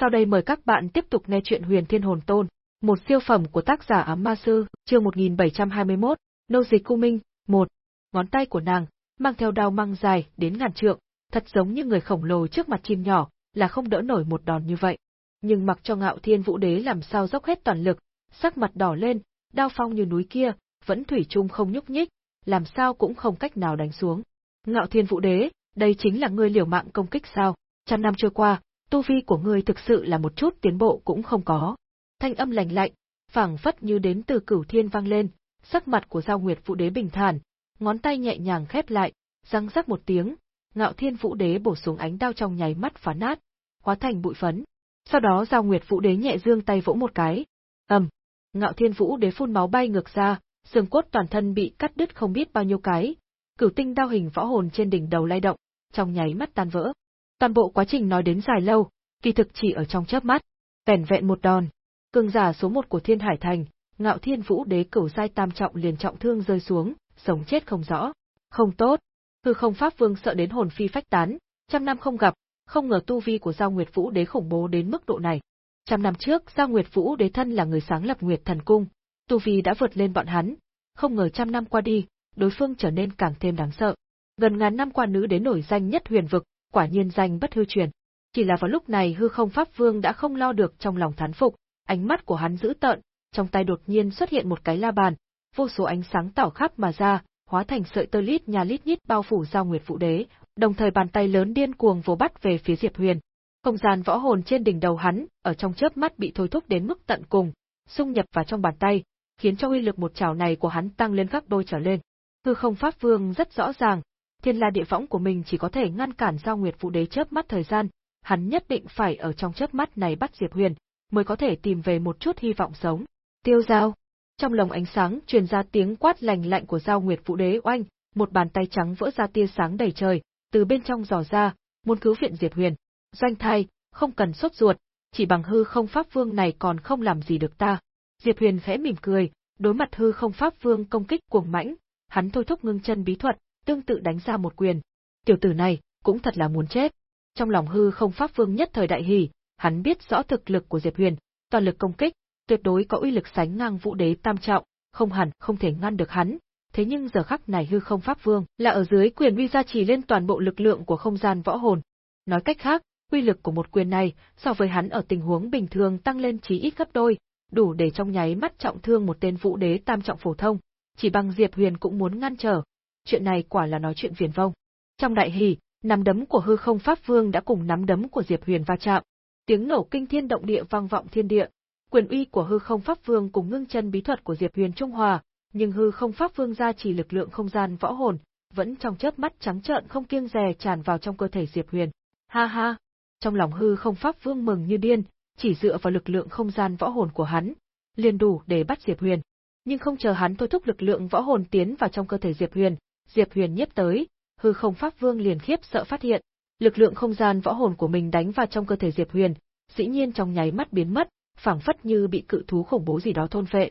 Sau đây mời các bạn tiếp tục nghe chuyện Huyền Thiên Hồn Tôn, một siêu phẩm của tác giả Ám Ma Sư, chương 1721, Nô Dịch Cung Minh, 1. Ngón tay của nàng, mang theo đao măng dài đến ngàn trượng, thật giống như người khổng lồ trước mặt chim nhỏ, là không đỡ nổi một đòn như vậy. Nhưng mặc cho ngạo thiên vũ đế làm sao dốc hết toàn lực, sắc mặt đỏ lên, đao phong như núi kia, vẫn thủy chung không nhúc nhích, làm sao cũng không cách nào đánh xuống. Ngạo thiên vũ đế, đây chính là ngươi liều mạng công kích sao? Trăm năm trôi qua, tu vi của ngươi thực sự là một chút tiến bộ cũng không có. Thanh âm lạnh lạnh, phảng phất như đến từ cửu thiên vang lên, sắc mặt của Giao Nguyệt Vũ Đế bình thản, ngón tay nhẹ nhàng khép lại, răng rắc một tiếng, Ngạo Thiên Vũ Đế bổ xuống ánh đao trong nháy mắt phá nát, hóa thành bụi phấn. Sau đó Giao Nguyệt Vũ Đế nhẹ dương tay vỗ một cái. Ầm, Ngạo Thiên Vũ Đế phun máu bay ngược ra, xương cốt toàn thân bị cắt đứt không biết bao nhiêu cái. Cửu tinh đao hình võ hồn trên đỉnh đầu lay động, trong nháy mắt tan vỡ. Toàn bộ quá trình nói đến dài lâu, kỳ thực chỉ ở trong chớp mắt, vẻn vẹn một đòn. Cường giả số một của Thiên Hải Thành, Ngạo Thiên Vũ Đế cửu giai tam trọng liền trọng thương rơi xuống, sống chết không rõ. Không tốt. Hư không Pháp Vương sợ đến hồn phi phách tán, trăm năm không gặp, không ngờ tu vi của Giao Nguyệt Vũ Đế khủng bố đến mức độ này. Trăm năm trước, Giao Nguyệt Vũ Đế thân là người sáng lập Nguyệt Thần Cung, tu vi đã vượt lên bọn hắn, không ngờ trăm năm qua đi, đối phương trở nên càng thêm đáng sợ. Gần ngàn năm qua nữ đế nổi danh nhất huyền vực, quả nhiên danh bất hư truyền. Chỉ là vào lúc này hư không pháp vương đã không lo được trong lòng thán phục, ánh mắt của hắn dữ tợn, trong tay đột nhiên xuất hiện một cái la bàn, vô số ánh sáng tỏ khắp mà ra, hóa thành sợi tơ lít nhà lít nhít bao phủ giao nguyệt vũ đế, đồng thời bàn tay lớn điên cuồng vồ bắt về phía Diệp Huyền. Không gian võ hồn trên đỉnh đầu hắn, ở trong chớp mắt bị thôi thúc đến mức tận cùng, xung nhập vào trong bàn tay, khiến cho uy lực một chảo này của hắn tăng lên gấp đôi trở lên. Hư không pháp vương rất rõ ràng, thiên la địa võng của mình chỉ có thể ngăn cản giao nguyệt phụ đế chớp mắt thời gian, hắn nhất định phải ở trong chớp mắt này bắt Diệp Huyền, mới có thể tìm về một chút hy vọng sống. Tiêu giao. Trong lồng ánh sáng truyền ra tiếng quát lành lạnh của giao nguyệt phụ đế oanh, một bàn tay trắng vỡ ra tia sáng đầy trời, từ bên trong dò ra, muốn cứu viện Diệp Huyền. Doanh thai, không cần sốt ruột, chỉ bằng hư không pháp vương này còn không làm gì được ta. Diệp Huyền khẽ mỉm cười, đối mặt hư không pháp vương công kích cuồng mãnh, hắn thôi thúc ngưng chân bí thuật, tương tự đánh ra một quyền. Tiểu tử này, cũng thật là muốn chết. Trong lòng hư không pháp vương nhất thời đại hỉ, hắn biết rõ thực lực của Diệp Huyền, toàn lực công kích, tuyệt đối có uy lực sánh ngang vũ đế tam trọng, không hẳn không thể ngăn được hắn. Thế nhưng giờ khắc này hư không pháp vương là ở dưới quyền uy gia trì lên toàn bộ lực lượng của không gian võ hồn. Nói cách khác, uy lực của một quyền này so với hắn ở tình huống bình thường tăng lên chí ít gấp đôi, đủ để trong nháy mắt trọng thương một tên vũ đế tam trọng phổ thông. Chỉ bằng Diệp Huyền cũng muốn ngăn trở, chuyện này quả là nói chuyện viển vông. Trong đại hỉ, nắm đấm của hư không pháp vương đã cùng nắm đấm của Diệp Huyền va chạm. Tiếng nổ kinh thiên động địa vang vọng thiên địa. Quyền uy của hư không pháp vương cùng ngưng chân bí thuật của Diệp Huyền trung hòa, nhưng hư không pháp vương ra chỉ lực lượng không gian võ hồn, vẫn trong chớp mắt trắng trợn không kiêng dè tràn vào trong cơ thể Diệp Huyền. Ha ha! Trong lòng hư không pháp vương mừng như điên, chỉ dựa vào lực lượng không gian võ hồn của hắn, liền đủ để bắt Diệp Huyền. Nhưng không chờ hắn thôi thúc lực lượng võ hồn tiến vào trong cơ thể Diệp Huyền, Diệp Huyền nhiếp tới, hư không pháp vương liền khiếp sợ phát hiện, lực lượng không gian võ hồn của mình đánh vào trong cơ thể Diệp Huyền, dĩ nhiên trong nháy mắt biến mất, phảng phất như bị cự thú khủng bố gì đó thôn phệ.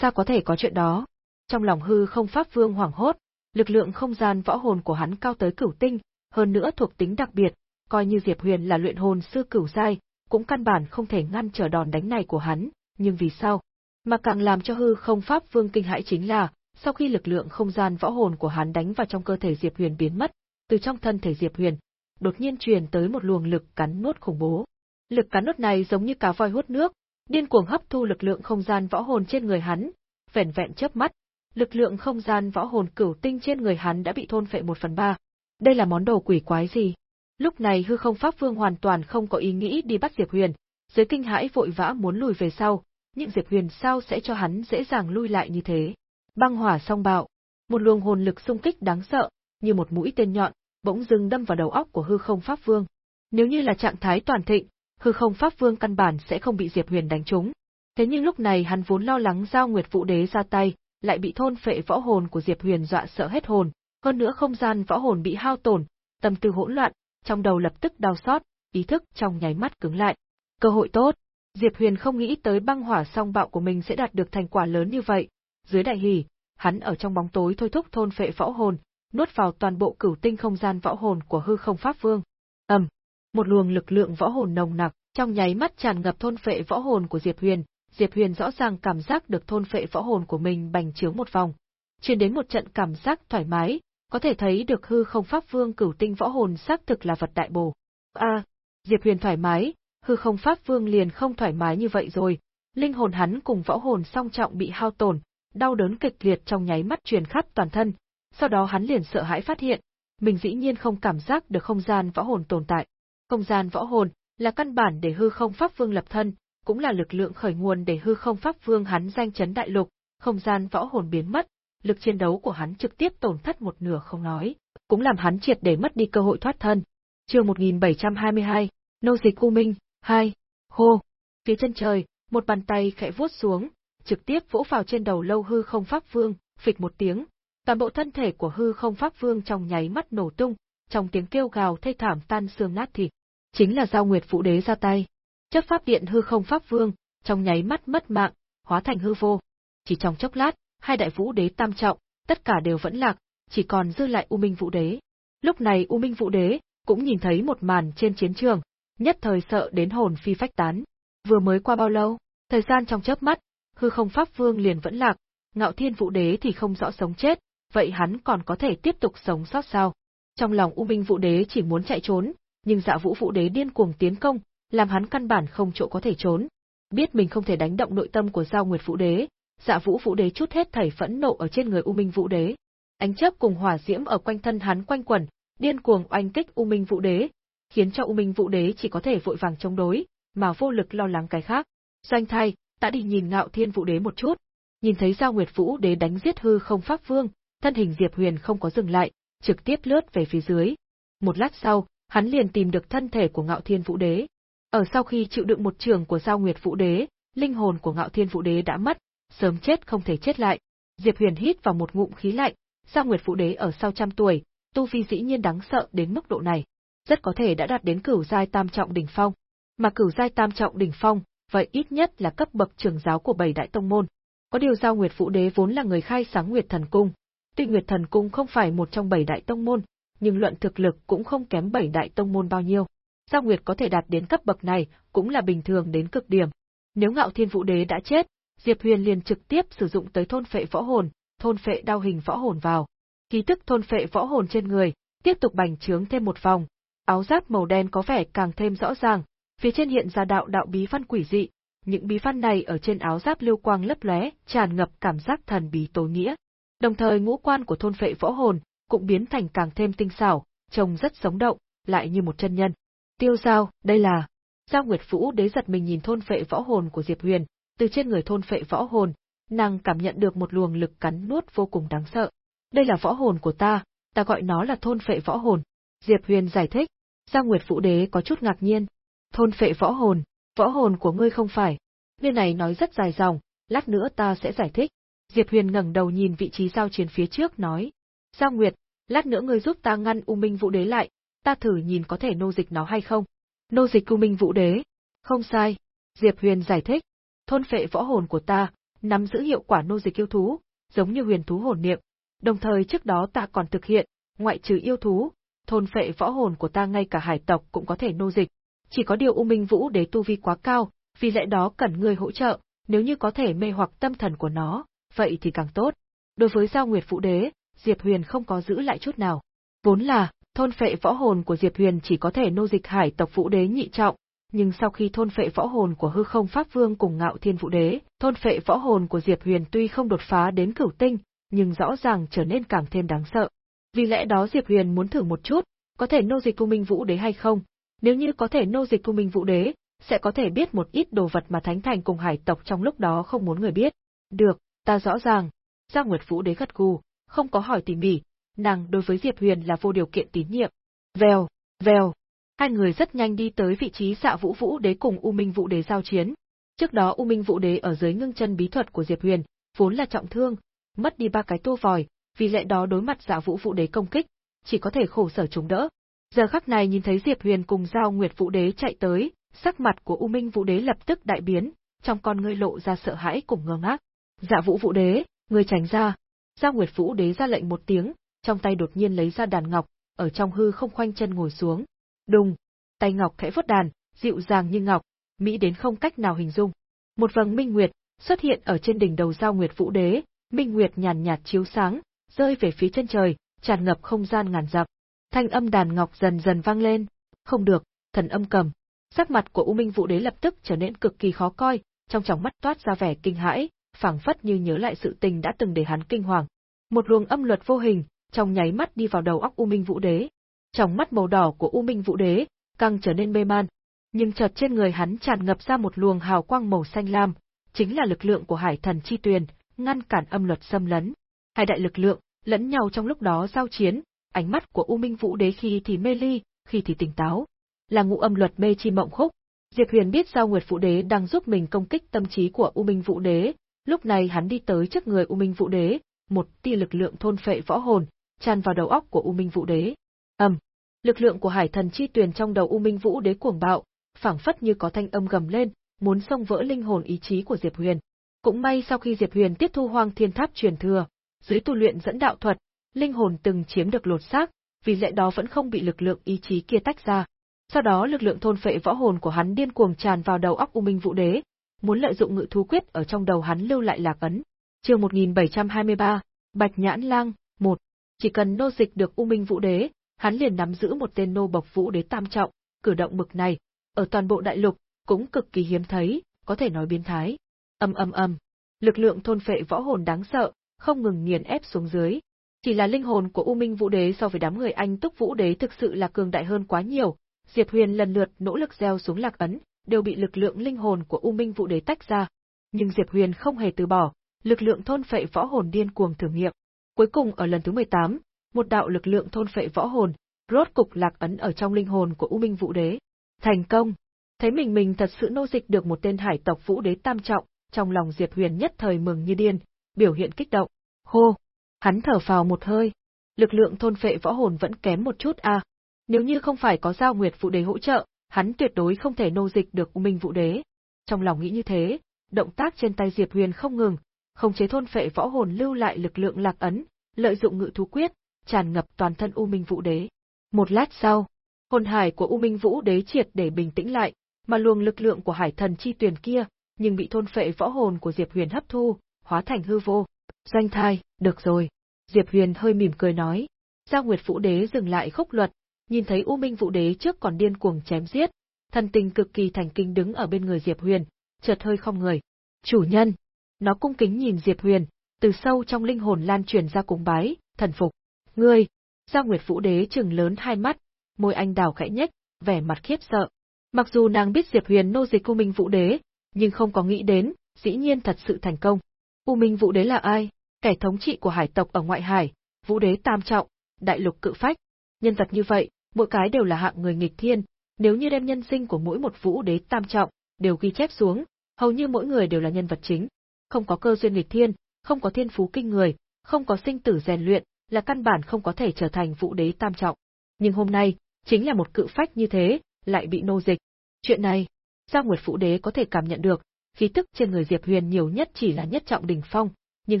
Sao có thể có chuyện đó? Trong lòng hư không pháp vương hoảng hốt, lực lượng không gian võ hồn của hắn cao tới cửu tinh, hơn nữa thuộc tính đặc biệt, coi như Diệp Huyền là luyện hồn sư cửu giai, cũng căn bản không thể ngăn trở đòn đánh này của hắn, nhưng vì sao? Mà càng làm cho hư không pháp vương kinh hãi chính là, sau khi lực lượng không gian võ hồn của hắn đánh vào trong cơ thể Diệp Huyền biến mất, từ trong thân thể Diệp Huyền, đột nhiên truyền tới một luồng lực cắn nuốt khủng bố. Lực cắn nuốt này giống như cá voi hút nước, điên cuồng hấp thu lực lượng không gian võ hồn trên người hắn, vẻn vẹn chớp mắt, lực lượng không gian võ hồn cửu tinh trên người hắn đã bị thôn phệ một phần ba. Đây là món đồ quỷ quái gì? Lúc này hư không pháp vương hoàn toàn không có ý nghĩ đi bắt Diệp Huyền, dưới kinh hãi vội vã muốn lùi về sau, nhưng Diệp Huyền sao sẽ cho hắn dễ dàng lui lại như thế? Băng hỏa song bạo, một luồng hồn lực xung kích đáng sợ, như một mũi tên nhọn, bỗng dưng đâm vào đầu óc của hư không pháp vương. Nếu như là trạng thái toàn thịnh, hư không pháp vương căn bản sẽ không bị Diệp Huyền đánh trúng. Thế nhưng lúc này hắn vốn lo lắng giao Nguyệt Vũ Đế ra tay, lại bị thôn phệ võ hồn của Diệp Huyền dọa sợ hết hồn, hơn nữa không gian võ hồn bị hao tổn, tâm tư hỗn loạn, trong đầu lập tức đau xót, ý thức trong nháy mắt cứng lại. Cơ hội tốt, Diệp Huyền không nghĩ tới băng hỏa song bạo của mình sẽ đạt được thành quả lớn như vậy, dưới đại hỉ, hắn ở trong bóng tối thôi thúc thôn phệ võ hồn, nuốt vào toàn bộ cửu tinh không gian võ hồn của hư không pháp vương. Ầm, một luồng lực lượng võ hồn nồng nặc, Trong nháy mắt tràn ngập thôn phệ võ hồn của Diệp Huyền, Diệp Huyền rõ ràng cảm giác được thôn phệ võ hồn của mình bành trướng một vòng, truyền đến một trận cảm giác thoải mái, có thể thấy được hư không pháp vương cửu tinh võ hồn xác thực là vật đại bổ. A, Diệp Huyền thoải mái, hư không pháp vương liền không thoải mái như vậy rồi, linh hồn hắn cùng võ hồn song trọng bị hao tổn, đau đớn kịch liệt trong nháy mắt truyền khắp toàn thân, sau đó hắn liền sợ hãi phát hiện, mình dĩ nhiên không cảm giác được không gian võ hồn tồn tại. Không gian võ hồn là căn bản để hư không pháp vương lập thân, cũng là lực lượng khởi nguồn để hư không pháp vương hắn danh chấn đại lục, không gian võ hồn biến mất, lực chiến đấu của hắn trực tiếp tổn thất một nửa không nói, cũng làm hắn triệt để mất đi cơ hội thoát thân. Chương 1722, Nô dịch U Minh, 2. Hô. Phía chân trời, một bàn tay khẽ vuốt xuống, trực tiếp vỗ vào trên đầu lâu hư không pháp vương, phịch một tiếng, toàn bộ thân thể của hư không pháp vương trong nháy mắt nổ tung, trong tiếng kêu gào thê thảm tan xương nát thịt. Chính là giao nguyệt vũ đế ra tay. Chấp pháp điện hư không pháp vương, trong nháy mắt mất mạng, hóa thành hư vô. Chỉ trong chốc lát, hai đại vũ đế tam trọng, tất cả đều vẫn lạc, chỉ còn dư lại U Minh Vũ Đế. Lúc này U Minh Vũ Đế cũng nhìn thấy một màn trên chiến trường, nhất thời sợ đến hồn phi phách tán. Vừa mới qua bao lâu, thời gian trong chớp mắt, hư không pháp vương liền vẫn lạc, ngạo thiên vũ đế thì không rõ sống chết, vậy hắn còn có thể tiếp tục sống sót sao? Trong lòng U Minh vũ đế chỉ muốn chạy trốn, nhưng dạ vũ vũ đế điên cuồng tiến công, làm hắn căn bản không chỗ có thể trốn. Biết mình không thể đánh động nội tâm của Giao Nguyệt Vũ Đế, Dạ Vũ Vũ Đế chút hết thảy phẫn nộ ở trên người U Minh Vũ Đế. Ánh chớp cùng hỏa diễm ở quanh thân hắn quanh quẩn, điên cuồng oanh kích U Minh Vũ Đế, khiến cho U Minh Vũ Đế chỉ có thể vội vàng chống đối, mà vô lực lo lắng cái khác. Doanh Thay ta đi nhìn Ngạo Thiên Vũ Đế một chút, nhìn thấy Giao Nguyệt Vũ Đế đánh giết hư không pháp vương, thân hình Diệp Huyền không có dừng lại, trực tiếp lướt về phía dưới. Một lát sau, hắn liền tìm được thân thể của Ngạo Thiên Vũ Đế. Ở sau khi chịu đựng một trường của Giao Nguyệt Vũ Đế, linh hồn của Ngạo Thiên Vũ Đế đã mất, sớm chết không thể chết lại. Diệp Huyền hít vào một ngụm khí lạnh, Giao Nguyệt Vũ Đế ở sau trăm tuổi, tu vi dĩ nhiên đáng sợ đến mức độ này, rất có thể đã đạt đến cửu giai tam trọng đỉnh phong. Mà cửu giai tam trọng đỉnh phong, vậy ít nhất là cấp bậc trưởng giáo của bảy đại tông môn. Có điều Giao Nguyệt Vũ Đế vốn là người khai sáng Nguyệt Thần Cung, tuy Nguyệt Thần Cung không phải một trong bảy đại tông môn, nhưng luận thực lực cũng không kém bảy đại tông môn bao nhiêu. Giao Nguyệt có thể đạt đến cấp bậc này cũng là bình thường đến cực điểm. Nếu Ngạo Thiên Vũ Đế đã chết, Diệp Huyền liền trực tiếp sử dụng tới thôn phệ võ hồn, thôn phệ đao hình võ hồn vào. Khí tức thôn phệ võ hồn trên người, tiếp tục bành trướng thêm một vòng. Áo giáp màu đen có vẻ càng thêm rõ ràng, phía trên hiện ra đạo đạo bí văn quỷ dị, những bí văn này ở trên áo giáp lưu quang lấp lóe, tràn ngập cảm giác thần bí tối nghĩa. Đồng thời ngũ quan của thôn phệ võ hồn cũng biến thành càng thêm tinh xảo, trông rất sống động, lại như một chân nhân. Tiêu Giao, đây là Giao Nguyệt Vũ đế giật mình nhìn thôn phệ võ hồn của Diệp Huyền, từ trên người thôn phệ võ hồn, nàng cảm nhận được một luồng lực cắn nuốt vô cùng đáng sợ. Đây là võ hồn của ta, ta gọi nó là thôn phệ võ hồn. Diệp Huyền giải thích, Giao Nguyệt Vũ Đế có chút ngạc nhiên. Thôn phệ võ hồn, võ hồn của ngươi không phải. Nơi này nói rất dài dòng, lát nữa ta sẽ giải thích. Diệp Huyền ngẩng đầu nhìn vị trí giao chiến phía trước nói. Giao Nguyệt, lát nữa ngươi giúp ta ngăn U Minh Vũ Đế lại, ta thử nhìn có thể nô dịch nó hay không. Nô dịch U Minh Vũ Đế. Không sai. Diệp Huyền giải thích, thôn phệ võ hồn của ta, nắm giữ hiệu quả nô dịch yêu thú, giống như huyền thú hồn niệm. Đồng thời trước đó ta còn thực hiện, ngoại trừ yêu thú, thôn phệ võ hồn của ta ngay cả hải tộc cũng có thể nô dịch. Chỉ có điều U Minh Vũ đế tu vi quá cao, vì lẽ đó cần người hỗ trợ, nếu như có thể mê hoặc tâm thần của nó, vậy thì càng tốt. Đối với Giao Nguyệt Vũ đế, Diệp Huyền không có giữ lại chút nào. Vốn là, thôn phệ võ hồn của Diệp Huyền chỉ có thể nô dịch hải tộc Vũ đế nhị trọng, nhưng sau khi thôn phệ võ hồn của hư không pháp vương cùng ngạo thiên vũ đế, thôn phệ võ hồn của Diệp Huyền tuy không đột phá đến cửu tinh, nhưng rõ ràng trở nên càng thêm đáng sợ. Vì lẽ đó Diệp Huyền muốn thử một chút, có thể nô dịch U minh vũ đế hay không? Nếu như có thể nô dịch cung minh vũ đế, sẽ có thể biết một ít đồ vật mà Thánh Thành cùng hải tộc trong lúc đó không muốn người biết. Được, ta rõ ràng. Giang Nguyệt Vũ đế gật gù, không có hỏi tỉ mỉ, nàng đối với Diệp Huyền là vô điều kiện tín nhiệm. Vèo, vèo, Hai người rất nhanh đi tới vị trí xạ Vũ Vũ Đế cùng U Minh Vũ Đế giao chiến. Trước đó U Minh Vũ Đế ở dưới ngưng chân bí thuật của Diệp Huyền, vốn là trọng thương, mất đi ba cái tua vòi, vì lẽ đó đối mặt xạ Vũ Vũ Đế công kích, chỉ có thể khổ sở chống đỡ. Giờ khắc này nhìn thấy Diệp Huyền cùng Giao Nguyệt Vũ Đế chạy tới, sắc mặt của U Minh Vũ Đế lập tức đại biến, trong con ngươi lộ ra sợ hãi cùng ngơ ngác. Dạ Vũ Vũ Đế, người tránh ra. Giao Nguyệt Vũ Đế ra lệnh một tiếng, trong tay đột nhiên lấy ra đàn ngọc, ở trong hư không khoanh chân ngồi xuống. Đùng, tay ngọc khẽ vuốt đàn, dịu dàng như ngọc, mỹ đến không cách nào hình dung. Một vầng minh nguyệt xuất hiện ở trên đỉnh đầu giao nguyệt vũ đế, minh nguyệt nhàn nhạt chiếu sáng, rơi về phía chân trời, tràn ngập không gian ngàn dặm. Thanh âm đàn ngọc dần dần vang lên. Không được, thần âm cầm. Sắc mặt của U Minh Vũ Đế lập tức trở nên cực kỳ khó coi, trong tròng mắt toát ra vẻ kinh hãi, phảng phất như nhớ lại sự tình đã từng để hắn kinh hoàng. Một luồng âm luật vô hình, trong nháy mắt đi vào đầu óc U Minh Vũ Đế. Trong mắt màu đỏ của U Minh Vũ Đế, càng trở nên mê man. Nhưng chợt trên người hắn tràn ngập ra một luồng hào quang màu xanh lam, chính là lực lượng của Hải Thần Chi Tuyền, ngăn cản âm luật xâm lấn. Hai đại lực lượng, lẫn nhau trong lúc đó giao chiến, ánh mắt của U Minh Vũ Đế khi thì mê ly, khi thì tỉnh táo. Là ngũ âm luật mê chi mộng khúc, Diệp Huyền biết Giao Nguyệt Vũ Đế đang giúp mình công kích tâm trí của U Minh Vũ Đế, lúc này hắn đi tới trước người U Minh Vũ Đế, một tia lực lượng thôn phệ võ hồn, tràn vào đầu óc của U Minh Vũ Đế. Ầm, lực lượng của Hải Thần chi tuyền trong đầu U Minh Vũ Đế cuồng bạo, phảng phất như có thanh âm gầm lên, muốn xông vỡ linh hồn ý chí của Diệp Huyền. Cũng may sau khi Diệp Huyền tiếp thu Hoang Thiên Tháp truyền thừa, dưới tu luyện dẫn đạo thuật, linh hồn từng chiếm được lột xác, vì lẽ đó vẫn không bị lực lượng ý chí kia tách ra. Sau đó lực lượng thôn phệ võ hồn của hắn điên cuồng tràn vào đầu óc U Minh Vũ Đế, muốn lợi dụng ngự thú quyết ở trong đầu hắn lưu lại lạc ấn. Chương 1723, Bạch Nhãn Lang, 1. Chỉ cần nô dịch được U Minh Vũ Đế, hắn liền nắm giữ một tên nô bộc Vũ Đế tam trọng, cử động mực này, ở toàn bộ đại lục cũng cực kỳ hiếm thấy, có thể nói biến thái. Ầm ầm ầm, lực lượng thôn phệ võ hồn đáng sợ, không ngừng nghiền ép xuống dưới. Chỉ là linh hồn của U Minh Vũ Đế so với đám người anh Túc Vũ Đế thực sự là cường đại hơn quá nhiều, Diệp Huyền lần lượt nỗ lực gieo xuống lạc ấn, đều bị lực lượng linh hồn của U Minh Vũ Đế tách ra. Nhưng Diệp Huyền không hề từ bỏ, lực lượng thôn phệ võ hồn điên cuồng thử nghiệm. Cuối cùng ở lần thứ 18, một đạo lực lượng thôn phệ võ hồn, rốt cục lạc ấn ở trong linh hồn của U Minh Vũ Đế. Thành công! Thấy mình mình thật sự nô dịch được một tên hải tộc Vũ Đế tam trọng, trong lòng Diệp Huyền nhất thời mừng như điên, biểu hiện kích động. Hô! Hắn thở phào một hơi. Lực lượng thôn phệ võ hồn vẫn kém một chút a. À. Nếu như không phải có Giao Nguyệt Vụ Đế hỗ trợ, hắn tuyệt đối không thể nô dịch được U Minh Vũ Đế. Trong lòng nghĩ như thế, động tác trên tay Diệp Huyền không ngừng, không chế thôn phệ võ hồn lưu lại lực lượng lạc ấn, lợi dụng ngự thú quyết, tràn ngập toàn thân U Minh Vũ Đế. Một lát sau, hồn hải của U Minh Vũ Đế triệt để bình tĩnh lại, mà luồng lực lượng của hải thần chi tuyển kia, nhưng bị thôn phệ võ hồn của Diệp Huyền hấp thu, hóa thành hư vô. Doanh thai, được rồi. Diệp Huyền hơi mỉm cười nói. Giao Nguyệt Vũ Đế dừng lại khúc luật, nhìn thấy U Minh Vũ Đế trước còn điên cuồng chém giết, thần tình cực kỳ thành kinh đứng ở bên người Diệp Huyền, chợt hơi không người. Chủ nhân, nó cung kính nhìn Diệp Huyền, từ sâu trong linh hồn lan truyền ra cúng bái, thần phục. Ngươi, Giao Nguyệt Vũ Đế trừng lớn hai mắt, môi anh đào khẽ nhếch, vẻ mặt khiếp sợ. Mặc dù nàng biết Diệp Huyền nô dịch U Minh Vũ Đế, nhưng không có nghĩ đến, dĩ nhiên thật sự thành công. U Minh Vũ Đế là ai? Kẻ thống trị của hải tộc ở ngoại hải, Vũ Đế tam trọng, đại lục cự phách. Nhân vật như vậy, mỗi cái đều là hạng người nghịch thiên, nếu như đem nhân sinh của mỗi một Vũ Đế tam trọng đều ghi chép xuống, hầu như mỗi người đều là nhân vật chính. Không có cơ duyên nghịch thiên, không có thiên phú kinh người, không có sinh tử rèn luyện, là căn bản không có thể trở thành Vũ Đế tam trọng. Nhưng hôm nay, chính là một cự phách như thế, lại bị nô dịch. Chuyện này, Giao Nguyệt Vũ Đế có thể cảm nhận được, khí tức trên người Diệp Huyền nhiều nhất chỉ là nhất trọng đỉnh phong, nhưng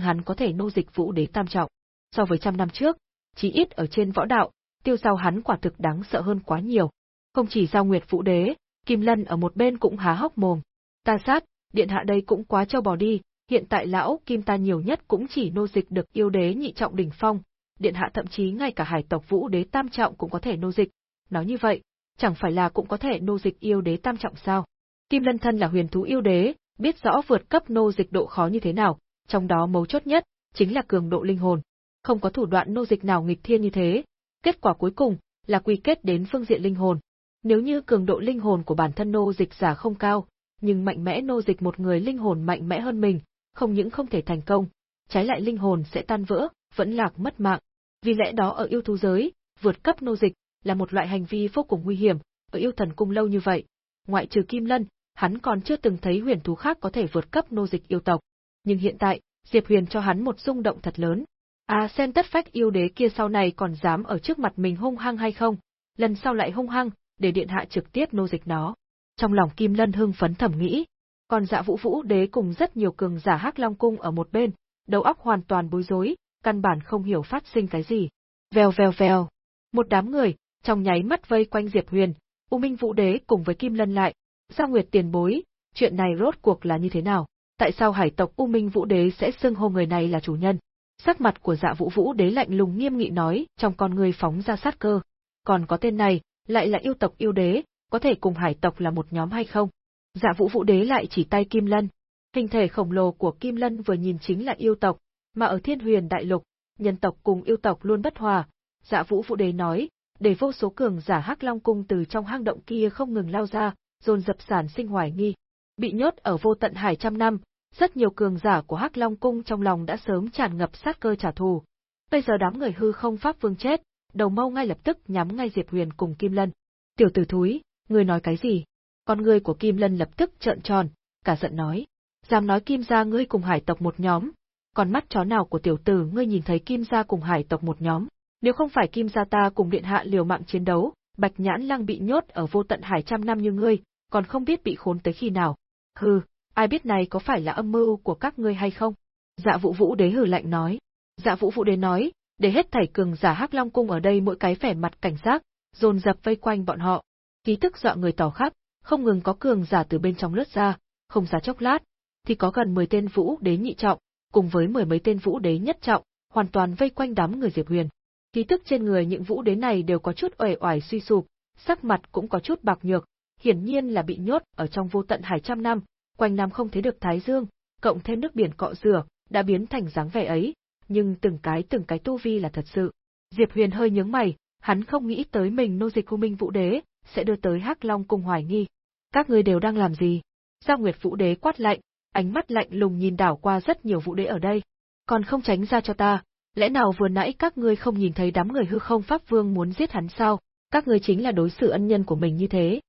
hắn có thể nô dịch Vũ Đế tam trọng. So với trăm năm trước, chỉ ít ở trên võ đạo, tiêu giao hắn quả thực đáng sợ hơn quá nhiều. Không chỉ Giao Nguyệt Vũ Đế, Kim Lân ở một bên cũng há hốc mồm. Ta sát, điện hạ đây cũng quá trâu bò đi, hiện tại lão Kim ta nhiều nhất cũng chỉ nô dịch được yêu đế nhị trọng đỉnh phong, điện hạ thậm chí ngay cả hải tộc Vũ Đế tam trọng cũng có thể nô dịch. Nói như vậy, chẳng phải là cũng có thể nô dịch yêu đế tam trọng sao? Kim Lân thân là huyền thú yêu đế, biết rõ vượt cấp nô dịch độ khó như thế nào, trong đó mấu chốt nhất chính là cường độ linh hồn. Không có thủ đoạn nô dịch nào nghịch thiên như thế, kết quả cuối cùng là quy kết đến phương diện linh hồn. Nếu như cường độ linh hồn của bản thân nô dịch giả không cao, nhưng mạnh mẽ nô dịch một người linh hồn mạnh mẽ hơn mình, không những không thể thành công, trái lại linh hồn sẽ tan vỡ, vẫn lạc mất mạng. Vì lẽ đó ở yêu thú giới, vượt cấp nô dịch là một loại hành vi vô cùng nguy hiểm, ở yêu thần cung lâu như vậy. Ngoại trừ Kim Lân, hắn còn chưa từng thấy huyền thú khác có thể vượt cấp nô dịch yêu tộc. Nhưng hiện tại, Diệp Huyền cho hắn một rung động thật lớn. À xem tất phách yêu đế kia sau này còn dám ở trước mặt mình hung hăng hay không, lần sau lại hung hăng, để điện hạ trực tiếp nô dịch nó. Trong lòng Kim Lân hưng phấn thẩm nghĩ, còn dạ vũ vũ đế cùng rất nhiều cường giả hắc long cung ở một bên, đầu óc hoàn toàn bối rối, căn bản không hiểu phát sinh cái gì. Vèo vèo vèo, một đám người, trong nháy mắt vây quanh Diệp Huyền, U Minh Vũ Đế cùng với Kim Lân lại, Giao Nguyệt tiền bối, chuyện này rốt cuộc là như thế nào? Tại sao hải tộc U Minh Vũ Đế sẽ xưng hô người này là chủ nhân? Sắc mặt của Dạ Vũ Vũ Đế lạnh lùng nghiêm nghị nói, trong con người phóng ra sát cơ. Còn có tên này, lại là yêu tộc yêu đế, có thể cùng hải tộc là một nhóm hay không? Dạ Vũ Vũ Đế lại chỉ tay Kim Lân. Hình thể khổng lồ của Kim Lân vừa nhìn chính là yêu tộc, mà ở Thiên Huyền Đại Lục, nhân tộc cùng yêu tộc luôn bất hòa. Dạ Vũ Vũ Đế nói, để vô số cường giả Hắc Long cung từ trong hang động kia không ngừng lao ra, dồn dập sản sinh hoài nghi. Bị nhốt ở vô tận hải trăm năm, rất nhiều cường giả của Hắc Long cung trong lòng đã sớm tràn ngập sát cơ trả thù. Bây giờ đám người hư không pháp vương chết, đầu mâu ngay lập tức nhắm ngay Diệp Huyền cùng Kim Lân. Tiểu tử thúi, ngươi nói cái gì? Con người của Kim Lân lập tức trợn tròn, cả giận nói. Dám nói Kim gia ngươi cùng hải tộc một nhóm, còn mắt chó nào của tiểu tử ngươi nhìn thấy Kim gia cùng hải tộc một nhóm. Nếu không phải Kim gia ta cùng điện hạ liều mạng chiến đấu, Bạch Nhãn lang bị nhốt ở vô tận hải trăm năm như ngươi, còn không biết bị khốn tới khi nào. Hừ, ai biết này có phải là âm mưu của các ngươi hay không? Dạ Vũ Vũ Đế hừ lạnh nói. Dạ Vũ Vũ Đế nói, để hết thảy cường giả Hắc Long cung ở đây mỗi cái vẻ mặt cảnh giác, dồn dập vây quanh bọn họ. Khí tức dọa người tỏ khắp, không ngừng có cường giả từ bên trong lướt ra, không giá chốc lát, thì có gần 10 tên Vũ Đế nhị trọng, cùng với mười mấy tên Vũ Đế nhất trọng, hoàn toàn vây quanh đám người Diệp Huyền. Khí tức trên người những Vũ Đế này đều có chút uể oải suy sụp, sắc mặt cũng có chút bạc nhược, hiển nhiên là bị nhốt ở trong vô tận hải trăm năm, quanh năm không thấy được thái dương, cộng thêm nước biển cọ rửa, đã biến thành dáng vẻ ấy, nhưng từng cái từng cái tu vi là thật sự. Diệp Huyền hơi nhướng mày, hắn không nghĩ tới mình nô dịch của Minh Vũ Đế, sẽ đưa tới Hắc Long cung hoài nghi. Các ngươi đều đang làm gì? Giao Nguyệt Vũ Đế quát lạnh, ánh mắt lạnh lùng nhìn đảo qua rất nhiều Vũ Đế ở đây. Còn không tránh ra cho ta, lẽ nào vừa nãy các ngươi không nhìn thấy đám người hư không Pháp Vương muốn giết hắn sao? Các ngươi chính là đối xử ân nhân của mình như thế.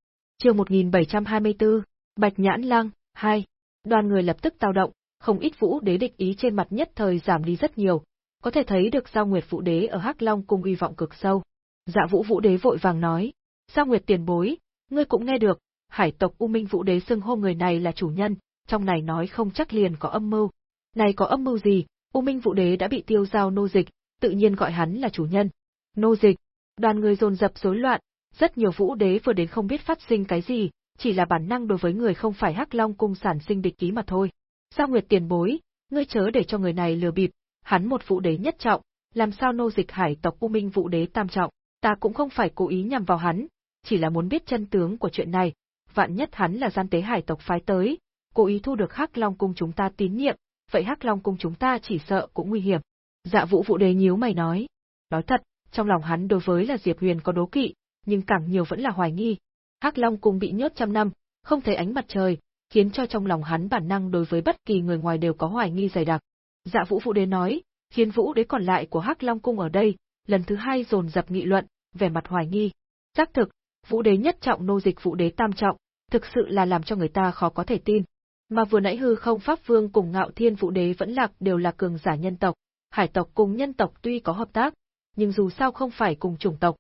Chương 1724, Bạch Nhãn Lang, 2. Đoàn người lập tức tao động, không ít vũ đế địch ý trên mặt nhất thời giảm đi rất nhiều, có thể thấy được Giao Nguyệt Vũ Đế ở Hắc Long cung uy vọng cực sâu. Dạ Vũ Vũ Đế vội vàng nói, Giao Nguyệt tiền bối, ngươi cũng nghe được, hải tộc U Minh Vũ Đế xưng hô người này là chủ nhân, trong này nói không chắc liền có âm mưu. Này có âm mưu gì, U Minh Vũ Đế đã bị tiêu giao nô dịch, tự nhiên gọi hắn là chủ nhân. Nô dịch, đoàn người dồn dập rối loạn, rất nhiều Vũ Đế vừa đến không biết phát sinh cái gì, chỉ là bản năng đối với người không phải Hắc Long cung sản sinh địch ký mà thôi. Giao Nguyệt tiền bối, ngươi chớ để cho người này lừa bịp, hắn một Vũ Đế nhất trọng, làm sao nô dịch hải tộc U Minh Vũ Đế tam trọng, ta cũng không phải cố ý nhằm vào hắn, chỉ là muốn biết chân tướng của chuyện này, vạn nhất hắn là gian tế hải tộc phái tới, cố ý thu được Hắc Long cung chúng ta tín nhiệm, vậy Hắc Long cung chúng ta chỉ sợ cũng nguy hiểm. Dạ Vũ Vũ Đế nhíu mày nói, nói thật, trong lòng hắn đối với là Diệp Huyền có đố kỵ, nhưng càng nhiều vẫn là hoài nghi. Hắc Long cung bị nhốt trăm năm, không thấy ánh mặt trời, khiến cho trong lòng hắn bản năng đối với bất kỳ người ngoài đều có hoài nghi dày đặc. Dạ Vũ Vũ Đế nói, khiến Vũ Đế còn lại của Hắc Long cung ở đây, lần thứ hai dồn dập nghị luận, vẻ mặt hoài nghi. Xác thực, Vũ Đế nhất trọng nô dịch Vũ Đế tam trọng, thực sự là làm cho người ta khó có thể tin. Mà vừa nãy hư không Pháp Vương cùng Ngạo Thiên Vũ Đế vẫn lạc đều là cường giả nhân tộc, hải tộc cùng nhân tộc tuy có hợp tác, nhưng dù sao không phải cùng chủng tộc.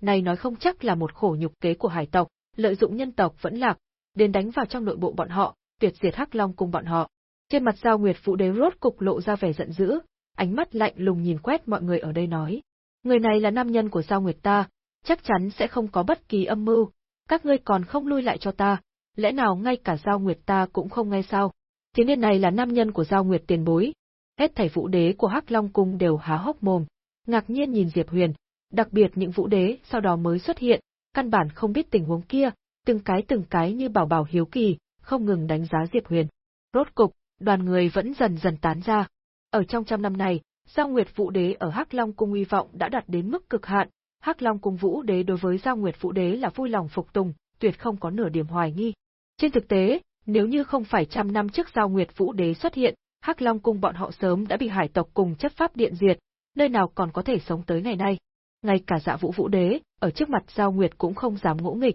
Này nói không chắc là một khổ nhục kế của hải tộc, lợi dụng nhân tộc vẫn lạc, đến đánh vào trong nội bộ bọn họ, tuyệt diệt Hắc Long cùng bọn họ. Trên mặt Giao Nguyệt Vũ Đế rốt cục lộ ra vẻ giận dữ, ánh mắt lạnh lùng nhìn quét mọi người ở đây nói: "Người này là nam nhân của Giao Nguyệt ta, chắc chắn sẽ không có bất kỳ âm mưu, các ngươi còn không lui lại cho ta, lẽ nào ngay cả Giao Nguyệt ta cũng không nghe sao? Thiếu niên này là nam nhân của Giao Nguyệt tiền bối. Hết thảy vũ đế của Hắc Long cung đều há hốc mồm, ngạc nhiên nhìn Diệp Huyền, đặc biệt những vũ đế sau đó mới xuất hiện, căn bản không biết tình huống kia, từng cái từng cái như bảo bảo hiếu kỳ, không ngừng đánh giá Diệp Huyền. Rốt cục, đoàn người vẫn dần dần tán ra. Ở trong trăm năm này, Giao Nguyệt Vũ Đế ở Hắc Long cung uy vọng đã đạt đến mức cực hạn, Hắc Long cung Vũ Đế đối với Giao Nguyệt Vũ Đế là vui lòng phục tùng, tuyệt không có nửa điểm hoài nghi. Trên thực tế, nếu như không phải trăm năm trước Giao Nguyệt Vũ Đế xuất hiện, Hắc Long cung bọn họ sớm đã bị hải tộc cùng chấp pháp điện diệt, nơi nào còn có thể sống tới ngày nay. Ngay cả Dạ Vũ Vũ Đế, ở trước mặt Giao Nguyệt cũng không dám ngỗ nghịch.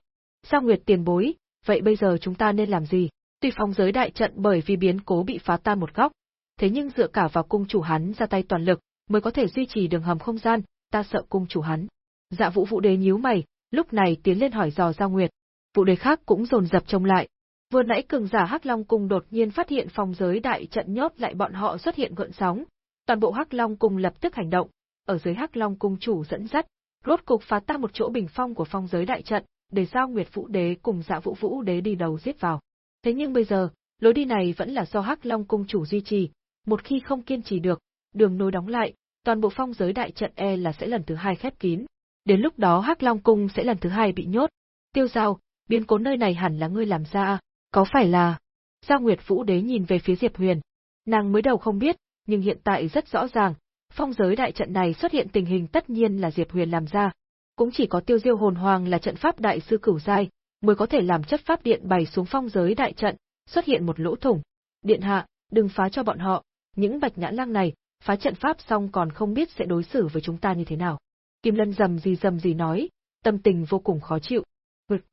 Giao Nguyệt tiền bối, vậy bây giờ chúng ta nên làm gì? Tuy phong giới đại trận bởi vì biến cố bị phá tan một góc, thế nhưng dựa cả vào cung chủ hắn ra tay toàn lực, mới có thể duy trì đường hầm không gian, ta sợ cung chủ hắn. Dạ Vũ Vũ Đế nhíu mày, lúc này tiến lên hỏi dò Giao Nguyệt. Vũ Đế khác cũng dồn dập trông lại. Vừa nãy cường giả Hắc Long cung đột nhiên phát hiện phong giới đại trận nhốt lại bọn họ xuất hiện gợn sóng, toàn bộ Hắc Long cung lập tức hành động, ở dưới Hắc Long cung chủ dẫn dắt, rốt cục phá tan một chỗ bình phong của phong giới đại trận, để giao Nguyệt Vũ Đế cùng Dạ Vũ Vũ Đế đi đầu giết vào. Thế nhưng bây giờ, lối đi này vẫn là do Hắc Long cung chủ duy trì, một khi không kiên trì được, đường nối đóng lại, toàn bộ phong giới đại trận e là sẽ lần thứ hai khép kín. Đến lúc đó Hắc Long cung sẽ lần thứ hai bị nhốt. Tiêu Giao, biến cố nơi này hẳn là ngươi làm ra, à? có phải là? Giao Nguyệt Vũ Đế nhìn về phía Diệp Huyền. Nàng mới đầu không biết, nhưng hiện tại rất rõ ràng, phong giới đại trận này xuất hiện tình hình tất nhiên là Diệp Huyền làm ra. Cũng chỉ có Tiêu Diêu Hồn Hoàng là trận pháp đại sư cửu giai, mới có thể làm chất pháp điện bày xuống phong giới đại trận, xuất hiện một lỗ thủng. Điện hạ, đừng phá cho bọn họ, những bạch nhãn lang này, phá trận pháp xong còn không biết sẽ đối xử với chúng ta như thế nào. Kim Lân rầm gì rầm gì nói, tâm tình vô cùng khó chịu.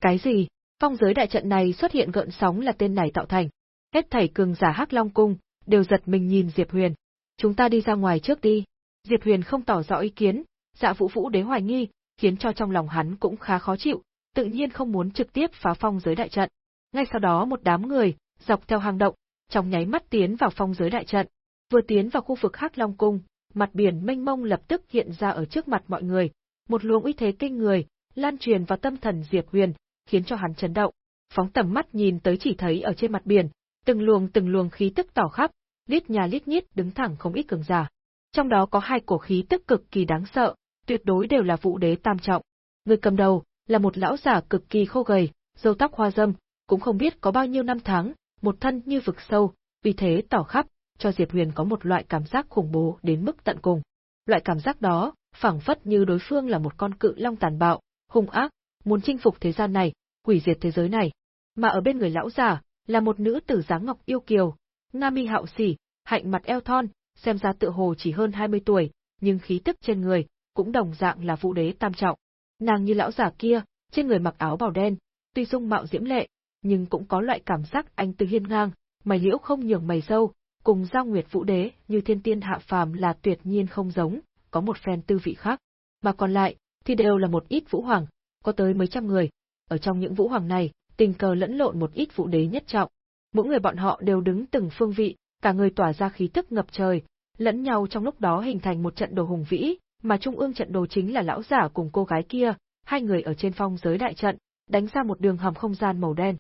Cái gì? Phong giới đại trận này xuất hiện gợn sóng là tên này tạo thành. Hết thảy cường giả Hắc Long cung đều giật mình nhìn Diệp Huyền. Chúng ta đi ra ngoài trước đi. Diệp Huyền không tỏ rõ ý kiến, Dạ Vũ Vũ đế hoài nghi, khiến cho trong lòng hắn cũng khá khó chịu, tự nhiên không muốn trực tiếp phá phong giới đại trận. Ngay sau đó một đám người, dọc theo hang động, trong nháy mắt tiến vào phong giới đại trận. Vừa tiến vào khu vực Hắc Long cung, mặt biển mênh mông lập tức hiện ra ở trước mặt mọi người, một luồng uy thế kinh người, lan truyền vào tâm thần Diệp Huyền, khiến cho hắn chấn động. Phóng tầm mắt nhìn tới chỉ thấy ở trên mặt biển, từng luồng từng luồng khí tức tỏ khắp, lít nhà lít nhít đứng thẳng không ít cường giả. Trong đó có hai cổ khí tức cực kỳ đáng sợ, tuyệt đối đều là vũ đế tam trọng. Người cầm đầu là một lão giả cực kỳ khô gầy, râu tóc hoa râm, cũng không biết có bao nhiêu năm tháng, một thân như vực sâu, vì thế tỏ khắp, cho Diệp Huyền có một loại cảm giác khủng bố đến mức tận cùng. Loại cảm giác đó, phảng phất như đối phương là một con cự long tàn bạo, hung ác, muốn chinh phục thế gian này, hủy diệt thế giới này. Mà ở bên người lão giả, là một nữ tử dáng ngọc yêu kiều, nam hạo sỉ, hạnh mặt eo thon, xem ra tựa hồ chỉ hơn 20 tuổi, nhưng khí tức trên người cũng đồng dạng là vũ đế tam trọng. Nàng như lão giả kia, trên người mặc áo bào đen, tuy dung mạo diễm lệ, nhưng cũng có loại cảm giác anh tư hiên ngang, mày liễu không nhường mày sâu, cùng giao nguyệt vũ đế như thiên tiên hạ phàm là tuyệt nhiên không giống, có một phen tư vị khác. Mà còn lại, thì đều là một ít vũ hoàng, có tới mấy trăm người. Ở trong những vũ hoàng này, tình cờ lẫn lộn một ít vũ đế nhất trọng. Mỗi người bọn họ đều đứng từng phương vị, cả người tỏa ra khí tức ngập trời, lẫn nhau trong lúc đó hình thành một trận đồ hùng vĩ, mà trung ương trận đồ chính là lão giả cùng cô gái kia, hai người ở trên phong giới đại trận, đánh ra một đường hầm không gian màu đen.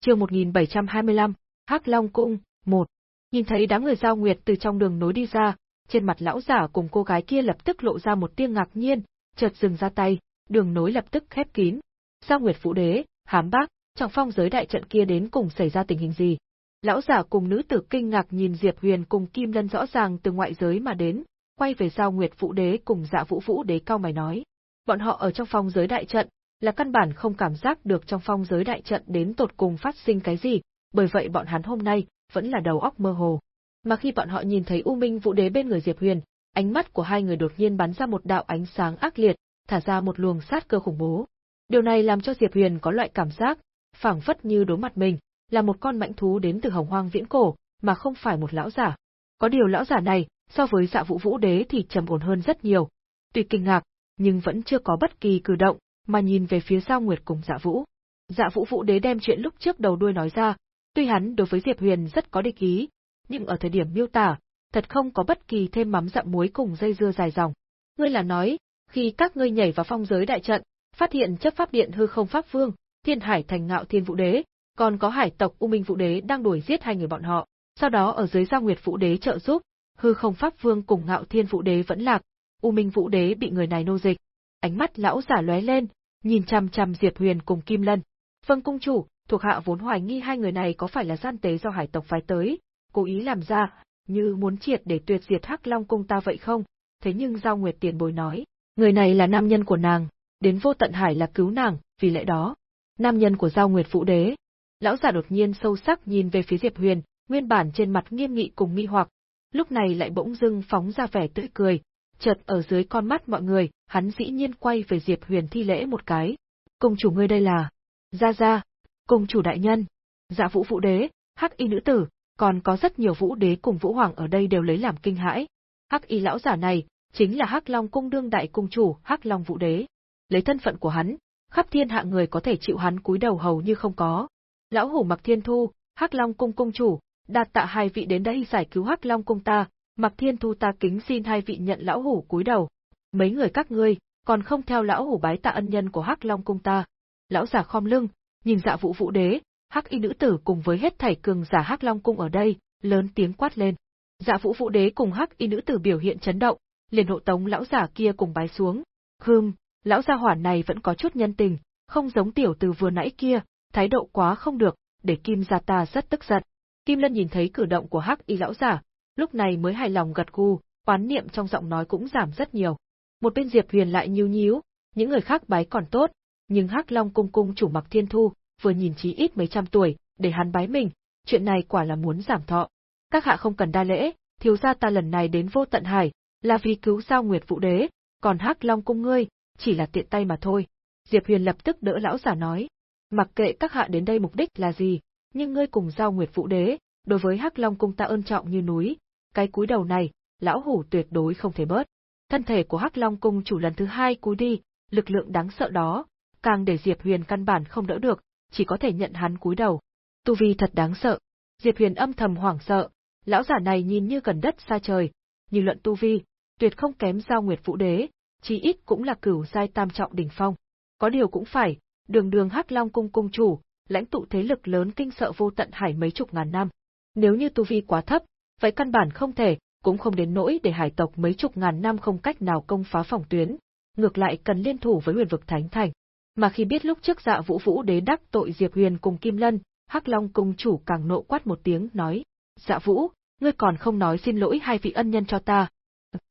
Chương 1725, Hắc Long cung, 1. Nhìn thấy đám người giao nguyệt từ trong đường nối đi ra, trên mặt lão giả cùng cô gái kia lập tức lộ ra một tia ngạc nhiên, chợt dừng ra tay, đường nối lập tức khép kín. Giao Nguyệt phụ Đế, Hám Bác, trong phong giới đại trận kia đến cùng xảy ra tình hình gì? Lão giả cùng nữ tử kinh ngạc nhìn Diệp Huyền cùng Kim Lân rõ ràng từ ngoại giới mà đến, quay về Giao Nguyệt Vũ Đế cùng Dạ Vũ Vũ Đế cao mày nói. Bọn họ ở trong phong giới đại trận, là căn bản không cảm giác được trong phong giới đại trận đến tột cùng phát sinh cái gì, bởi vậy bọn hắn hôm nay vẫn là đầu óc mơ hồ. Mà khi bọn họ nhìn thấy U Minh Vũ Đế bên người Diệp Huyền, ánh mắt của hai người đột nhiên bắn ra một đạo ánh sáng ác liệt, thả ra một luồng sát cơ khủng bố. Điều này làm cho Diệp Huyền có loại cảm giác, phảng phất như đối mặt mình, là một con mãnh thú đến từ hồng hoang viễn cổ, mà không phải một lão giả. Có điều lão giả này, so với dạ vũ vũ đế thì trầm ổn hơn rất nhiều. Tuy kinh ngạc, nhưng vẫn chưa có bất kỳ cử động, mà nhìn về phía Giao Nguyệt cùng dạ vũ. Dạ vũ vũ đế đem chuyện lúc trước đầu đuôi nói ra, tuy hắn đối với Diệp Huyền rất có địch ý, nhưng ở thời điểm miêu tả, thật không có bất kỳ thêm mắm dặm muối cùng dây dưa dài dòng. Ngươi là nói, khi các ngươi nhảy vào phong giới đại trận, phát hiện chấp pháp điện hư không pháp vương, thiên hải thành ngạo thiên vũ đế, còn có hải tộc U Minh Vũ Đế đang đuổi giết hai người bọn họ. Sau đó ở dưới Giao Nguyệt Vũ Đế trợ giúp, hư không pháp vương cùng ngạo thiên Vũ Đế vẫn lạc, U Minh Vũ Đế bị người này nô dịch. Ánh mắt lão giả lóe lên, nhìn chằm chằm Diệp Huyền cùng Kim Lân. Vâng cung chủ, thuộc hạ vốn hoài nghi hai người này có phải là gian tế do hải tộc phái tới, cố ý làm ra, như muốn triệt để tuyệt diệt Hắc Long cung ta vậy không? Thế nhưng Giao Nguyệt tiền bối nói, người này là nam nhân của nàng, đến vô tận hải là cứu nàng, vì lẽ đó, nam nhân của Giao Nguyệt Vũ Đế, Lão giả đột nhiên sâu sắc nhìn về phía Diệp Huyền, nguyên bản trên mặt nghiêm nghị cùng nghi hoặc, lúc này lại bỗng dưng phóng ra vẻ tươi cười, chợt ở dưới con mắt mọi người, hắn dĩ nhiên quay về Diệp Huyền thi lễ một cái. Công chủ ngươi đây là? Gia Gia, công chủ đại nhân, dạ vũ vũ đế, hắc y nữ tử, còn có rất nhiều vũ đế cùng vũ hoàng ở đây đều lấy làm kinh hãi. Hắc y lão giả này, chính là hắc long cung đương đại cung chủ, hắc long vũ đế. Lấy thân phận của hắn, khắp thiên hạ người có thể chịu hắn cúi đầu hầu như không có. Lão hủ Mặc Thiên Thu, Hắc Long cung cung chủ, đạt tạ hai vị đến đây giải cứu Hắc Long cung ta, Mặc Thiên Thu ta kính xin hai vị nhận lão hủ cúi đầu. Mấy người các ngươi, còn không theo lão hủ bái tạ ân nhân của Hắc Long cung ta. Lão giả khom lưng, nhìn Dạ Vũ Vũ Đế, Hắc Y nữ tử cùng với hết thảy cường giả Hắc Long cung ở đây, lớn tiếng quát lên. Dạ Vũ Vũ Đế cùng Hắc Y nữ tử biểu hiện chấn động, liền hộ tống lão giả kia cùng bái xuống. Hừm, lão gia hỏa này vẫn có chút nhân tình, không giống tiểu từ vừa nãy kia, thái độ quá không được, để Kim gia ta rất tức giận. Kim Lân nhìn thấy cử động của Hắc Y lão giả, lúc này mới hài lòng gật gù, oán niệm trong giọng nói cũng giảm rất nhiều. Một bên Diệp Huyền lại nhíu nhíu, những người khác bái còn tốt, nhưng Hắc Long cung cung chủ Mặc Thiên Thu, vừa nhìn chí ít mấy trăm tuổi, để hắn bái mình, chuyện này quả là muốn giảm thọ. Các hạ không cần đa lễ, thiếu gia ta lần này đến vô tận hải, là vì cứu Giao Nguyệt Vũ Đế, còn Hắc Long cung ngươi, chỉ là tiện tay mà thôi. Diệp Huyền lập tức đỡ lão giả nói, mặc kệ các hạ đến đây mục đích là gì, nhưng ngươi cùng Giao Nguyệt Vũ Đế, đối với Hắc Long cung ta ơn trọng như núi, cái cúi đầu này, lão hủ tuyệt đối không thể bớt. Thân thể của Hắc Long cung chủ lần thứ hai cúi đi, lực lượng đáng sợ đó, càng để Diệp Huyền căn bản không đỡ được, chỉ có thể nhận hắn cúi đầu. Tu vi thật đáng sợ. Diệp Huyền âm thầm hoảng sợ, lão giả này nhìn như gần đất xa trời, nhưng luận tu vi, tuyệt không kém giao Nguyệt Vũ Đế, chí ít cũng là cửu giai tam trọng đỉnh phong. Có điều cũng phải, đường đường Hắc Long cung cung chủ, lãnh tụ thế lực lớn kinh sợ vô tận hải mấy chục ngàn năm. Nếu như tu vi quá thấp, vậy căn bản không thể, cũng không đến nỗi để hải tộc mấy chục ngàn năm không cách nào công phá phòng tuyến, ngược lại cần liên thủ với huyền vực thánh thành. Mà khi biết lúc trước dạ vũ vũ đế đắc tội Diệp Huyền cùng Kim Lân, Hắc Long cung chủ càng nộ quát một tiếng nói, dạ vũ, ngươi còn không nói xin lỗi hai vị ân nhân cho ta.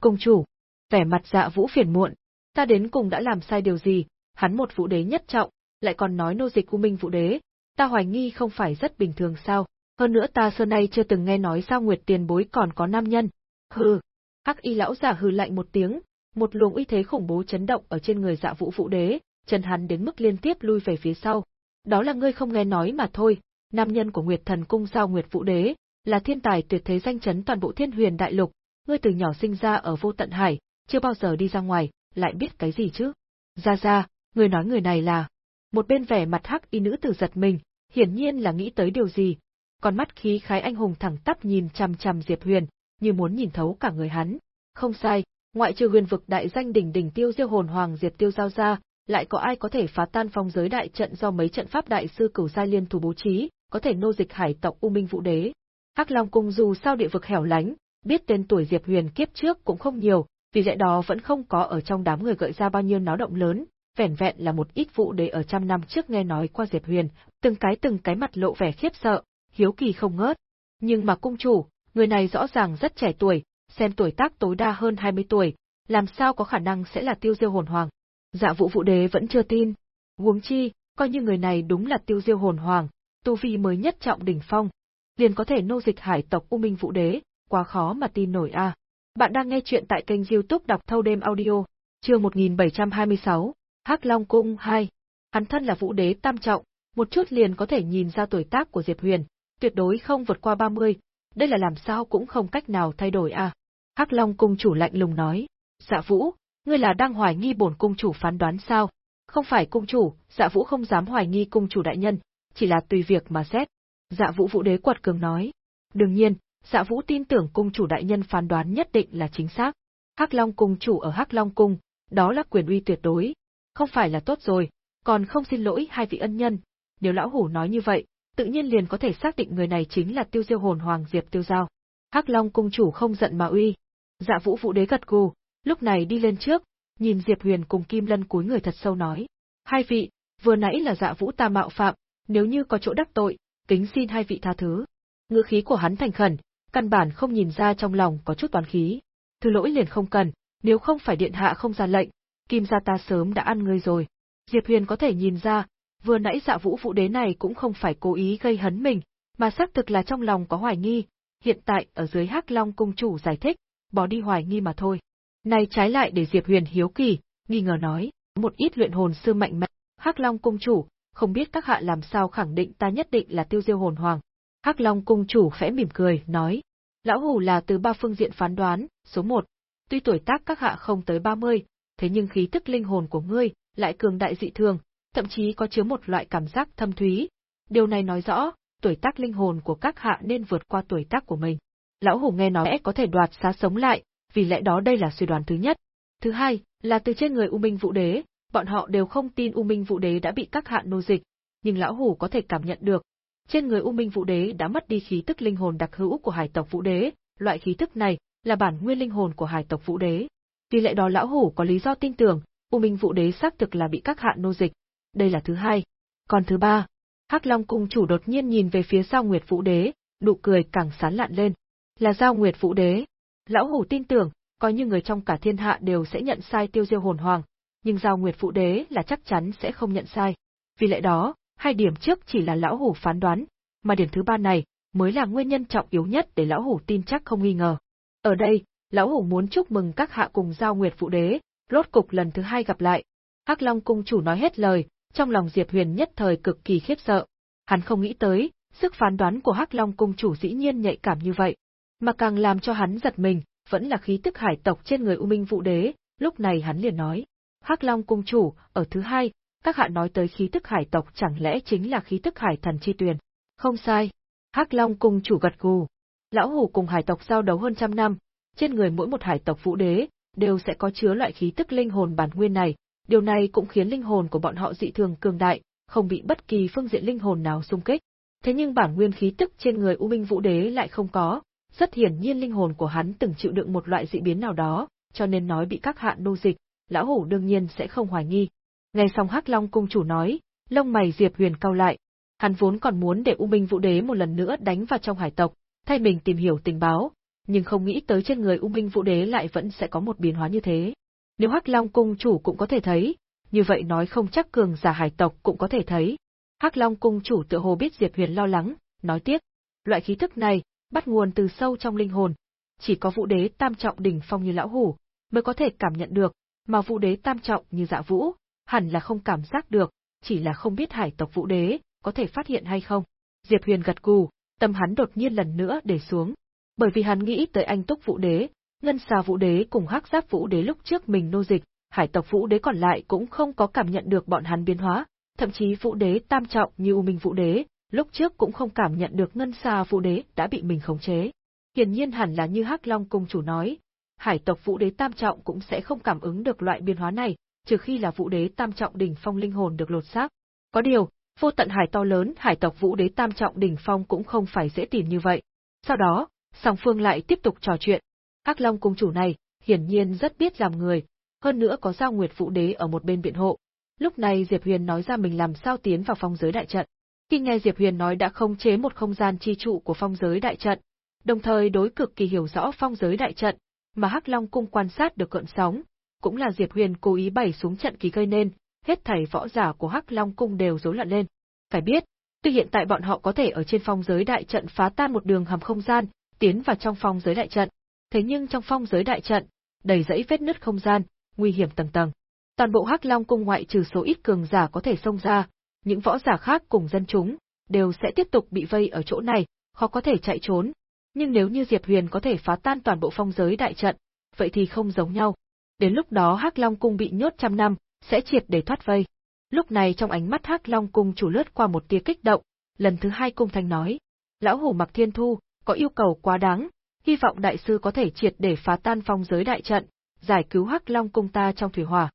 Cung chủ, vẻ mặt dạ vũ phiền muộn, ta đến cùng đã làm sai điều gì, hắn một vũ đế nhất trọng, lại còn nói nô dịch của minh vũ đế, ta hoài nghi không phải rất bình thường sao, hơn nữa ta xưa nay chưa từng nghe nói sao Nguyệt tiền bối còn có nam nhân. Hừ, Hắc y lão giả hừ lạnh một tiếng, một luồng uy thế khủng bố chấn động ở trên người dạ vũ vũ đế, chân hắn đến mức liên tiếp lui về phía sau. Đó là ngươi không nghe nói mà thôi, nam nhân của Nguyệt Thần Cung sao Nguyệt Vũ Đế, là thiên tài tuyệt thế danh chấn toàn bộ thiên huyền đại lục, ngươi từ nhỏ sinh ra ở vô tận hải, chưa bao giờ đi ra ngoài, lại biết cái gì chứ? Ra ra, người nói người này là... Một bên vẻ mặt hắc y nữ tử giật mình, hiển nhiên là nghĩ tới điều gì. Còn mắt khí khái anh hùng thẳng tắp nhìn chằm chằm Diệp Huyền, như muốn nhìn thấu cả người hắn. Không sai, ngoại trừ huyền vực đại danh đỉnh đỉnh tiêu diêu hồn hoàng Diệp Tiêu giao ra, lại có ai có thể phá tan phong giới đại trận do mấy trận pháp đại sư cửu giai liên thủ bố trí, có thể nô dịch hải tộc U Minh Vũ Đế. Hắc Long cung dù sao địa vực hẻo lánh, biết tên tuổi Diệp Huyền kiếp trước cũng không nhiều, vì lẽ đó vẫn không có ở trong đám người gợi ra bao nhiêu náo động lớn, vẻn vẹn là một ít vụ đế ở trăm năm trước nghe nói qua Diệp Huyền, từng cái từng cái mặt lộ vẻ khiếp sợ, hiếu kỳ không ngớt. Nhưng mà cung chủ, người này rõ ràng rất trẻ tuổi, xem tuổi tác tối đa hơn 20 tuổi, làm sao có khả năng sẽ là tiêu diêu hồn hoàng. Dạ vụ vụ đế vẫn chưa tin. Huống chi, coi như người này đúng là tiêu diêu hồn hoàng, tu vi mới nhất trọng đỉnh phong, liền có thể nô dịch hải tộc U Minh vụ Đế, quá khó mà tin nổi a. Bạn đang nghe chuyện tại kênh youtube đọc thâu đêm audio, chương 1726, Hắc Long Cung 2. Hắn thân là Vũ Đế tam trọng, một chút liền có thể nhìn ra tuổi tác của Diệp Huyền, tuyệt đối không vượt qua 30, đây là làm sao cũng không cách nào thay đổi à? Hắc Long Cung chủ lạnh lùng nói, dạ Vũ, ngươi là đang hoài nghi bổn cung chủ phán đoán sao? Không phải cung chủ, dạ vũ không dám hoài nghi cung chủ đại nhân, chỉ là tùy việc mà xét. Dạ vũ vũ đế quật cường nói. Đương nhiên, dạ vũ tin tưởng cung chủ đại nhân phán đoán nhất định là chính xác. Hắc Long cung chủ ở Hắc Long cung, đó là quyền uy tuyệt đối. Không phải là tốt rồi, còn không xin lỗi hai vị ân nhân. Nếu lão hủ nói như vậy, tự nhiên liền có thể xác định người này chính là tiêu diêu hồn hoàng Diệp Tiêu Giao. Hắc Long cung chủ không giận mà uy. Dạ vũ vũ đế gật gù, lúc này đi lên trước, nhìn Diệp Huyền cùng Kim Lân cúi người thật sâu nói. Hai vị, vừa nãy là dạ vũ ta mạo phạm, nếu như có chỗ đắc tội, kính xin hai vị tha thứ. Ngữ khí của hắn thành khẩn, căn bản không nhìn ra trong lòng có chút toán khí. Thứ lỗi liền không cần, nếu không phải điện hạ không ra lệnh, Kim gia ta sớm đã ăn ngươi rồi. Diệp Huyền có thể nhìn ra, vừa nãy dạ vũ vũ đế này cũng không phải cố ý gây hấn mình, mà xác thực là trong lòng có hoài nghi, hiện tại ở dưới Hắc Long cung chủ giải thích, bỏ đi hoài nghi mà thôi. Này trái lại để Diệp Huyền hiếu kỳ, nghi ngờ nói, một ít luyện hồn sư mạnh mẽ, Hắc Long cung chủ, không biết các hạ làm sao khẳng định ta nhất định là tiêu diêu hồn hoàng. Hắc Long cung chủ khẽ mỉm cười, nói, lão hủ là từ ba phương diện phán đoán, số một, tuy tuổi tác các hạ không tới 30, thế nhưng khí tức linh hồn của ngươi lại cường đại dị thường, thậm chí có chứa một loại cảm giác thâm thúy. Điều này nói rõ, tuổi tác linh hồn của các hạ nên vượt qua tuổi tác của mình. Lão hủ nghe nói có thể đoạt xá sống lại, vì lẽ đó đây là suy đoán thứ nhất. Thứ hai, là từ trên người U Minh Vũ Đế, Bọn họ đều không tin U Minh Vũ Đế đã bị các hạ nô dịch, nhưng lão hủ có thể cảm nhận được, trên người U Minh Vũ Đế đã mất đi khí tức linh hồn đặc hữu của hải tộc Vũ Đế, loại khí tức này là bản nguyên linh hồn của hải tộc Vũ Đế. Vì lẽ đó lão hủ có lý do tin tưởng, U Minh Vũ Đế xác thực là bị các hạ nô dịch. Đây là thứ hai. Còn thứ ba, Hắc Long cung chủ đột nhiên nhìn về phía Giao Nguyệt Vũ Đế, nụ cười càng sán lạn lên. Là Giao Nguyệt Vũ Đế. Lão hủ tin tưởng, coi như người trong cả thiên hạ đều sẽ nhận sai tiêu diêu hồn hoàng, nhưng Giao Nguyệt Vũ Đế là chắc chắn sẽ không nhận sai. Vì lẽ đó, hai điểm trước chỉ là lão hủ phán đoán, mà điểm thứ ba này mới là nguyên nhân trọng yếu nhất để lão hủ tin chắc không nghi ngờ. Ở đây, lão hủ muốn chúc mừng các hạ cùng Giao Nguyệt phụ Đế, rốt cục lần thứ hai gặp lại. Hắc Long cung chủ nói hết lời, trong lòng Diệp Huyền nhất thời cực kỳ khiếp sợ. Hắn không nghĩ tới, sức phán đoán của Hắc Long cung chủ dĩ nhiên nhạy cảm như vậy. Mà càng làm cho hắn giật mình, vẫn là khí tức hải tộc trên người U Minh Vũ Đế, lúc này hắn liền nói. Hắc Long cung chủ, ở thứ hai, các hạ nói tới khí tức hải tộc chẳng lẽ chính là khí tức hải thần chi tuyền. Không sai. Hắc Long cung chủ gật gù. Lão hủ cùng hải tộc giao đấu hơn trăm năm, trên người mỗi một hải tộc vũ đế, đều sẽ có chứa loại khí tức linh hồn bản nguyên này, điều này cũng khiến linh hồn của bọn họ dị thường cường đại, không bị bất kỳ phương diện linh hồn nào xung kích. Thế nhưng bản nguyên khí tức trên người U Minh Vũ Đế lại không có, rất hiển nhiên linh hồn của hắn từng chịu đựng một loại dị biến nào đó, cho nên nói bị các hạn nô dịch, lão hủ đương nhiên sẽ không hoài nghi. Nghe xong Hắc Long cung chủ nói, lông mày Diệp Huyền cau lại. Hắn vốn còn muốn để U Minh Vũ Đế một lần nữa đánh vào trong hải tộc, thay mình tìm hiểu tình báo, nhưng không nghĩ tới trên người U Minh Vũ Đế lại vẫn sẽ có một biến hóa như thế. Nếu Hắc Long cung chủ cũng có thể thấy, như vậy nói không chắc cường giả hải tộc cũng có thể thấy. Hắc Long cung chủ tựa hồ biết Diệp Huyền lo lắng, nói tiếp, loại khí thức này bắt nguồn từ sâu trong linh hồn, chỉ có Vũ Đế tam trọng đỉnh phong như lão hủ mới có thể cảm nhận được, mà Vũ Đế tam trọng như Dạ Vũ, hẳn là không cảm giác được, chỉ là không biết hải tộc Vũ Đế có thể phát hiện hay không. Diệp Huyền gật gù, tâm hắn đột nhiên lần nữa để xuống, bởi vì hắn nghĩ tới anh Túc Vũ Đế, Ngân Xà Vũ Đế cùng Hắc Giáp Vũ Đế lúc trước mình nô dịch, hải tộc Vũ Đế còn lại cũng không có cảm nhận được bọn hắn biến hóa, thậm chí Vũ Đế tam trọng như U Minh Vũ Đế, lúc trước cũng không cảm nhận được Ngân Xà Vũ Đế đã bị mình khống chế. Hiển nhiên hẳn là như Hắc Long cung chủ nói, hải tộc Vũ Đế tam trọng cũng sẽ không cảm ứng được loại biến hóa này, trừ khi là Vũ Đế tam trọng đỉnh phong linh hồn được lột xác. Có điều, vô tận hải to lớn, hải tộc Vũ Đế tam trọng đỉnh phong cũng không phải dễ tìm như vậy. Sau đó, song phương lại tiếp tục trò chuyện. Hắc Long cung chủ này, hiển nhiên rất biết làm người, hơn nữa có Giao Nguyệt Vũ Đế ở một bên biện hộ. Lúc này Diệp Huyền nói ra mình làm sao tiến vào phong giới đại trận. Khi nghe Diệp Huyền nói đã không chế một không gian chi trụ của phong giới đại trận, đồng thời đối cực kỳ hiểu rõ phong giới đại trận, mà Hắc Long cung quan sát được cận sóng, cũng là Diệp Huyền cố ý bày xuống trận kỳ gây nên, hết thảy võ giả của Hắc Long cung đều rối loạn lên. Phải biết, tuy hiện tại bọn họ có thể ở trên phong giới đại trận phá tan một đường hầm không gian, tiến vào trong phong giới đại trận. Thế nhưng trong phong giới đại trận, đầy rẫy vết nứt không gian, nguy hiểm tầng tầng. Toàn bộ Hắc Long cung ngoại trừ số ít cường giả có thể xông ra, những võ giả khác cùng dân chúng đều sẽ tiếp tục bị vây ở chỗ này, khó có thể chạy trốn. Nhưng nếu như Diệp Huyền có thể phá tan toàn bộ phong giới đại trận, vậy thì không giống nhau. Đến lúc đó Hắc Long cung bị nhốt trăm năm, sẽ triệt để thoát vây. Lúc này trong ánh mắt Hắc Long cung chủ lướt qua một tia kích động, lần thứ hai cung thanh nói: "Lão Hủ Mặc Thiên Thu, có yêu cầu quá đáng, hy vọng đại sư có thể triệt để phá tan phong giới đại trận, giải cứu Hắc Long cung ta trong thủy hỏa.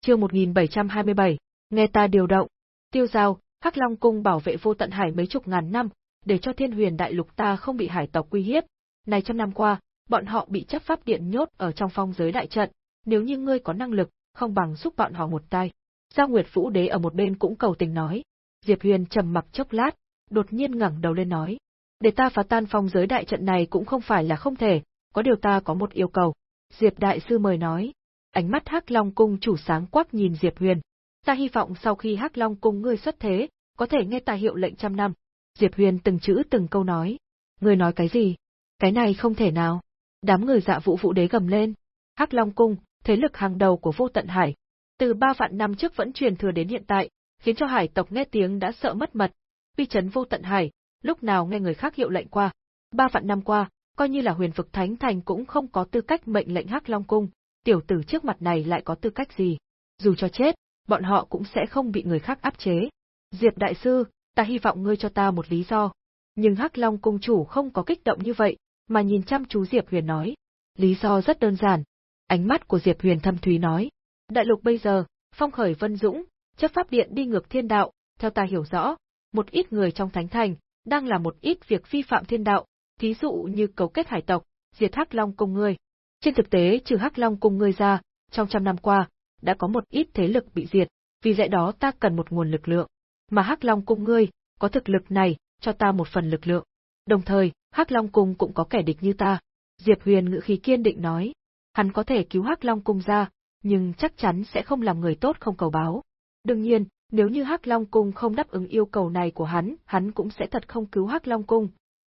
Chương 1727, nghe ta điều động. Tiêu giao, Hắc Long cung bảo vệ vô tận hải mấy chục ngàn năm, để cho Thiên Huyền đại lục ta không bị hải tộc uy hiếp. Này trăm năm qua, bọn họ bị chấp pháp điện nhốt ở trong phong giới đại trận, nếu như ngươi có năng lực, không bằng giúp bọn họ một tay. Giao Nguyệt Vũ Đế ở một bên cũng cầu tình nói. Diệp Huyền trầm mặc chốc lát, đột nhiên ngẩng đầu lên nói. Để ta phá tan phong giới đại trận này cũng không phải là không thể, có điều ta có một yêu cầu. Diệp Đại Sư mời nói. Ánh mắt Hắc Long Cung chủ sáng quắc nhìn Diệp Huyền. Ta hy vọng sau khi Hắc Long Cung ngươi xuất thế, có thể nghe ta hiệu lệnh trăm năm. Diệp Huyền từng chữ từng câu nói. Ngươi nói cái gì? Cái này không thể nào. Đám người dạ vũ vũ đế gầm lên. Hắc Long Cung, thế lực hàng đầu của vô tận hải. Từ ba vạn năm trước vẫn truyền thừa đến hiện tại, khiến cho hải tộc nghe tiếng đã sợ mất mật. Uy chấn vô tận hải, lúc nào nghe người khác hiệu lệnh qua. Ba vạn năm qua, coi như là huyền vực thánh thành cũng không có tư cách mệnh lệnh Hắc Long cung, tiểu tử trước mặt này lại có tư cách gì? Dù cho chết, bọn họ cũng sẽ không bị người khác áp chế. Diệp đại sư, ta hy vọng ngươi cho ta một lý do. Nhưng Hắc Long cung chủ không có kích động như vậy, mà nhìn chăm chú Diệp Huyền nói. Lý do rất đơn giản. Ánh mắt của Diệp Huyền thâm thúy nói. Đại lục bây giờ, Phong khởi vân dũng, chấp pháp điện đi ngược thiên đạo, theo ta hiểu rõ, một ít người trong thánh thành đang làm một ít việc vi phạm thiên đạo, thí dụ như cấu kết hải tộc, diệt Hắc Long cung ngươi. Trên thực tế, trừ Hắc Long cung ngươi ra, trong trăm năm qua, đã có một ít thế lực bị diệt, vì lẽ đó ta cần một nguồn lực lượng. Mà Hắc Long cung ngươi, có thực lực này, cho ta một phần lực lượng. Đồng thời, Hắc Long cung cũng có kẻ địch như ta. Diệp Huyền ngữ khí kiên định nói, hắn có thể cứu Hắc Long cung ra, nhưng chắc chắn sẽ không làm người tốt không cầu báo. Đương nhiên, nếu như Hắc Long cung không đáp ứng yêu cầu này của hắn, hắn cũng sẽ thật không cứu Hắc Long cung.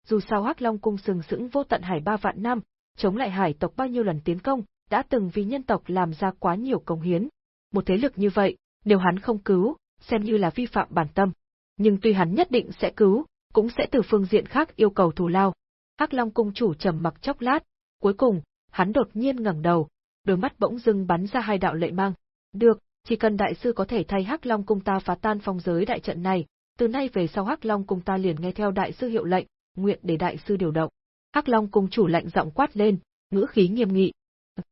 Dù sao Hắc Long cung sừng sững vô tận hải ba vạn năm, chống lại hải tộc bao nhiêu lần tiến công, đã từng vì nhân tộc làm ra quá nhiều công hiến. Một thế lực như vậy, nếu hắn không cứu, xem như là vi phạm bản tâm. Nhưng tuy hắn nhất định sẽ cứu, cũng sẽ từ phương diện khác yêu cầu thù lao. Hắc Long cung chủ trầm mặc chốc lát, cuối cùng, hắn đột nhiên ngẩng đầu, đôi mắt bỗng dưng bắn ra hai đạo lệ mang. Được, chỉ cần đại sư có thể thay Hắc Long cung ta phá tan phong giới đại trận này, từ nay về sau Hắc Long cung ta liền nghe theo đại sư hiệu lệnh, nguyện để đại sư điều động. Hắc Long cung chủ lạnh giọng quát lên, ngữ khí nghiêm nghị.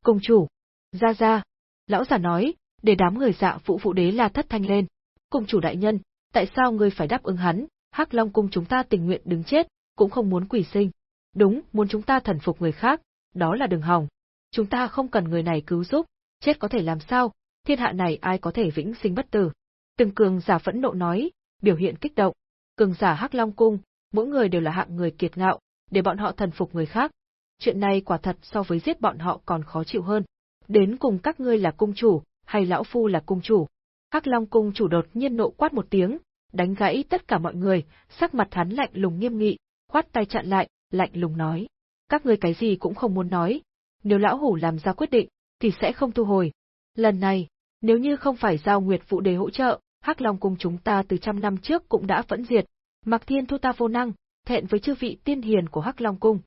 Cung chủ, ra ra. Lão giả nói, để đám người dạ phụ phụ đế là thất thanh lên. Cung chủ đại nhân, tại sao ngươi phải đáp ứng hắn, Hắc Long cung chúng ta tình nguyện đứng chết, cũng không muốn quỷ sinh. Đúng, muốn chúng ta thần phục người khác, đó là đường hỏng. Chúng ta không cần người này cứu giúp, chết có thể làm sao, thiên hạ này ai có thể vĩnh sinh bất tử. Từng cường giả phẫn nộ nói, biểu hiện kích động. Cường giả Hắc Long cung, mỗi người đều là hạng người kiệt ngạo, để bọn họ thần phục người khác. Chuyện này quả thật so với giết bọn họ còn khó chịu hơn. Đến cùng các ngươi là cung chủ, hay lão phu là cung chủ. Hắc Long cung chủ đột nhiên nộ quát một tiếng, đánh gãy tất cả mọi người, sắc mặt hắn lạnh lùng nghiêm nghị, khoát tay chặn lại, lạnh lùng nói. Các ngươi cái gì cũng không muốn nói, nếu lão hủ làm ra quyết định, thì sẽ không thu hồi. Lần này, nếu như không phải giao nguyệt vụ đề hỗ trợ, Hắc Long cung chúng ta từ trăm năm trước cũng đã phẫn diệt, Mặc Thiên thu ta vô năng, thẹn với chư vị tiên hiền của Hắc Long cung.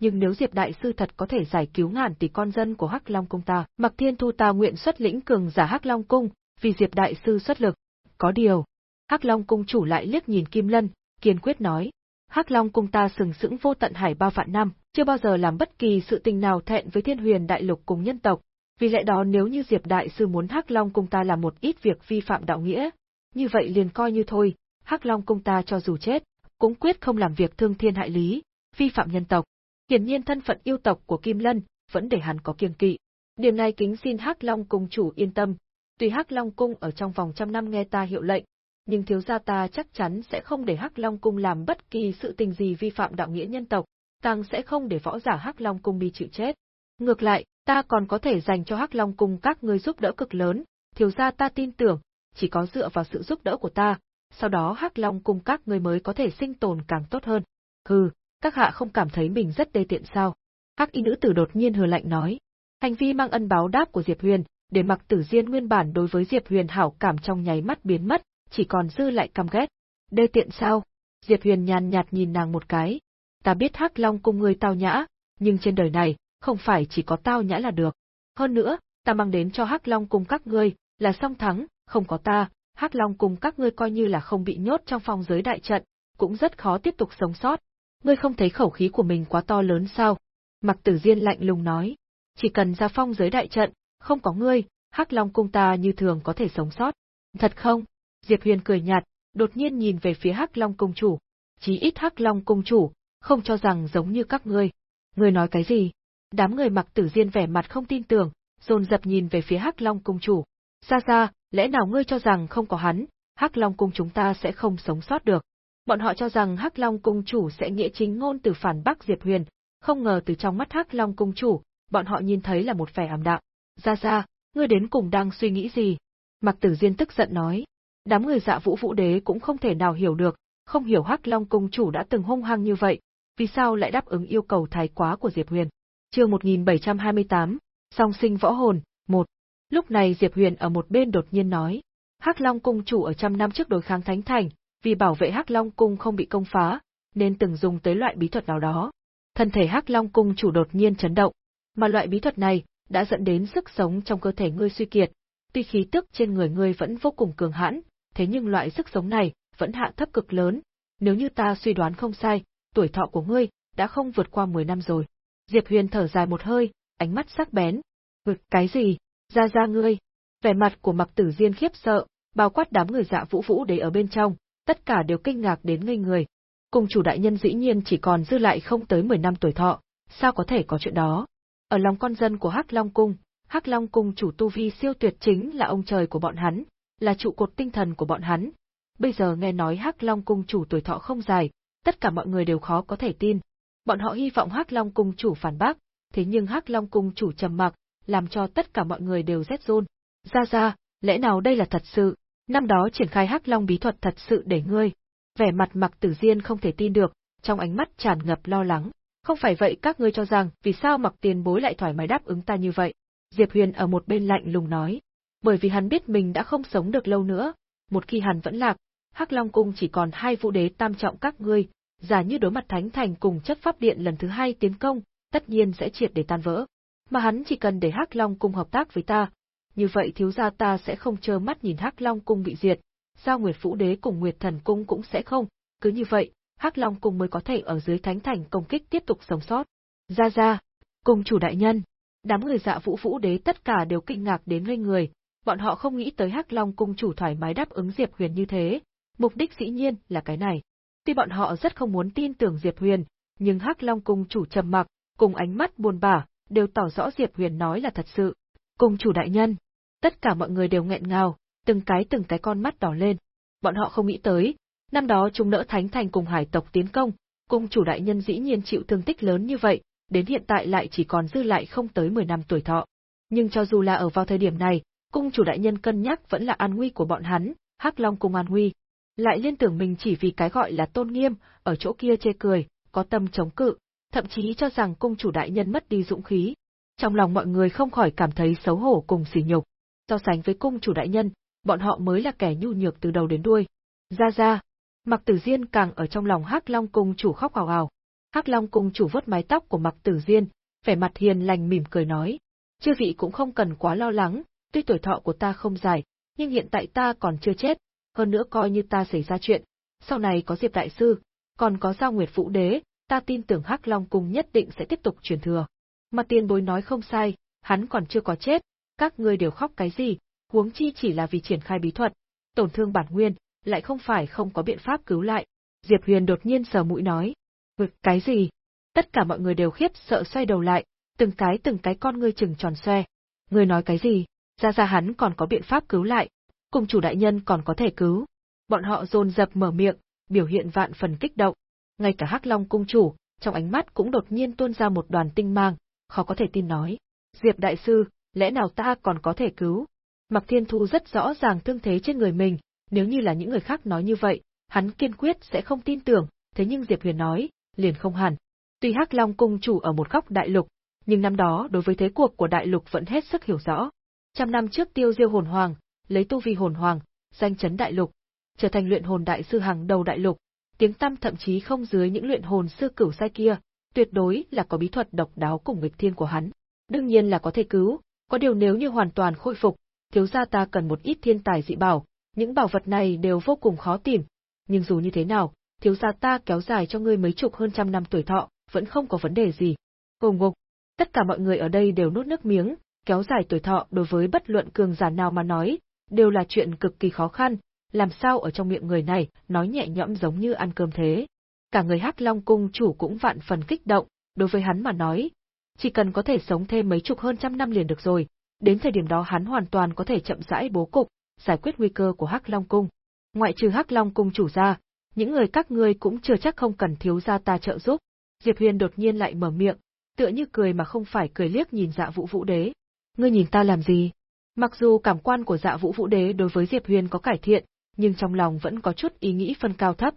Nhưng nếu Diệp đại sư thật có thể giải cứu ngàn tỷ con dân của Hắc Long cung ta, Mặc Thiên thu ta nguyện xuất lĩnh cường giả Hắc Long cung, vì Diệp đại sư xuất lực. Có điều, Hắc Long cung chủ lại liếc nhìn Kim Lân, kiên quyết nói: Hắc Long cung ta sừng sững vô tận hải ba vạn năm, chưa bao giờ làm bất kỳ sự tình nào thẹn với Thiên Huyền đại lục cùng nhân tộc, vì lẽ đó nếu như Diệp đại sư muốn Hắc Long cung ta làm một ít việc vi phạm đạo nghĩa, như vậy liền coi như thôi, Hắc Long cung ta cho dù chết, cũng quyết không làm việc thương thiên hại lý, vi phạm nhân tộc. Hiển nhiên thân phận yêu tộc của Kim Lân vẫn để hắn có kiêng kỵ. Điểm này kính xin Hắc Long cung chủ yên tâm, tuy Hắc Long cung ở trong vòng trăm năm nghe ta hiệu lệnh, nhưng thiếu gia ta chắc chắn sẽ không để Hắc Long cung làm bất kỳ sự tình gì vi phạm đạo nghĩa nhân tộc, càng sẽ không để võ giả Hắc Long cung bị chịu chết. Ngược lại, ta còn có thể dành cho Hắc Long cung các ngươi giúp đỡ cực lớn, thiếu gia ta tin tưởng, chỉ có dựa vào sự giúp đỡ của ta, sau đó Hắc Long cung các ngươi mới có thể sinh tồn càng tốt hơn. Hừ, các hạ không cảm thấy mình rất đê tiện sao? Hắc y nữ tử đột nhiên hừ lạnh nói. Hành vi mang ân báo đáp của Diệp Huyền, để mặc tử diên nguyên bản đối với Diệp Huyền hảo cảm trong nháy mắt biến mất, chỉ còn dư lại căm ghét. Đê tiện sao? Diệp Huyền nhàn nhạt nhìn nàng một cái. Ta biết Hắc Long cung ngươi tao nhã, nhưng trên đời này, không phải chỉ có tao nhã là được. Hơn nữa, ta mang đến cho Hắc Long cung các ngươi, là song thắng, không có ta, Hắc Long cùng các ngươi coi như là không bị nhốt trong phòng giới đại trận, cũng rất khó tiếp tục sống sót. Ngươi không thấy khẩu khí của mình quá to lớn sao? Mặc Tử Diên lạnh lùng nói, chỉ cần ra phong giới đại trận, không có ngươi, Hắc Long cung ta như thường có thể sống sót. Thật không? Diệp Huyền cười nhạt, đột nhiên nhìn về phía Hắc Long cung chủ. Chí ít Hắc Long cung chủ, không cho rằng giống như các ngươi. Ngươi nói cái gì? Đám người mặc tử diên vẻ mặt không tin tưởng, dồn dập nhìn về phía Hắc Long cung chủ. Xa xa, lẽ nào ngươi cho rằng không có hắn, Hắc Long cung chúng ta sẽ không sống sót được? Bọn họ cho rằng Hắc Long cung chủ sẽ nghĩa chính ngôn từ phản bác Diệp Huyền, không ngờ từ trong mắt Hắc Long cung chủ, bọn họ nhìn thấy là một vẻ ảm đạm. Ra ra, ngươi đến cùng đang suy nghĩ gì? Mặc Tử Diên tức giận nói. Đám người dạ vũ vũ đế cũng không thể nào hiểu được, không hiểu Hắc Long cung chủ đã từng hung hăng như vậy, vì sao lại đáp ứng yêu cầu thái quá của Diệp Huyền. Chương 1728, Song sinh võ hồn, 1. Lúc này Diệp Huyền ở một bên đột nhiên nói, Hắc Long cung chủ ở trăm năm trước đối kháng Thánh Thành, vì bảo vệ Hắc Long cung không bị công phá, nên từng dùng tới loại bí thuật nào đó. Thân thể Hắc Long cung chủ đột nhiên chấn động, mà loại bí thuật này đã dẫn đến sức sống trong cơ thể ngươi suy kiệt. Tuy khí tức trên người ngươi vẫn vô cùng cường hãn, thế nhưng loại sức sống này vẫn hạ thấp cực lớn. Nếu như ta suy đoán không sai, tuổi thọ của ngươi đã không vượt qua 10 năm rồi. Diệp Huyền thở dài một hơi, ánh mắt sắc bén. Vượt cái gì? Ra ra ngươi. Vẻ mặt của Mặc Tử Diên khiếp sợ, bao quát đám người dạ vũ vũ đế ở bên trong, tất cả đều kinh ngạc đến ngây người. Cung chủ đại nhân dĩ nhiên chỉ còn dư lại không tới 10 năm tuổi thọ, sao có thể có chuyện đó? Ở lòng con dân của Hắc Long cung, Hắc Long cung chủ tu vi siêu tuyệt chính là ông trời của bọn hắn, là trụ cột tinh thần của bọn hắn. Bây giờ nghe nói Hắc Long cung chủ tuổi thọ không dài, tất cả mọi người đều khó có thể tin. Bọn họ hy vọng Hắc Long cung chủ phản bác, thế nhưng Hắc Long cung chủ trầm mặc, làm cho tất cả mọi người đều rét run. Ra ra, lẽ nào đây là thật sự? Năm đó triển khai Hắc Long bí thuật thật sự để ngươi. Vẻ mặt Mặc Tử Diên không thể tin được, trong ánh mắt tràn ngập lo lắng. Không phải vậy các ngươi cho rằng vì sao Mặc Tiền Bối lại thoải mái đáp ứng ta như vậy? Diệp Huyền ở một bên lạnh lùng nói. Bởi vì hắn biết mình đã không sống được lâu nữa, một khi hắn vẫn lạc, Hắc Long cung chỉ còn hai vũ đế tam trọng các ngươi, giả như đối mặt Thánh Thành cùng chấp pháp điện lần thứ hai tiến công, tất nhiên sẽ triệt để tan vỡ. Mà hắn chỉ cần để Hắc Long cung hợp tác với ta, như vậy thiếu gia ta sẽ không trơ mắt nhìn Hắc Long cung bị diệt, Giao Nguyệt Vũ Đế cùng Nguyệt Thần cung cũng sẽ không, cứ như vậy, Hắc Long cung mới có thể ở dưới Thánh Thành công kích tiếp tục sống sót. Ra ra, cung chủ đại nhân, đám người dạ Vũ Vũ Đế tất cả đều kinh ngạc đến ngây người, bọn họ không nghĩ tới Hắc Long cung chủ thoải mái đáp ứng Diệp Huyền như thế, mục đích dĩ nhiên là cái này. Tuy bọn họ rất không muốn tin tưởng Diệp Huyền, nhưng Hắc Long cung chủ trầm mặc, cùng ánh mắt buồn bã, đều tỏ rõ Diệp Huyền nói là thật sự. Cung chủ đại nhân, tất cả mọi người đều nghẹn ngào, từng cái từng cái con mắt đỏ lên. Bọn họ không nghĩ tới, năm đó chúng đỡ Thánh Thành cùng hải tộc tiến công, cung chủ đại nhân dĩ nhiên chịu thương tích lớn như vậy, đến hiện tại lại chỉ còn dư lại không tới 10 năm tuổi thọ. Nhưng cho dù là ở vào thời điểm này, cung chủ đại nhân cân nhắc vẫn là an nguy của bọn hắn, Hắc Long cùng an nguy. Lại liên tưởng mình chỉ vì cái gọi là tôn nghiêm, ở chỗ kia chê cười, có tâm chống cự, thậm chí cho rằng cung chủ đại nhân mất đi dũng khí. Trong lòng mọi người không khỏi cảm thấy xấu hổ cùng sỉ nhục. So sánh với cung chủ đại nhân, bọn họ mới là kẻ nhu nhược từ đầu đến đuôi. Ra ra, Mặc Tử Diên càng ở trong lòng Hắc Long cung chủ khóc ào ào. Hắc Long cung chủ vuốt mái tóc của Mặc Tử Diên, vẻ mặt hiền lành mỉm cười nói: "Chư vị cũng không cần quá lo lắng, tuy tuổi thọ của ta không dài, nhưng hiện tại ta còn chưa chết, hơn nữa coi như ta xảy ra chuyện, sau này có Diệp đại sư, còn có Giao Nguyệt Vũ Đế, ta tin tưởng Hắc Long cung nhất định sẽ tiếp tục truyền thừa." Mà tiền bối nói không sai, hắn còn chưa có chết, các ngươi đều khóc cái gì, huống chi chỉ là vì triển khai bí thuật, tổn thương bản nguyên, lại không phải không có biện pháp cứu lại. Diệp Huyền đột nhiên sờ mũi nói, vực cái gì? Tất cả mọi người đều khiếp sợ xoay đầu lại, từng cái từng cái con ngươi trừng tròn xoe. Ngươi nói cái gì? Ra ra hắn còn có biện pháp cứu lại, cùng chủ đại nhân còn có thể cứu. Bọn họ dồn dập mở miệng, biểu hiện vạn phần kích động. Ngay cả Hắc Long cung chủ, trong ánh mắt cũng đột nhiên tuôn ra một đoàn tinh mang, khó có thể tin nói. Diệp đại sư, lẽ nào ta còn có thể cứu? Mặc Thiên Thu rất rõ ràng thương thế trên người mình, nếu như là những người khác nói như vậy, hắn kiên quyết sẽ không tin tưởng, thế nhưng Diệp Huyền nói, liền không hẳn. Tuy Hắc Long cung chủ ở một góc đại lục, nhưng năm đó đối với thế cuộc của đại lục vẫn hết sức hiểu rõ. Trăm năm trước Tiêu Diêu hồn hoàng, lấy tu vi hồn hoàng, danh chấn đại lục, trở thành luyện hồn đại sư hàng đầu đại lục, tiếng tăm thậm chí không dưới những luyện hồn sư cửu sai kia, tuyệt đối là có bí thuật độc đáo cùng nghịch thiên của hắn. Đương nhiên là có thể cứu, có điều nếu như hoàn toàn khôi phục, thiếu gia ta cần một ít thiên tài dị bảo, những bảo vật này đều vô cùng khó tìm, nhưng dù như thế nào, thiếu gia ta kéo dài cho ngươi mấy chục hơn trăm năm tuổi thọ, vẫn không có vấn đề gì. Cùng ngục, tất cả mọi người ở đây đều nuốt nước miếng, kéo dài tuổi thọ đối với bất luận cường giả nào mà nói, đều là chuyện cực kỳ khó khăn, làm sao ở trong miệng người này nói nhẹ nhõm giống như ăn cơm thế. Cả người Hắc Long cung chủ cũng vạn phần kích động, đối với hắn mà nói, chỉ cần có thể sống thêm mấy chục hơn trăm năm liền được rồi, đến thời điểm đó hắn hoàn toàn có thể chậm rãi bố cục, giải quyết nguy cơ của Hắc Long cung. Ngoại trừ Hắc Long cung chủ ra, những người các ngươi cũng chưa chắc không cần thiếu gia ta trợ giúp. Diệp Huyền đột nhiên lại mở miệng, tựa như cười mà không phải cười liếc nhìn Dạ Vũ Vũ Đế. Ngươi nhìn ta làm gì? Mặc dù cảm quan của Dạ Vũ Vũ Đế đối với Diệp Huyền có cải thiện, nhưng trong lòng vẫn có chút ý nghĩ phân cao thấp.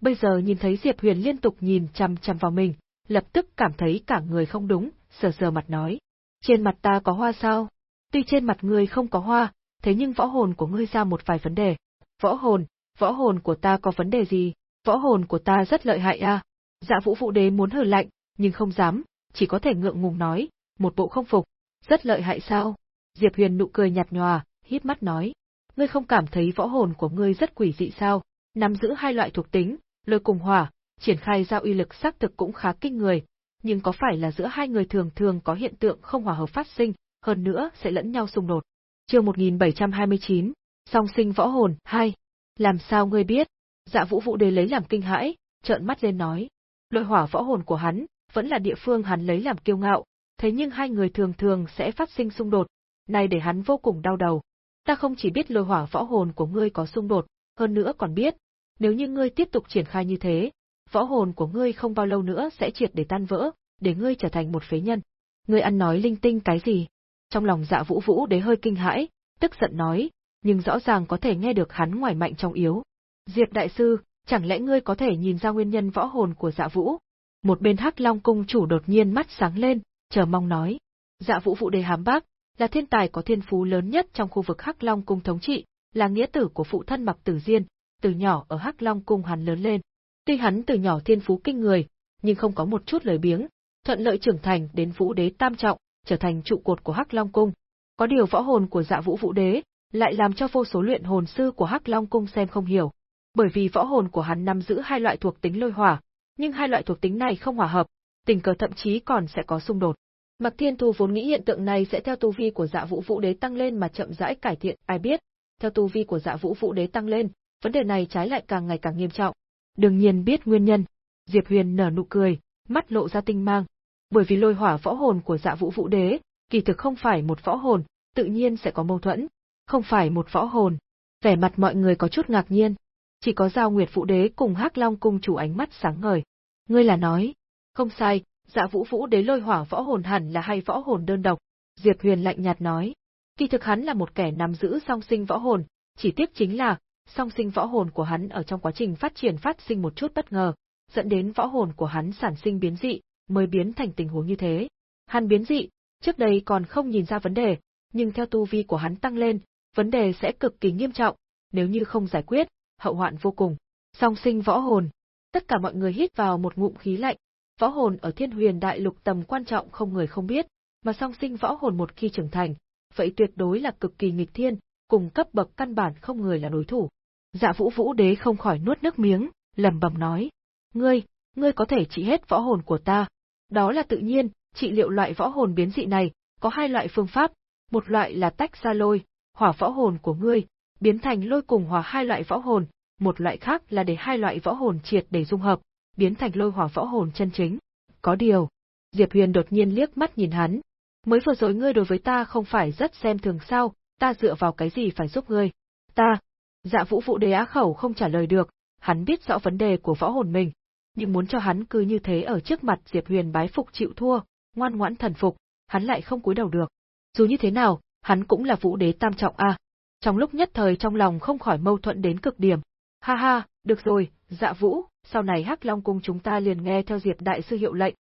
Bây giờ nhìn thấy Diệp Huyền liên tục nhìn chằm chằm vào mình, lập tức cảm thấy cả người không đúng, sờ sờ mặt nói. Trên mặt ta có hoa sao? Tuy trên mặt ngươi không có hoa, thế nhưng võ hồn của ngươi ra một vài vấn đề. Võ hồn, võ hồn của ta có vấn đề gì? Võ hồn của ta rất lợi hại. À? Dạ Vũ Vũ Đế muốn hừ lạnh, nhưng không dám, chỉ có thể ngượng ngùng nói, một bộ không phục. Rất lợi hại sao? Diệp Huyền nụ cười nhạt nhòa, híp mắt nói, ngươi không cảm thấy võ hồn của ngươi rất quỷ dị sao? Nắm giữ hai loại thuộc tính, lôi cùng hỏa, triển khai ra uy lực xác thực cũng khá kinh người, nhưng có phải là giữa hai người thường thường có hiện tượng không hòa hợp phát sinh, hơn nữa sẽ lẫn nhau xung đột. Chương 1729, Song sinh võ hồn 2. Làm sao ngươi biết? Dạ Vũ Vũ Đế lấy làm kinh hãi, trợn mắt lên nói. Lôi hỏa võ hồn của hắn, vẫn là địa phương hắn lấy làm kiêu ngạo, thế nhưng hai người thường thường sẽ phát sinh xung đột, này để hắn vô cùng đau đầu. Ta không chỉ biết lôi hỏa võ hồn của ngươi có xung đột, hơn nữa còn biết, nếu như ngươi tiếp tục triển khai như thế, võ hồn của ngươi không bao lâu nữa sẽ triệt để tan vỡ, để ngươi trở thành một phế nhân. Ngươi ăn nói linh tinh cái gì? Trong lòng dạ vũ vũ đế hơi kinh hãi, tức giận nói, nhưng rõ ràng có thể nghe được hắn ngoài mạnh trong yếu. Diệp đại sư, chẳng lẽ ngươi có thể nhìn ra nguyên nhân võ hồn của dạ vũ? Một bên hắc long cung chủ đột nhiên mắt sáng lên, chờ mong nói. Dạ vũ vũ đế hám bác, là thiên tài có thiên phú lớn nhất trong khu vực hắc long cung thống trị, là nghĩa tử của phụ thân mặc tử diên, từ nhỏ ở hắc long cung hắn lớn lên. Tuy hắn từ nhỏ thiên phú kinh người, nhưng không có một chút lời biếng, thuận lợi trưởng thành đến vũ đế tam trọng, trở thành trụ cột của Hắc Long cung. Có điều võ hồn của Dạ Vũ Vũ Đế lại làm cho vô số luyện hồn sư của Hắc Long cung xem không hiểu, bởi vì võ hồn của hắn nắm giữ hai loại thuộc tính lôi hỏa, nhưng hai loại thuộc tính này không hòa hợp, tình cờ thậm chí còn sẽ có xung đột. Mặc Thiên Thu vốn nghĩ hiện tượng này sẽ theo tu vi của Dạ Vũ Vũ Đế tăng lên mà chậm rãi cải thiện, ai biết, theo tu vi của Dạ Vũ Vũ Đế tăng lên, vấn đề này trái lại càng ngày càng nghiêm trọng. Đương nhiên biết nguyên nhân. Diệp Huyền nở nụ cười, mắt lộ ra tinh mang. Bởi vì lôi hỏa võ hồn của Dạ Vũ Vũ Đế, kỳ thực không phải một võ hồn, tự nhiên sẽ có mâu thuẫn. Không phải một võ hồn. Vẻ mặt mọi người có chút ngạc nhiên. Chỉ có Giao Nguyệt Vũ Đế cùng Hắc Long cung chủ ánh mắt sáng ngời. Ngươi là nói, không sai, Dạ Vũ Vũ Đế lôi hỏa võ hồn hẳn là hai võ hồn đơn độc. Diệp Huyền lạnh nhạt nói. Kỳ thực hắn là một kẻ nắm giữ song sinh võ hồn, chỉ tiếc chính là song sinh võ hồn của hắn ở trong quá trình phát triển phát sinh một chút bất ngờ, dẫn đến võ hồn của hắn sản sinh biến dị, mới biến thành tình huống như thế. Hắn biến dị, trước đây còn không nhìn ra vấn đề, nhưng theo tu vi của hắn tăng lên, vấn đề sẽ cực kỳ nghiêm trọng, nếu như không giải quyết, hậu hoạn vô cùng. Song sinh võ hồn. Tất cả mọi người hít vào một ngụm khí lạnh, võ hồn ở thiên huyền đại lục tầm quan trọng không người không biết, mà song sinh võ hồn một khi trưởng thành, vậy tuyệt đối là cực kỳ nghịch thiên, cùng cấp bậc căn bản không người là đối thủ. Dạ Vũ Vũ Đế không khỏi nuốt nước miếng, lẩm bẩm nói: "Ngươi, ngươi có thể trị hết võ hồn của ta." Đó là tự nhiên, trị liệu loại võ hồn biến dị này, có hai loại phương pháp, một loại là tách ra lôi, hỏa võ hồn của ngươi, biến thành lôi cùng hòa hai loại võ hồn, một loại khác là để hai loại võ hồn triệt để dung hợp, biến thành lôi hỏa võ hồn chân chính. Có điều, Diệp Huyền đột nhiên liếc mắt nhìn hắn, mới vừa rồi ngươi đối với ta không phải rất xem thường sao, ta dựa vào cái gì phải giúp ngươi? Ta, Dạ Vũ Vũ Đế á khẩu không trả lời được, hắn biết rõ vấn đề của võ hồn mình, nhưng muốn cho hắn cứ như thế ở trước mặt Diệp Huyền bái phục chịu thua, ngoan ngoãn thần phục, hắn lại không cúi đầu được. Dù như thế nào, hắn cũng là Vũ Đế tam trọng a. Trong lúc nhất thời trong lòng không khỏi mâu thuẫn đến cực điểm. Ha ha, được rồi, Dạ Vũ, sau này Hắc Long cung chúng ta liền nghe theo Diệp đại sư hiệu lệnh.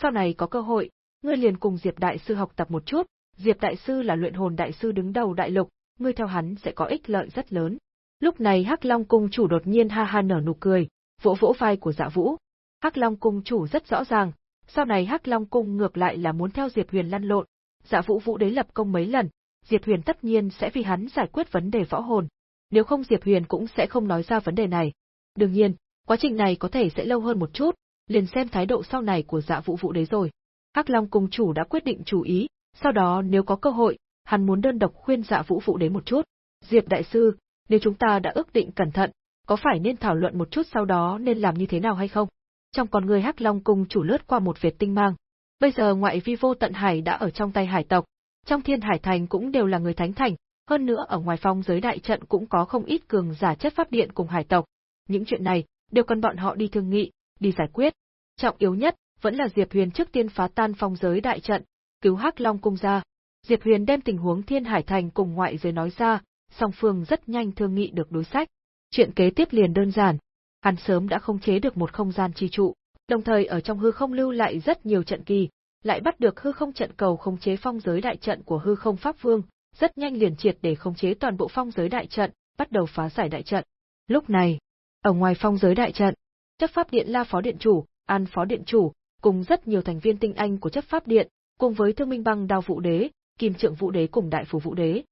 Sau này có cơ hội, ngươi liền cùng Diệp đại sư học tập một chút, Diệp đại sư là luyện hồn đại sư đứng đầu đại lục, ngươi theo hắn sẽ có ích lợi rất lớn. Lúc này Hắc Long cung chủ đột nhiên ha ha nở nụ cười, vỗ vỗ vai của Dạ Vũ. Hắc Long cung chủ rất rõ ràng, sau này Hắc Long cung ngược lại là muốn theo Diệp Huyền lăn lộn. Dạ Vũ Vũ đế lập công mấy lần, Diệp Huyền tất nhiên sẽ vì hắn giải quyết vấn đề võ hồn. Nếu không Diệp Huyền cũng sẽ không nói ra vấn đề này. Đương nhiên, quá trình này có thể sẽ lâu hơn một chút, liền xem thái độ sau này của Dạ Vũ Vũ đấy rồi. Hắc Long cung chủ đã quyết định chủ ý, sau đó nếu có cơ hội, hắn muốn đơn độc khuyên Dạ Vũ Vũ đến một chút. Diệp đại sư, nếu chúng ta đã ước định cẩn thận, có phải nên thảo luận một chút sau đó nên làm như thế nào hay không? Trong con người Hắc Long cung chủ lướt qua một vệt tinh mang. Bây giờ ngoại vi vô tận hải đã ở trong tay hải tộc, trong thiên hải thành cũng đều là người thánh thành, hơn nữa ở ngoài phong giới đại trận cũng có không ít cường giả chất pháp điện cùng hải tộc. Những chuyện này đều cần bọn họ đi thương nghị, đi giải quyết. Trọng yếu nhất vẫn là Diệp Huyền trước tiên phá tan phong giới đại trận, cứu Hắc Long cung ra. Diệp Huyền đem tình huống Thiên Hải Thành cùng ngoại giới nói ra, song phương rất nhanh thương nghị được đối sách. Chuyện kế tiếp liền đơn giản, hắn sớm đã không chế được một không gian chi trụ, đồng thời ở trong hư không lưu lại rất nhiều trận kỳ, lại bắt được hư không trận cầu không chế phong giới đại trận của hư không pháp vương, rất nhanh liền triệt để khống chế toàn bộ phong giới đại trận, bắt đầu phá giải đại trận. Lúc này, ở ngoài phong giới đại trận, chấp pháp điện La Phó Điện Chủ, An Phó Điện Chủ, cùng rất nhiều thành viên tinh anh của chấp pháp điện, cùng với Thương Minh Băng Đao Vũ Đế, Kim Trượng Vũ Đế cùng Đại Phủ Vũ Đế,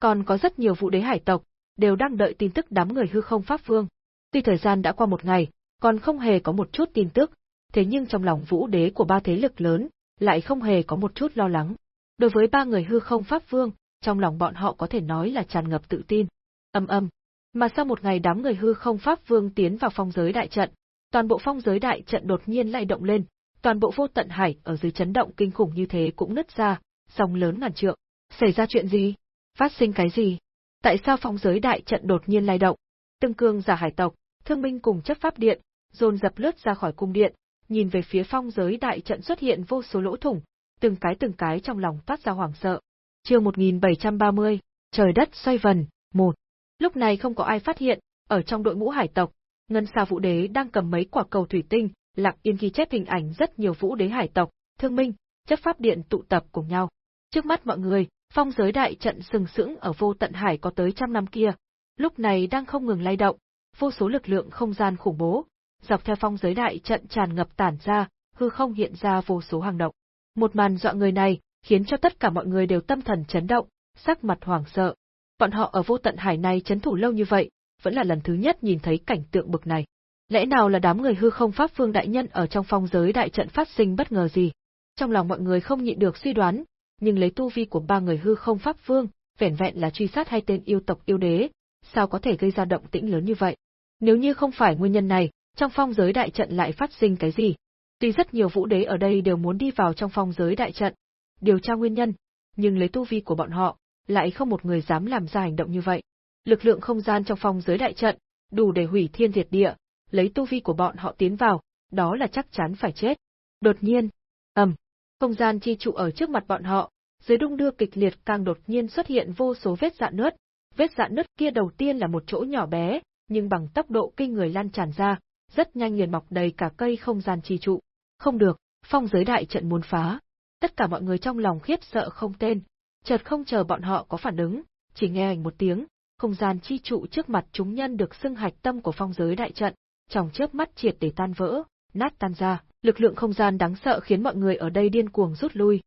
còn có rất nhiều vũ đế hải tộc, đều đang đợi tin tức đám người hư không pháp vương. Tuy thời gian đã qua một ngày, còn không hề có một chút tin tức, thế nhưng trong lòng vũ đế của ba thế lực lớn, lại không hề có một chút lo lắng. Đối với ba người hư không pháp vương, trong lòng bọn họ có thể nói là tràn ngập tự tin. Âm âm. Mà sau một ngày đám người hư không pháp vương tiến vào phong giới đại trận, toàn bộ phong giới đại trận đột nhiên lay động lên, toàn bộ vô tận hải ở dưới chấn động kinh khủng như thế cũng nứt ra, sóng lớn ngàn trượng. Xảy ra chuyện gì? Phát sinh cái gì? Tại sao phong giới đại trận đột nhiên lay động? Từng cương giả hải tộc, thương minh cùng chấp pháp điện, dồn dập lướt ra khỏi cung điện, nhìn về phía phong giới đại trận xuất hiện vô số lỗ thủng, từng cái từng cái trong lòng toát ra hoảng sợ. Chương 1730, trời đất xoay vần, một. Lúc này không có ai phát hiện, ở trong đội ngũ hải tộc, Ngân Sa Vũ Đế đang cầm mấy quả cầu thủy tinh, lặng Yên ghi chép hình ảnh rất nhiều Vũ Đế hải tộc, Thương Minh, chấp pháp điện tụ tập cùng nhau. Trước mắt mọi người, phong giới đại trận sừng sững ở vô tận hải có tới trăm năm kia, lúc này đang không ngừng lay động, vô số lực lượng không gian khủng bố, dọc theo phong giới đại trận tràn ngập tản ra, hư không hiện ra vô số hàng động. Một màn dọa người này, khiến cho tất cả mọi người đều tâm thần chấn động, sắc mặt hoảng sợ. Bọn họ ở vô tận hải này chấn thủ lâu như vậy, vẫn là lần thứ nhất nhìn thấy cảnh tượng bực này. Lẽ nào là đám người hư không pháp phương đại nhân ở trong phong giới đại trận phát sinh bất ngờ gì? Trong lòng mọi người không nhịn được suy đoán, nhưng lấy tu vi của ba người hư không pháp vương, vẻn vẹn là truy sát hai tên yêu tộc yêu đế, sao có thể gây ra động tĩnh lớn như vậy? Nếu như không phải nguyên nhân này, trong phong giới đại trận lại phát sinh cái gì? Tuy rất nhiều vũ đế ở đây đều muốn đi vào trong phong giới đại trận, điều tra nguyên nhân, nhưng lấy tu vi của bọn họ, lại không một người dám làm ra hành động như vậy. Lực lượng không gian trong phong giới đại trận, đủ để hủy thiên diệt địa, lấy tu vi của bọn họ tiến vào, đó là chắc chắn phải chết. Đột nhiên, ầm, không gian chi trụ ở trước mặt bọn họ, dưới đung đưa kịch liệt càng đột nhiên xuất hiện vô số vết dạn nứt. Vết dạn nứt kia đầu tiên là một chỗ nhỏ bé, nhưng bằng tốc độ kinh người lan tràn ra, rất nhanh liền mọc đầy cả cây không gian chi trụ. Không được, phong giới đại trận muốn phá. Tất cả mọi người trong lòng khiếp sợ không tên, chợt không chờ bọn họ có phản ứng, chỉ nghe ảnh một tiếng, không gian chi trụ trước mặt chúng nhân được xưng hạch tâm của phong giới đại trận, trong chớp mắt triệt để tan vỡ, nát tan ra, lực lượng không gian đáng sợ khiến mọi người ở đây điên cuồng rút lui.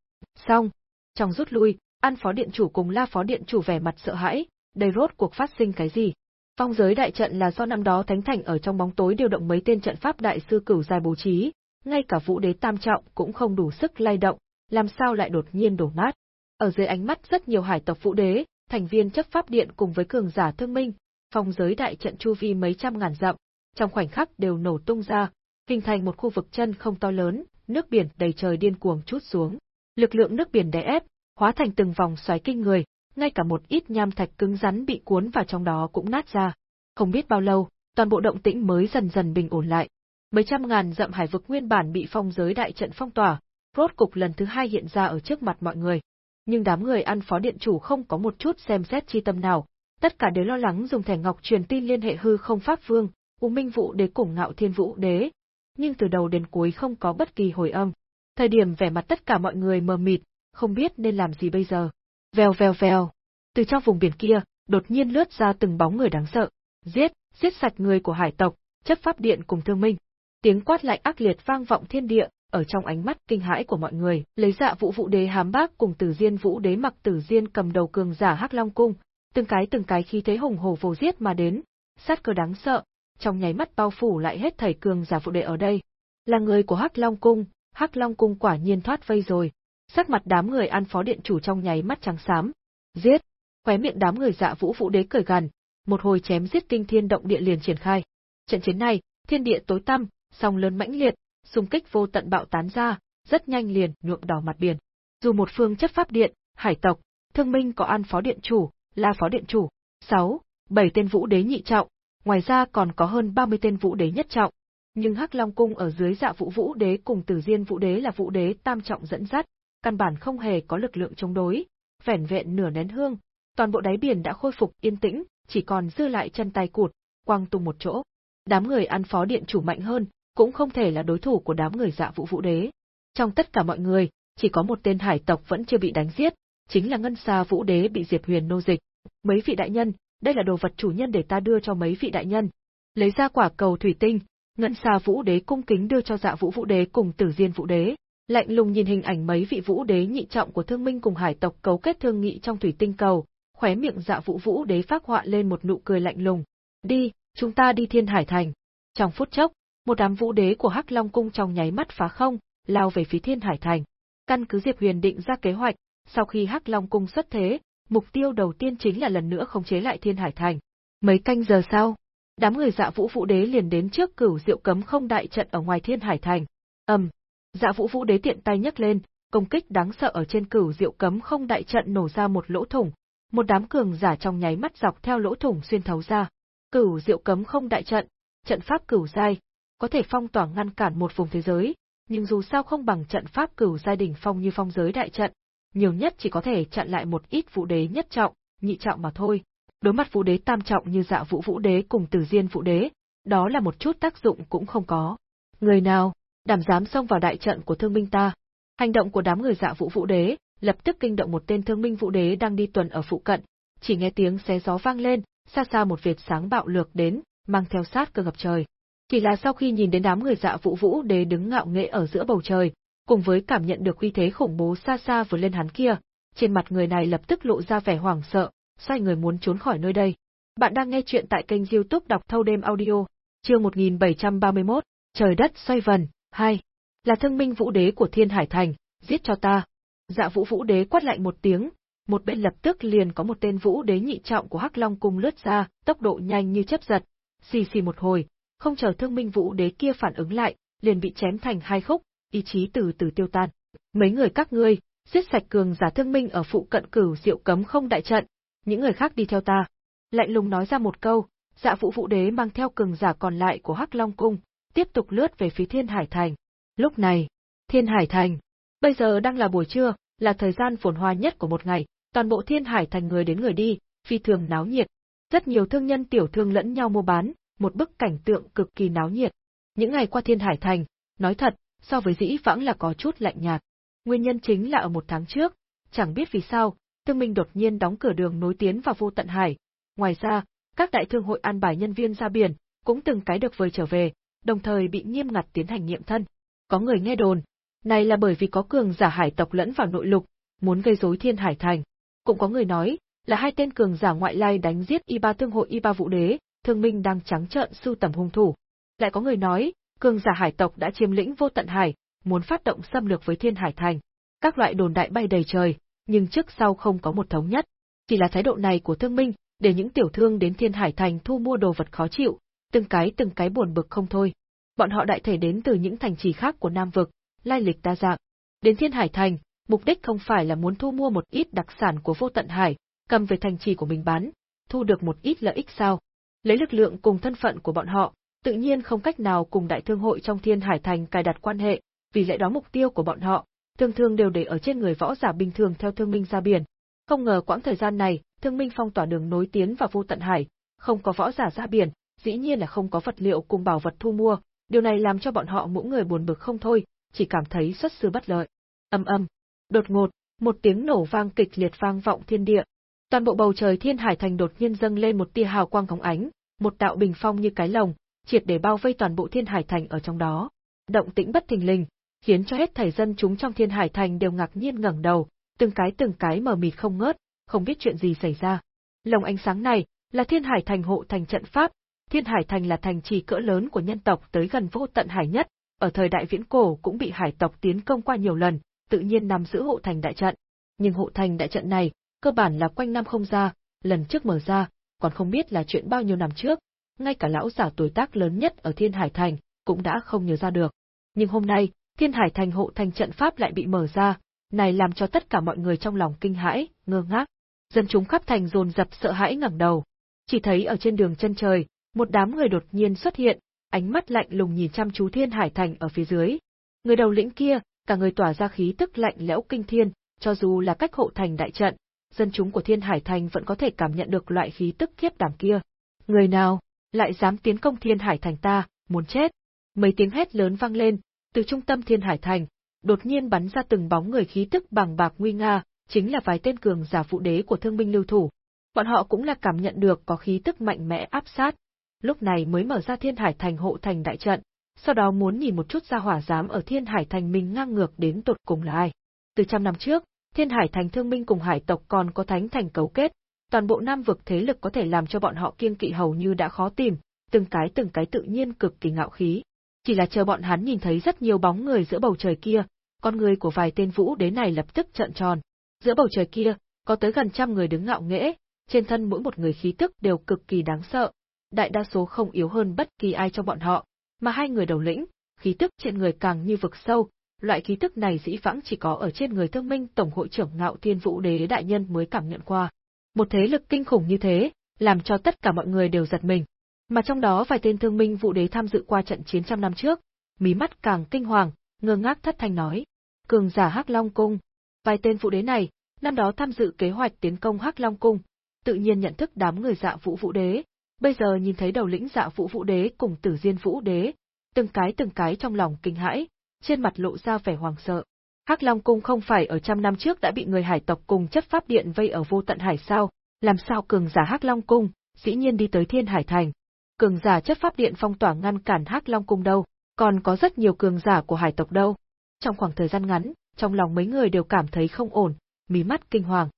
Xong, trong rút lui, An Phó Điện Chủ cùng La Phó Điện Chủ vẻ mặt sợ hãi, đây rốt cuộc phát sinh cái gì? Phong giới đại trận là do năm đó Thánh Thành ở trong bóng tối điều động mấy tên trận pháp đại sư cửu dài bố trí, ngay cả vũ đế tam trọng cũng không đủ sức lay động, làm sao lại đột nhiên đổ nát. Ở dưới ánh mắt rất nhiều hải tộc vũ đế, thành viên chấp pháp điện cùng với cường giả thương minh, phong giới đại trận chu vi mấy trăm ngàn dặm, trong khoảnh khắc đều nổ tung ra, hình thành một khu vực chân không to lớn, nước biển đầy trời điên cuồng chút xuống. Lực lượng nước biển đè ép, hóa thành từng vòng xoáy kinh người, ngay cả một ít nham thạch cứng rắn bị cuốn vào trong đó cũng nát ra. Không biết bao lâu, toàn bộ động tĩnh mới dần dần bình ổn lại. Mấy trăm ngàn dặm hải vực nguyên bản bị phong giới đại trận phong tỏa, rốt cục lần thứ hai hiện ra ở trước mặt mọi người. Nhưng đám người ăn phó điện chủ không có một chút xem xét chi tâm nào, tất cả đều lo lắng dùng thẻ ngọc truyền tin liên hệ hư không pháp vương, U Minh Vũ Đế cùng Ngạo Thiên Vũ Đế, nhưng từ đầu đến cuối không có bất kỳ hồi âm. Thời điểm vẻ mặt tất cả mọi người mờ mịt, không biết nên làm gì bây giờ. Vèo vèo vèo, từ trong vùng biển kia, đột nhiên lướt ra từng bóng người đáng sợ, giết, giết sạch người của hải tộc, chấp pháp điện cùng thương minh. Tiếng quát lạnh ác liệt vang vọng thiên địa, ở trong ánh mắt kinh hãi của mọi người, lấy dạ vũ vũ đế hám bác cùng tử diên vũ đế mặc tử diên cầm đầu cường giả hắc long cung, từng cái từng cái khi thế hùng hổ vô giết mà đến, sát cơ đáng sợ, trong nháy mắt bao phủ lại hết thầy cường giả phụ đệ ở đây. Là người của Hắc Long cung, Hắc Long cung quả nhiên thoát vây rồi. Sắc mặt đám người ăn phó điện chủ trong nháy mắt trắng xám. Giết! Khóe miệng đám người dạ vũ vũ đế cười gần, một hồi chém giết kinh thiên động địa liền triển khai. Trận chiến này, thiên địa tối tăm, song lớn mãnh liệt, xung kích vô tận bạo tán ra, rất nhanh liền nhuộm đỏ mặt biển. Dù một phương chấp pháp điện, hải tộc, thương minh có an phó điện chủ, la phó điện chủ, sáu, bảy tên vũ đế nhị trọng, ngoài ra còn có hơn 30 tên vũ đế nhất trọng. Nhưng Hắc Long cung ở dưới Dạ Vũ Vũ đế cùng Tử Diên Vũ đế là vũ đế tam trọng dẫn dắt, căn bản không hề có lực lượng chống đối, vẻn vẹn nửa nén hương, toàn bộ đáy biển đã khôi phục yên tĩnh, chỉ còn dư lại chân tay cụt, quăng tung một chỗ. Đám người ăn phó điện chủ mạnh hơn, cũng không thể là đối thủ của đám người Dạ Vũ Vũ đế. Trong tất cả mọi người, chỉ có một tên hải tộc vẫn chưa bị đánh giết, chính là Ngân xa Vũ đế bị Diệp Huyền nô dịch. Mấy vị đại nhân, đây là đồ vật chủ nhân để ta đưa cho mấy vị đại nhân. Lấy ra quả cầu thủy tinh, ngân xa vũ đế cung kính đưa cho dạ vũ vũ đế cùng tử diên vũ đế. Lạnh lùng nhìn hình ảnh mấy vị vũ đế nhị trọng của thương minh cùng hải tộc cấu kết thương nghị trong thủy tinh cầu, khóe miệng dạ vũ vũ đế phát họa lên một nụ cười lạnh lùng. Đi, chúng ta đi thiên hải thành. Trong phút chốc, một đám vũ đế của Hắc Long cung trong nháy mắt phá không, lao về phía thiên hải thành. Căn cứ Diệp Huyền định ra kế hoạch, sau khi Hắc Long cung xuất thế, mục tiêu đầu tiên chính là lần nữa khống chế lại Thiên Hải Thành. Mấy canh giờ sau, đám người Dạ Vũ Vũ Đế liền đến trước cửu diệu cấm không đại trận ở ngoài Thiên Hải Thành. Ầm, Dạ Vũ Vũ Đế tiện tay nhấc lên, công kích đáng sợ ở trên cửu diệu cấm không đại trận nổ ra một lỗ thủng, một đám cường giả trong nháy mắt dọc theo lỗ thủng xuyên thấu ra. Cửu diệu cấm không đại trận, trận pháp cửu giai, có thể phong tỏa ngăn cản một vùng thế giới, nhưng dù sao không bằng trận pháp cửu gia đình phong như phong giới đại trận, nhiều nhất chỉ có thể chặn lại một ít vũ đế nhất trọng, nhị trọng mà thôi. Đối mặt vũ đế tam trọng như dạ vũ vũ đế cùng tử diên vũ đế, đó là một chút tác dụng cũng không có. Người nào, đảm dám xông vào đại trận của thương minh ta. Hành động của đám người dạ vũ vũ đế, lập tức kinh động một tên thương minh vũ đế đang đi tuần ở phụ cận, chỉ nghe tiếng xé gió vang lên, xa xa một việt sáng bạo lược đến, mang theo sát cơ ngập trời. Chỉ là sau khi nhìn đến đám người dạ vũ vũ đế đứng ngạo nghễ ở giữa bầu trời, cùng với cảm nhận được uy thế khủng bố xa xa vừa lên hắn kia, trên mặt người này lập tức lộ ra vẻ hoảng sợ, xoay người muốn trốn khỏi nơi đây. Bạn đang nghe chuyện tại kênh youtube đọc thâu đêm audio, chương 1731, trời đất xoay vần, 2. Là thương minh vũ đế của thiên hải thành, giết cho ta. Dạ vũ vũ đế quát lạnh một tiếng, một bên lập tức liền có một tên vũ đế nhị trọng của Hắc Long cung lướt ra, tốc độ nhanh như chớp giật, xì xì một hồi, không chờ thương minh vũ đế kia phản ứng lại, liền bị chém thành hai khúc, ý chí từ từ tiêu tan. Mấy người các ngươi, giết sạch cường giả thương minh ở phụ cận cửu diệu cấm không đại trận, những người khác đi theo ta. Lạnh lùng nói ra một câu, dạ vũ vũ đế mang theo cường giả còn lại của Hắc Long Cung, tiếp tục lướt về phía Thiên Hải Thành. Lúc này, Thiên Hải Thành, bây giờ đang là buổi trưa, là thời gian phồn hoa nhất của một ngày, toàn bộ Thiên Hải Thành người đến người đi, phi thường náo nhiệt. Rất nhiều thương nhân tiểu thương lẫn nhau mua bán, một bức cảnh tượng cực kỳ náo nhiệt. Những ngày qua Thiên Hải Thành, nói thật, so với dĩ vãng là có chút lạnh nhạt. Nguyên nhân chính là ở một tháng trước, chẳng biết vì sao, Tương Minh đột nhiên đóng cửa đường nối tiến vào vô tận hải. Ngoài ra, các đại thương hội an bài nhân viên ra biển, cũng từng cái được vời trở về, đồng thời bị nghiêm ngặt tiến hành nghiệm thân. Có người nghe đồn, này là bởi vì có cường giả hải tộc lẫn vào nội lục, muốn gây rối thiên hải thành. Cũng có người nói, là hai tên cường giả ngoại lai đánh giết y ba thương hội y ba vũ đế, thương minh đang trắng trợn sưu tầm hung thủ. Lại có người nói, cường giả hải tộc đã chiếm lĩnh vô tận hải, muốn phát động xâm lược với thiên hải thành. Các loại đồn đại bay đầy trời, nhưng trước sau không có một thống nhất. Chỉ là thái độ này của thương minh, để những tiểu thương đến thiên hải thành thu mua đồ vật khó chịu, từng cái từng cái buồn bực không thôi. Bọn họ đại thể đến từ những thành trì khác của Nam Vực, lai lịch đa dạng. Đến thiên hải thành, mục đích không phải là muốn thu mua một ít đặc sản của vô tận hải, cầm về thành trì của mình bán, thu được một ít lợi ích sao. Lấy lực lượng cùng thân phận của bọn họ, tự nhiên không cách nào cùng đại thương hội trong thiên hải thành cài đặt quan hệ, vì lẽ đó mục tiêu của bọn họ, thường thường đều để ở trên người võ giả bình thường theo thương minh ra biển. Không ngờ quãng thời gian này, thương minh phong tỏa đường nối tiến vào vô tận hải, không có võ giả ra biển, dĩ nhiên là không có vật liệu cùng bảo vật thu mua, điều này làm cho bọn họ mỗi người buồn bực không thôi, chỉ cảm thấy xuất sư bất lợi. Âm âm, đột ngột, một tiếng nổ vang kịch liệt vang vọng thiên địa. Toàn bộ bầu trời thiên hải thành đột nhiên dâng lên một tia hào quang phóng ánh, một đạo bình phong như cái lồng, triệt để bao vây toàn bộ thiên hải thành ở trong đó. Động tĩnh bất thình lình, khiến cho hết thảy dân chúng trong thiên hải thành đều ngạc nhiên ngẩng đầu, từng cái từng cái mờ mịt không ngớt, không biết chuyện gì xảy ra. Lồng ánh sáng này là thiên hải thành hộ thành trận pháp, thiên hải thành là thành trì cỡ lớn của nhân tộc tới gần vô tận hải nhất, ở thời đại viễn cổ cũng bị hải tộc tiến công qua nhiều lần, tự nhiên nằm giữ hộ thành đại trận. Nhưng hộ thành đại trận này, cơ bản là quanh năm không ra, lần trước mở ra, còn không biết là chuyện bao nhiêu năm trước, ngay cả lão giả tuổi tác lớn nhất ở Thiên Hải Thành cũng đã không nhớ ra được. Nhưng hôm nay, Thiên Hải Thành hộ thành trận pháp lại bị mở ra, này làm cho tất cả mọi người trong lòng kinh hãi, ngơ ngác. Dân chúng khắp thành dồn dập sợ hãi ngẩng đầu. Chỉ thấy ở trên đường chân trời, một đám người đột nhiên xuất hiện, ánh mắt lạnh lùng nhìn chăm chú Thiên Hải Thành ở phía dưới. Người đầu lĩnh kia, cả người tỏa ra khí tức lạnh lẽo kinh thiên, cho dù là cách hộ thành đại trận, dân chúng của Thiên Hải Thành vẫn có thể cảm nhận được loại khí tức khiếp đảm kia. Người nào, lại dám tiến công Thiên Hải Thành ta, muốn chết. Mấy tiếng hét lớn vang lên, từ trung tâm Thiên Hải Thành, đột nhiên bắn ra từng bóng người khí tức bằng bạc nguy nga, chính là vài tên cường giả phụ đế của thương binh lưu thủ. Bọn họ cũng là cảm nhận được có khí tức mạnh mẽ áp sát, lúc này mới mở ra Thiên Hải Thành hộ thành đại trận, sau đó muốn nhìn một chút ra hỏa dám ở Thiên Hải Thành mình ngang ngược đến tột cùng là ai. Từ trăm năm trước, Thiên Hải Thành thương minh cùng hải tộc còn có thánh thành cấu kết, toàn bộ nam vực thế lực có thể làm cho bọn họ kiêng kỵ hầu như đã khó tìm, từng cái từng cái tự nhiên cực kỳ ngạo khí. Chỉ là chờ bọn hắn nhìn thấy rất nhiều bóng người giữa bầu trời kia, con người của vài tên vũ đế này lập tức trợn tròn. Giữa bầu trời kia, có tới gần trăm người đứng ngạo nghễ, trên thân mỗi một người khí tức đều cực kỳ đáng sợ. Đại đa số không yếu hơn bất kỳ ai trong bọn họ, mà hai người đầu lĩnh, khí tức trên người càng như vực sâu, loại khí tức này dĩ vãng chỉ có ở trên người Thương Minh Tổng hội trưởng Ngạo Thiên Vũ Đế đại nhân mới cảm nhận qua. Một thế lực kinh khủng như thế, làm cho tất cả mọi người đều giật mình. Mà trong đó vài tên Thương Minh Vũ Đế tham dự qua trận chiến trăm năm trước, mí mắt càng kinh hoàng, ngơ ngác thất thanh nói: "Cường giả Hắc Long cung." Vài tên Vũ Đế này, năm đó tham dự kế hoạch tiến công Hắc Long cung, tự nhiên nhận thức đám người Dạ Vũ Vũ Đế, bây giờ nhìn thấy đầu lĩnh Dạ Vũ Vũ Đế cùng Tử Diên Vũ Đế, từng cái từng cái trong lòng kinh hãi, trên mặt lộ ra vẻ hoàng sợ. Hắc Long cung không phải ở trăm năm trước đã bị người hải tộc cùng chất pháp điện vây ở vô tận hải sao, làm sao cường giả Hắc Long cung, dĩ nhiên đi tới Thiên Hải thành. Cường giả chất pháp điện phong tỏa ngăn cản Hắc Long cung đâu, còn có rất nhiều cường giả của hải tộc đâu. Trong khoảng thời gian ngắn, trong lòng mấy người đều cảm thấy không ổn, mí mắt kinh hoàng.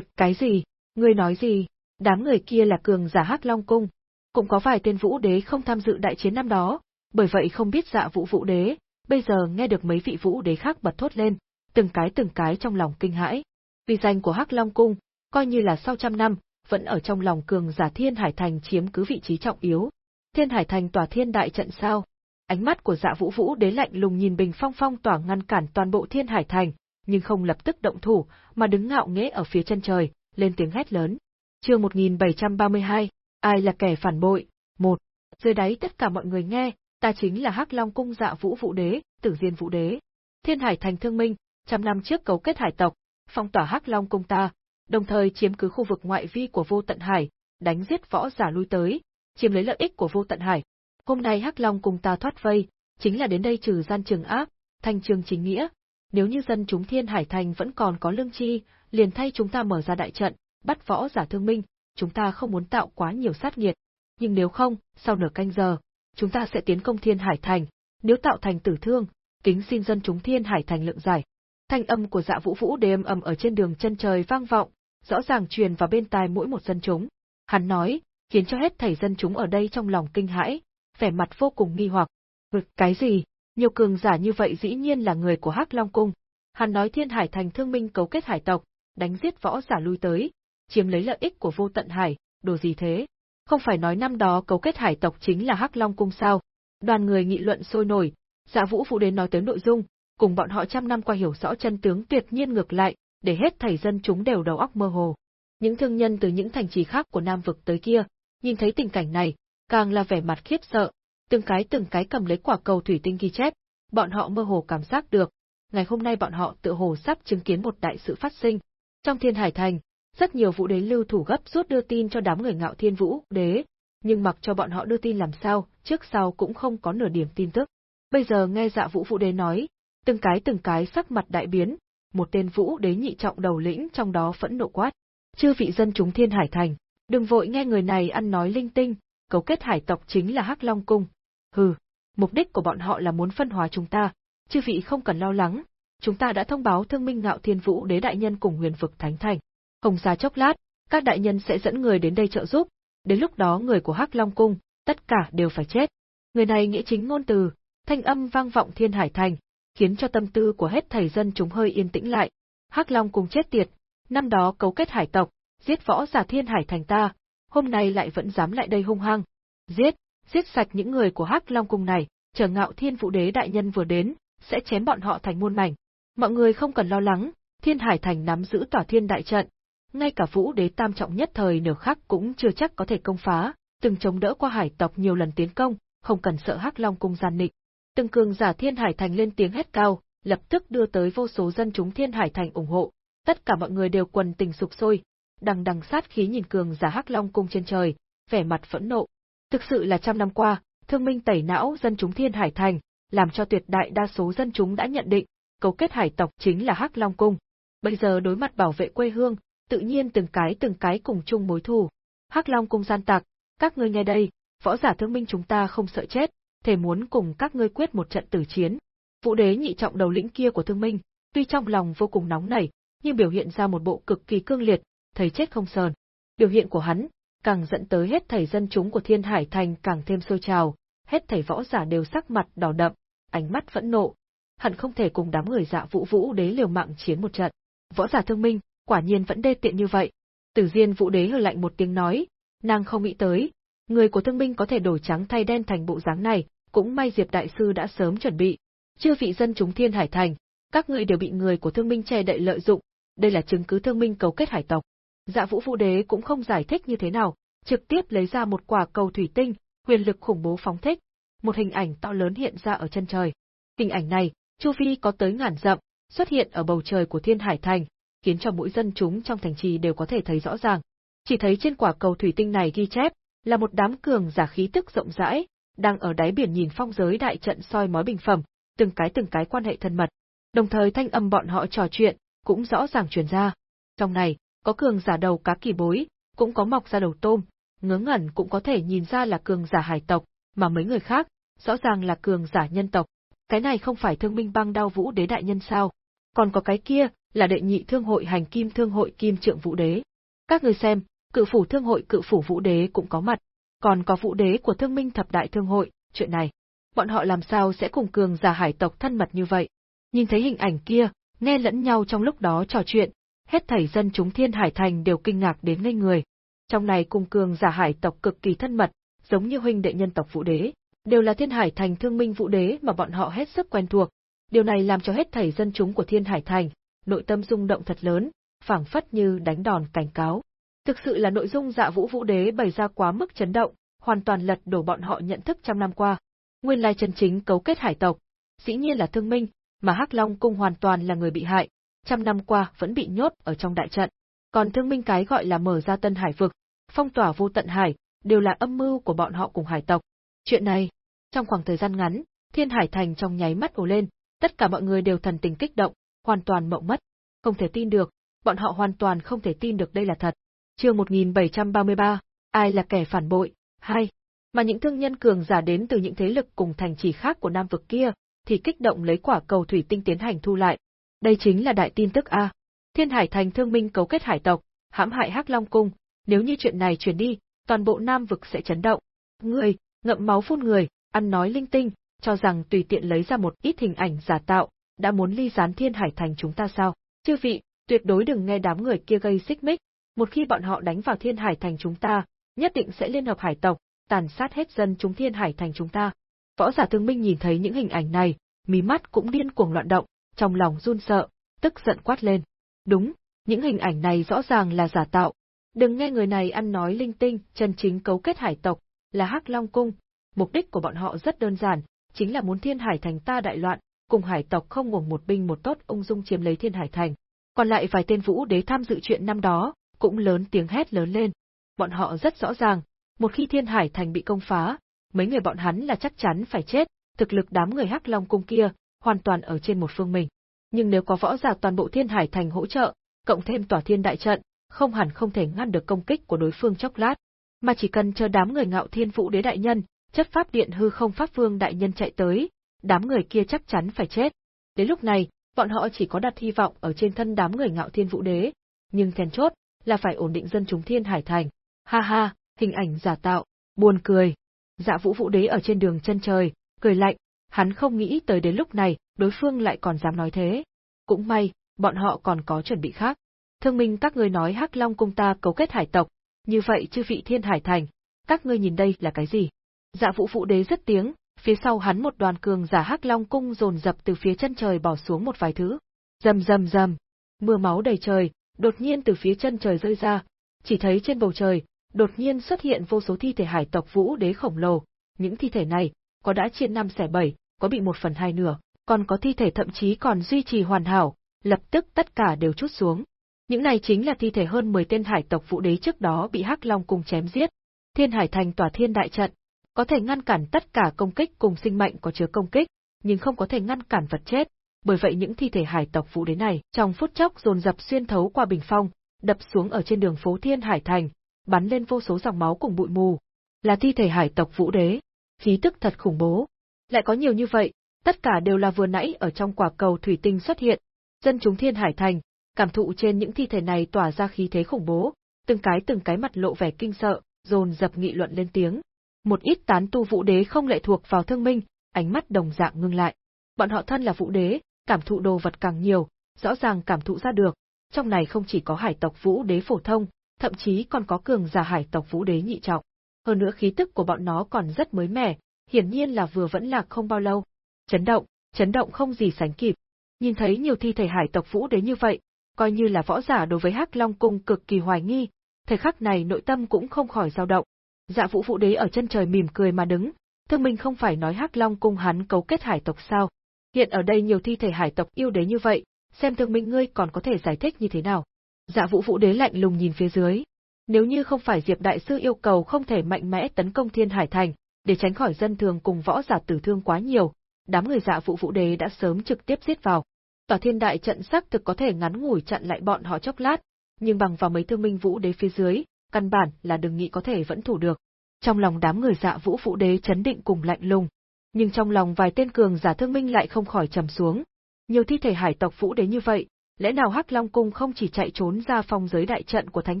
Cái gì? Ngươi nói gì? Đám người kia là cường giả Hắc Long cung, cũng có vài tên vũ đế không tham dự đại chiến năm đó, bởi vậy không biết dạ vũ vũ đế, bây giờ nghe được mấy vị vũ đế khác bật thốt lên, từng cái từng cái trong lòng kinh hãi. Vì danh của Hắc Long cung, coi như là sau trăm năm, vẫn ở trong lòng cường giả Thiên Hải Thành chiếm cứ vị trí trọng yếu. Thiên Hải Thành tỏa thiên đại trận sao? Ánh mắt của Dạ Vũ Vũ đế lạnh lùng nhìn Bình Phong phong tỏa ngăn cản toàn bộ Thiên Hải Thành, nhưng không lập tức động thủ, mà đứng ngạo nghễ ở phía chân trời, lên tiếng hét lớn. Chương 1732, ai là kẻ phản bội? Một. Dưới đáy tất cả mọi người nghe, ta chính là Hắc Long cung Dạ Vũ Vũ đế, Tử Diên Vũ đế. Thiên Hải thành thương minh, trăm năm trước cấu kết hải tộc, phong tỏa Hắc Long cung ta, đồng thời chiếm cứ khu vực ngoại vi của Vô Tận Hải, đánh giết võ giả lui tới, chiếm lấy lợi ích của Vô Tận Hải. Hôm nay Hắc Long cung ta thoát vây, chính là đến đây trừ gian trường ác, Thành trường chính nghĩa. Nếu như dân chúng Thiên Hải thành vẫn còn có lương chi, liền thay chúng ta mở ra đại trận, bắt võ giả thương minh, chúng ta không muốn tạo quá nhiều sát nghiệt. Nhưng nếu không, sau nửa canh giờ, chúng ta sẽ tiến công Thiên Hải Thành, nếu tạo thành tử thương, kính xin dân chúng Thiên Hải Thành lượng giải. Thanh âm của Dạ Vũ Vũ đêm ầm ở trên đường chân trời vang vọng, rõ ràng truyền vào bên tai mỗi một dân chúng. Hắn nói, khiến cho hết thảy dân chúng ở đây trong lòng kinh hãi, vẻ mặt vô cùng nghi hoặc. Ừ, cái gì? Nhiều cường giả như vậy dĩ nhiên là người của Hắc Long cung. Hắn nói Thiên Hải Thành thương minh cấu kết hải tộc, đánh giết võ giả lui tới, chiếm lấy lợi ích của vô tận hải, đồ gì thế? Không phải nói năm đó cấu kết hải tộc chính là Hắc Long cung sao? Đoàn người nghị luận sôi nổi, Dạ Vũ Phụ đến nói tới nội dung, cùng bọn họ trăm năm qua hiểu rõ chân tướng tuyệt nhiên ngược lại, để hết thảy dân chúng đều đầu óc mơ hồ. Những thương nhân từ những thành trì khác của Nam vực tới kia, nhìn thấy tình cảnh này, càng là vẻ mặt khiếp sợ, từng cái từng cái cầm lấy quả cầu thủy tinh ghi chép, bọn họ mơ hồ cảm giác được, ngày hôm nay bọn họ tự hồ sắp chứng kiến một đại sự phát sinh. Trong Thiên Hải Thành, rất nhiều vũ đế lưu thủ gấp rút đưa tin cho đám người ngạo thiên vũ đế, nhưng mặc cho bọn họ đưa tin làm sao, trước sau cũng không có nửa điểm tin tức. Bây giờ nghe dạ vũ vũ đế nói, từng cái từng cái sắc mặt đại biến, một tên vũ đế nhị trọng đầu lĩnh trong đó phẫn nộ quát. Chư vị dân chúng thiên hải thành, đừng vội nghe người này ăn nói linh tinh, cấu kết hải tộc chính là Hắc Long Cung. Hừ, mục đích của bọn họ là muốn phân hóa chúng ta, chư vị không cần lo lắng, chúng ta đã thông báo thương minh ngạo thiên vũ đế đại nhân cùng huyền vực thánh thành. Không xa chốc lát, các đại nhân sẽ dẫn người đến đây trợ giúp, đến lúc đó người của Hắc Long Cung, tất cả đều phải chết. Người này nghĩa chính ngôn từ, thanh âm vang vọng thiên hải thành, khiến cho tâm tư của hết thầy dân chúng hơi yên tĩnh lại. Hắc Long Cung chết tiệt, năm đó cấu kết hải tộc, giết võ giả thiên hải thành ta, hôm nay lại vẫn dám lại đây hung hăng. Giết, giết sạch những người của Hắc Long Cung này, chờ ngạo thiên vũ đế đại nhân vừa đến, sẽ chém bọn họ thành muôn mảnh. Mọi người không cần lo lắng, thiên hải thành nắm giữ tỏa thiên đại trận, ngay cả vũ đế tam trọng nhất thời nửa khắc cũng chưa chắc có thể công phá, từng chống đỡ qua hải tộc nhiều lần tiến công, không cần sợ hắc long cung gian nịch. Từng cường giả thiên hải thành lên tiếng hét cao, lập tức đưa tới vô số dân chúng thiên hải thành ủng hộ, tất cả mọi người đều quần tình sục sôi, đằng đằng sát khí nhìn cường giả hắc long cung trên trời, vẻ mặt phẫn nộ. Thực sự là trăm năm qua, thương minh tẩy não dân chúng thiên hải thành, làm cho tuyệt đại đa số dân chúng đã nhận định, cấu kết hải tộc chính là hắc long cung. Bây giờ đối mặt bảo vệ quê hương, tự nhiên từng cái từng cái cùng chung mối thù. Hắc Long cung gian tặc, các ngươi nghe đây, võ giả thương minh chúng ta không sợ chết, thể muốn cùng các ngươi quyết một trận tử chiến. Vũ đế nhị trọng đầu lĩnh kia của thương minh, tuy trong lòng vô cùng nóng nảy, nhưng biểu hiện ra một bộ cực kỳ cương liệt, thấy chết không sờn. Biểu hiện của hắn, càng dẫn tới hết thảy dân chúng của Thiên Hải Thành càng thêm sôi trào, hết thảy võ giả đều sắc mặt đỏ đậm, ánh mắt phẫn nộ. Hẳn không thể cùng đám người dạ vũ vũ đế liều mạng chiến một trận. Võ giả thương minh, quả nhiên vẫn đê tiện như vậy. Tử Diên Vũ Đế hừ lạnh một tiếng nói, nàng không nghĩ tới, người của thương binh có thể đổi trắng thay đen thành bộ dáng này, cũng may Diệp đại sư đã sớm chuẩn bị. Chư vị dân chúng Thiên Hải thành, các ngươi đều bị người của thương minh che đậy lợi dụng, đây là chứng cứ thương minh cấu kết hải tộc. Dạ Vũ Vũ Đế cũng không giải thích như thế nào, trực tiếp lấy ra một quả cầu thủy tinh, huyền lực khủng bố phóng thích, một hình ảnh to lớn hiện ra ở chân trời. Hình ảnh này, chu vi có tới ngàn dặm, xuất hiện ở bầu trời của Thiên Hải thành, khiến cho mỗi dân chúng trong thành trì đều có thể thấy rõ ràng. Chỉ thấy trên quả cầu thủy tinh này ghi chép, là một đám cường giả khí tức rộng rãi, đang ở đáy biển nhìn phong giới đại trận soi mói bình phẩm, từng cái từng cái quan hệ thân mật. Đồng thời thanh âm bọn họ trò chuyện, cũng rõ ràng truyền ra. Trong này, có cường giả đầu cá kỳ bối, cũng có mọc ra đầu tôm, ngớ ngẩn cũng có thể nhìn ra là cường giả hải tộc, mà mấy người khác, rõ ràng là cường giả nhân tộc. Cái này không phải thương minh băng đao vũ đế đại nhân sao? Còn có cái kia, là đệ nhị thương hội hành kim thương hội kim trượng vũ đế. Các người xem, cự phủ thương hội cự phủ vũ đế cũng có mặt, còn có vũ đế của thương minh thập đại thương hội, chuyện này. Bọn họ làm sao sẽ cùng cường giả hải tộc thân mật như vậy? Nhìn thấy hình ảnh kia, nghe lẫn nhau trong lúc đó trò chuyện, hết thảy dân chúng thiên hải thành đều kinh ngạc đến ngây người. Trong này cùng cường giả hải tộc cực kỳ thân mật, giống như huynh đệ nhân tộc vũ đế, đều là thiên hải thành thương minh vũ đế mà bọn họ hết sức quen thuộc. Điều này làm cho hết thảy dân chúng của thiên hải thành, nội tâm rung động thật lớn, phảng phất như đánh đòn cảnh cáo. Thực sự là nội dung dạ vũ vũ đế bày ra quá mức chấn động, hoàn toàn lật đổ bọn họ nhận thức trăm năm qua. Nguyên lai chân chính cấu kết hải tộc, dĩ nhiên là thương minh, mà Hắc Long cung hoàn toàn là người bị hại, trăm năm qua vẫn bị nhốt ở trong đại trận. Còn thương minh cái gọi là mở ra tân hải vực, phong tỏa vô tận hải, đều là âm mưu của bọn họ cùng hải tộc. Chuyện này, trong khoảng thời gian ngắn, Thiên Hải Thành trong nháy mắt ồ lên, tất cả mọi người đều thần tình kích động, hoàn toàn mộng mất. Không thể tin được, bọn họ hoàn toàn không thể tin được đây là thật. Chương 1733, ai là kẻ phản bội? Hai. Mà những thương nhân cường giả đến từ những thế lực cùng thành trì khác của Nam vực kia, thì kích động lấy quả cầu thủy tinh tiến hành thu lại. Đây chính là đại tin tức a. Thiên Hải Thành thương minh cấu kết hải tộc, hãm hại Hắc Long cung, nếu như chuyện này truyền đi, toàn bộ Nam vực sẽ chấn động. Người, ngậm máu phun người, ăn nói linh tinh, cho rằng tùy tiện lấy ra một ít hình ảnh giả tạo, đã muốn ly gián Thiên Hải Thành chúng ta sao? Chư vị, tuyệt đối đừng nghe đám người kia gây xích mích, một khi bọn họ đánh vào Thiên Hải Thành chúng ta, nhất định sẽ liên hợp hải tộc, tàn sát hết dân chúng Thiên Hải Thành chúng ta. Võ giả thương minh nhìn thấy những hình ảnh này, mí mắt cũng điên cuồng loạn động, trong lòng run sợ, tức giận quát lên. Đúng, những hình ảnh này rõ ràng là giả tạo. Đừng nghe người này ăn nói linh tinh, chân chính cấu kết hải tộc, là Hắc Long Cung. Mục đích của bọn họ rất đơn giản, chính là muốn Thiên Hải Thành ta đại loạn, cùng hải tộc không ngừng một binh một tốt ung dung chiếm lấy Thiên Hải Thành. Còn lại vài tên vũ đế tham dự chuyện năm đó, cũng lớn tiếng hét lớn lên. Bọn họ rất rõ ràng, một khi Thiên Hải Thành bị công phá, mấy người bọn hắn là chắc chắn phải chết, thực lực đám người Hắc Long cung kia hoàn toàn ở trên một phương mình. Nhưng nếu có võ giả toàn bộ Thiên Hải Thành hỗ trợ, cộng thêm tỏa thiên đại trận, không hẳn không thể ngăn được công kích của đối phương chốc lát, mà chỉ cần chờ đám người Ngạo Thiên Vũ Đế đại nhân, chấp pháp điện hư không pháp vương đại nhân chạy tới, đám người kia chắc chắn phải chết. Đến lúc này, bọn họ chỉ có đặt hy vọng ở trên thân đám người Ngạo Thiên Vũ Đế, nhưng then chốt là phải ổn định dân chúng Thiên Hải Thành. Ha ha, hình ảnh giả tạo, buồn cười. Dạ Vũ Vũ Đế ở trên đường chân trời, cười lạnh, hắn không nghĩ tới đến lúc này, đối phương lại còn dám nói thế. Cũng may, bọn họ còn có chuẩn bị khác. Thương minh các ngươi nói Hắc Long cung ta cấu kết hải tộc, như vậy chư vị Thiên Hải Thành, các ngươi nhìn đây là cái gì? Dạ Vũ Vũ Đế rất tiếng, phía sau hắn một đoàn cường giả Hắc Long cung dồn dập từ phía chân trời bỏ xuống một vài thứ. Rầm rầm rầm, mưa máu đầy trời, đột nhiên từ phía chân trời rơi ra, chỉ thấy trên bầu trời, đột nhiên xuất hiện vô số thi thể hải tộc Vũ Đế khổng lồ, những thi thể này có đã chia năm xẻ bảy, có bị một phần hai nửa, còn có thi thể thậm chí còn duy trì hoàn hảo, lập tức tất cả đều chút xuống. Những này chính là thi thể hơn 10 tên hải tộc vũ đế trước đó bị Hắc Long cùng chém giết. Thiên Hải thành tỏa thiên đại trận, có thể ngăn cản tất cả công kích cùng sinh mệnh có chứa công kích, nhưng không có thể ngăn cản vật chết. Bởi vậy những thi thể hải tộc vũ đế này, trong phút chốc dồn dập xuyên thấu qua bình phong, đập xuống ở trên đường phố Thiên Hải thành, bắn lên vô số dòng máu cùng bụi mù. Là thi thể hải tộc vũ đế, khí tức thật khủng bố. Lại có nhiều như vậy, tất cả đều là vừa nãy ở trong quả cầu thủy tinh xuất hiện. Dân chúng Thiên Hải Thành, cảm thụ trên những thi thể này tỏa ra khí thế khủng bố, từng cái từng cái mặt lộ vẻ kinh sợ, dồn dập nghị luận lên tiếng. Một ít tán tu vũ đế không lệ thuộc vào thương minh, ánh mắt đồng dạng ngưng lại. Bọn họ thân là vũ đế, cảm thụ đồ vật càng nhiều, rõ ràng cảm thụ ra được. trong này không chỉ có hải tộc Vũ Đế phổ thông, thậm chí còn có cường giả hải tộc Vũ Đế nhị trọng. Hơn nữa khí tức của bọn nó còn rất mới mẻ, hiển nhiên là vừa vẫn lạc không bao lâu. Chấn động, chấn động không gì sánh kịp. Nhìn thấy nhiều thi thể hải tộc Vũ Đế như vậy, coi như là võ giả đối với Hắc Long cung cực kỳ hoài nghi, thời khắc này nội tâm cũng không khỏi dao động. Dạ Vũ Vũ Đế ở chân trời mỉm cười mà đứng, thương minh không phải nói Hắc Long cung hắn cấu kết hải tộc sao? Hiện ở đây nhiều thi thể hải tộc yêu đế như vậy, xem thương minh ngươi còn có thể giải thích như thế nào? Dạ Vũ Vũ Đế lạnh lùng nhìn phía dưới. Nếu như không phải Diệp đại sư yêu cầu không thể mạnh mẽ tấn công Thiên Hải thành, để tránh khỏi dân thường cùng võ giả tử thương quá nhiều, đám người Dạ Vũ Vũ Đế đã sớm trực tiếp giết vào. Tòa Thiên Đại trận sắc thực có thể ngắn ngủi chặn lại bọn họ chốc lát, nhưng bằng vào mấy thương minh Vũ Đế phía dưới, căn bản là đừng nghĩ có thể vẫn thủ được. Trong lòng đám người Dạ Vũ Vũ Đế chấn định cùng lạnh lùng, nhưng trong lòng vài tên cường giả thương minh lại không khỏi trầm xuống. Nhiều thi thể hải tộc Vũ Đế như vậy, lẽ nào Hắc Long cung không chỉ chạy trốn ra phong giới đại trận của Thánh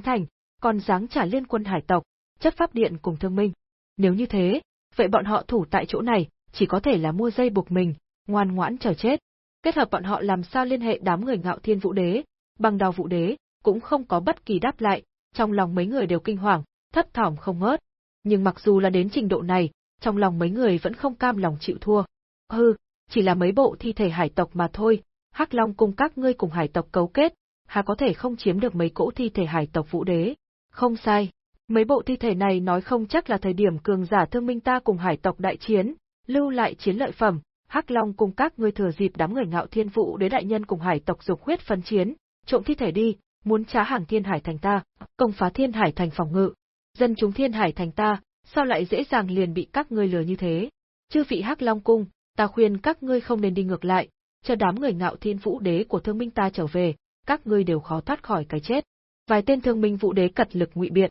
Thành, còn dáng trả liên quân hải tộc, chất pháp điện cùng thương minh. Nếu như thế, vậy bọn họ thủ tại chỗ này, chỉ có thể là mua dây buộc mình, ngoan ngoãn chờ chết. Kết hợp bọn họ làm sao liên hệ đám người ngạo thiên vũ đế, bằng đào vũ đế, cũng không có bất kỳ đáp lại, trong lòng mấy người đều kinh hoàng, thất thỏm không ngớt. Nhưng mặc dù là đến trình độ này, trong lòng mấy người vẫn không cam lòng chịu thua. Hừ, chỉ là mấy bộ thi thể hải tộc mà thôi, Hắc Long cùng các ngươi cùng hải tộc cấu kết, hà có thể không chiếm được mấy cỗ thi thể hải tộc vũ đế. Không sai, mấy bộ thi thể này nói không chắc là thời điểm cường giả thương minh ta cùng hải tộc đại chiến, lưu lại chiến lợi phẩm, Hắc Long cùng các ngươi thừa dịp đám người ngạo thiên vũ đế đại nhân cùng hải tộc dục huyết phân chiến, trộm thi thể đi, muốn trá hàng thiên hải thành ta, công phá thiên hải thành phòng ngự. Dân chúng thiên hải thành ta, sao lại dễ dàng liền bị các ngươi lừa như thế? Chư vị Hắc Long cung, ta khuyên các ngươi không nên đi ngược lại, chờ đám người ngạo thiên vũ đế của thương minh ta trở về, các ngươi đều khó thoát khỏi cái chết. Vài tên thương minh vũ đế cật lực ngụy biện.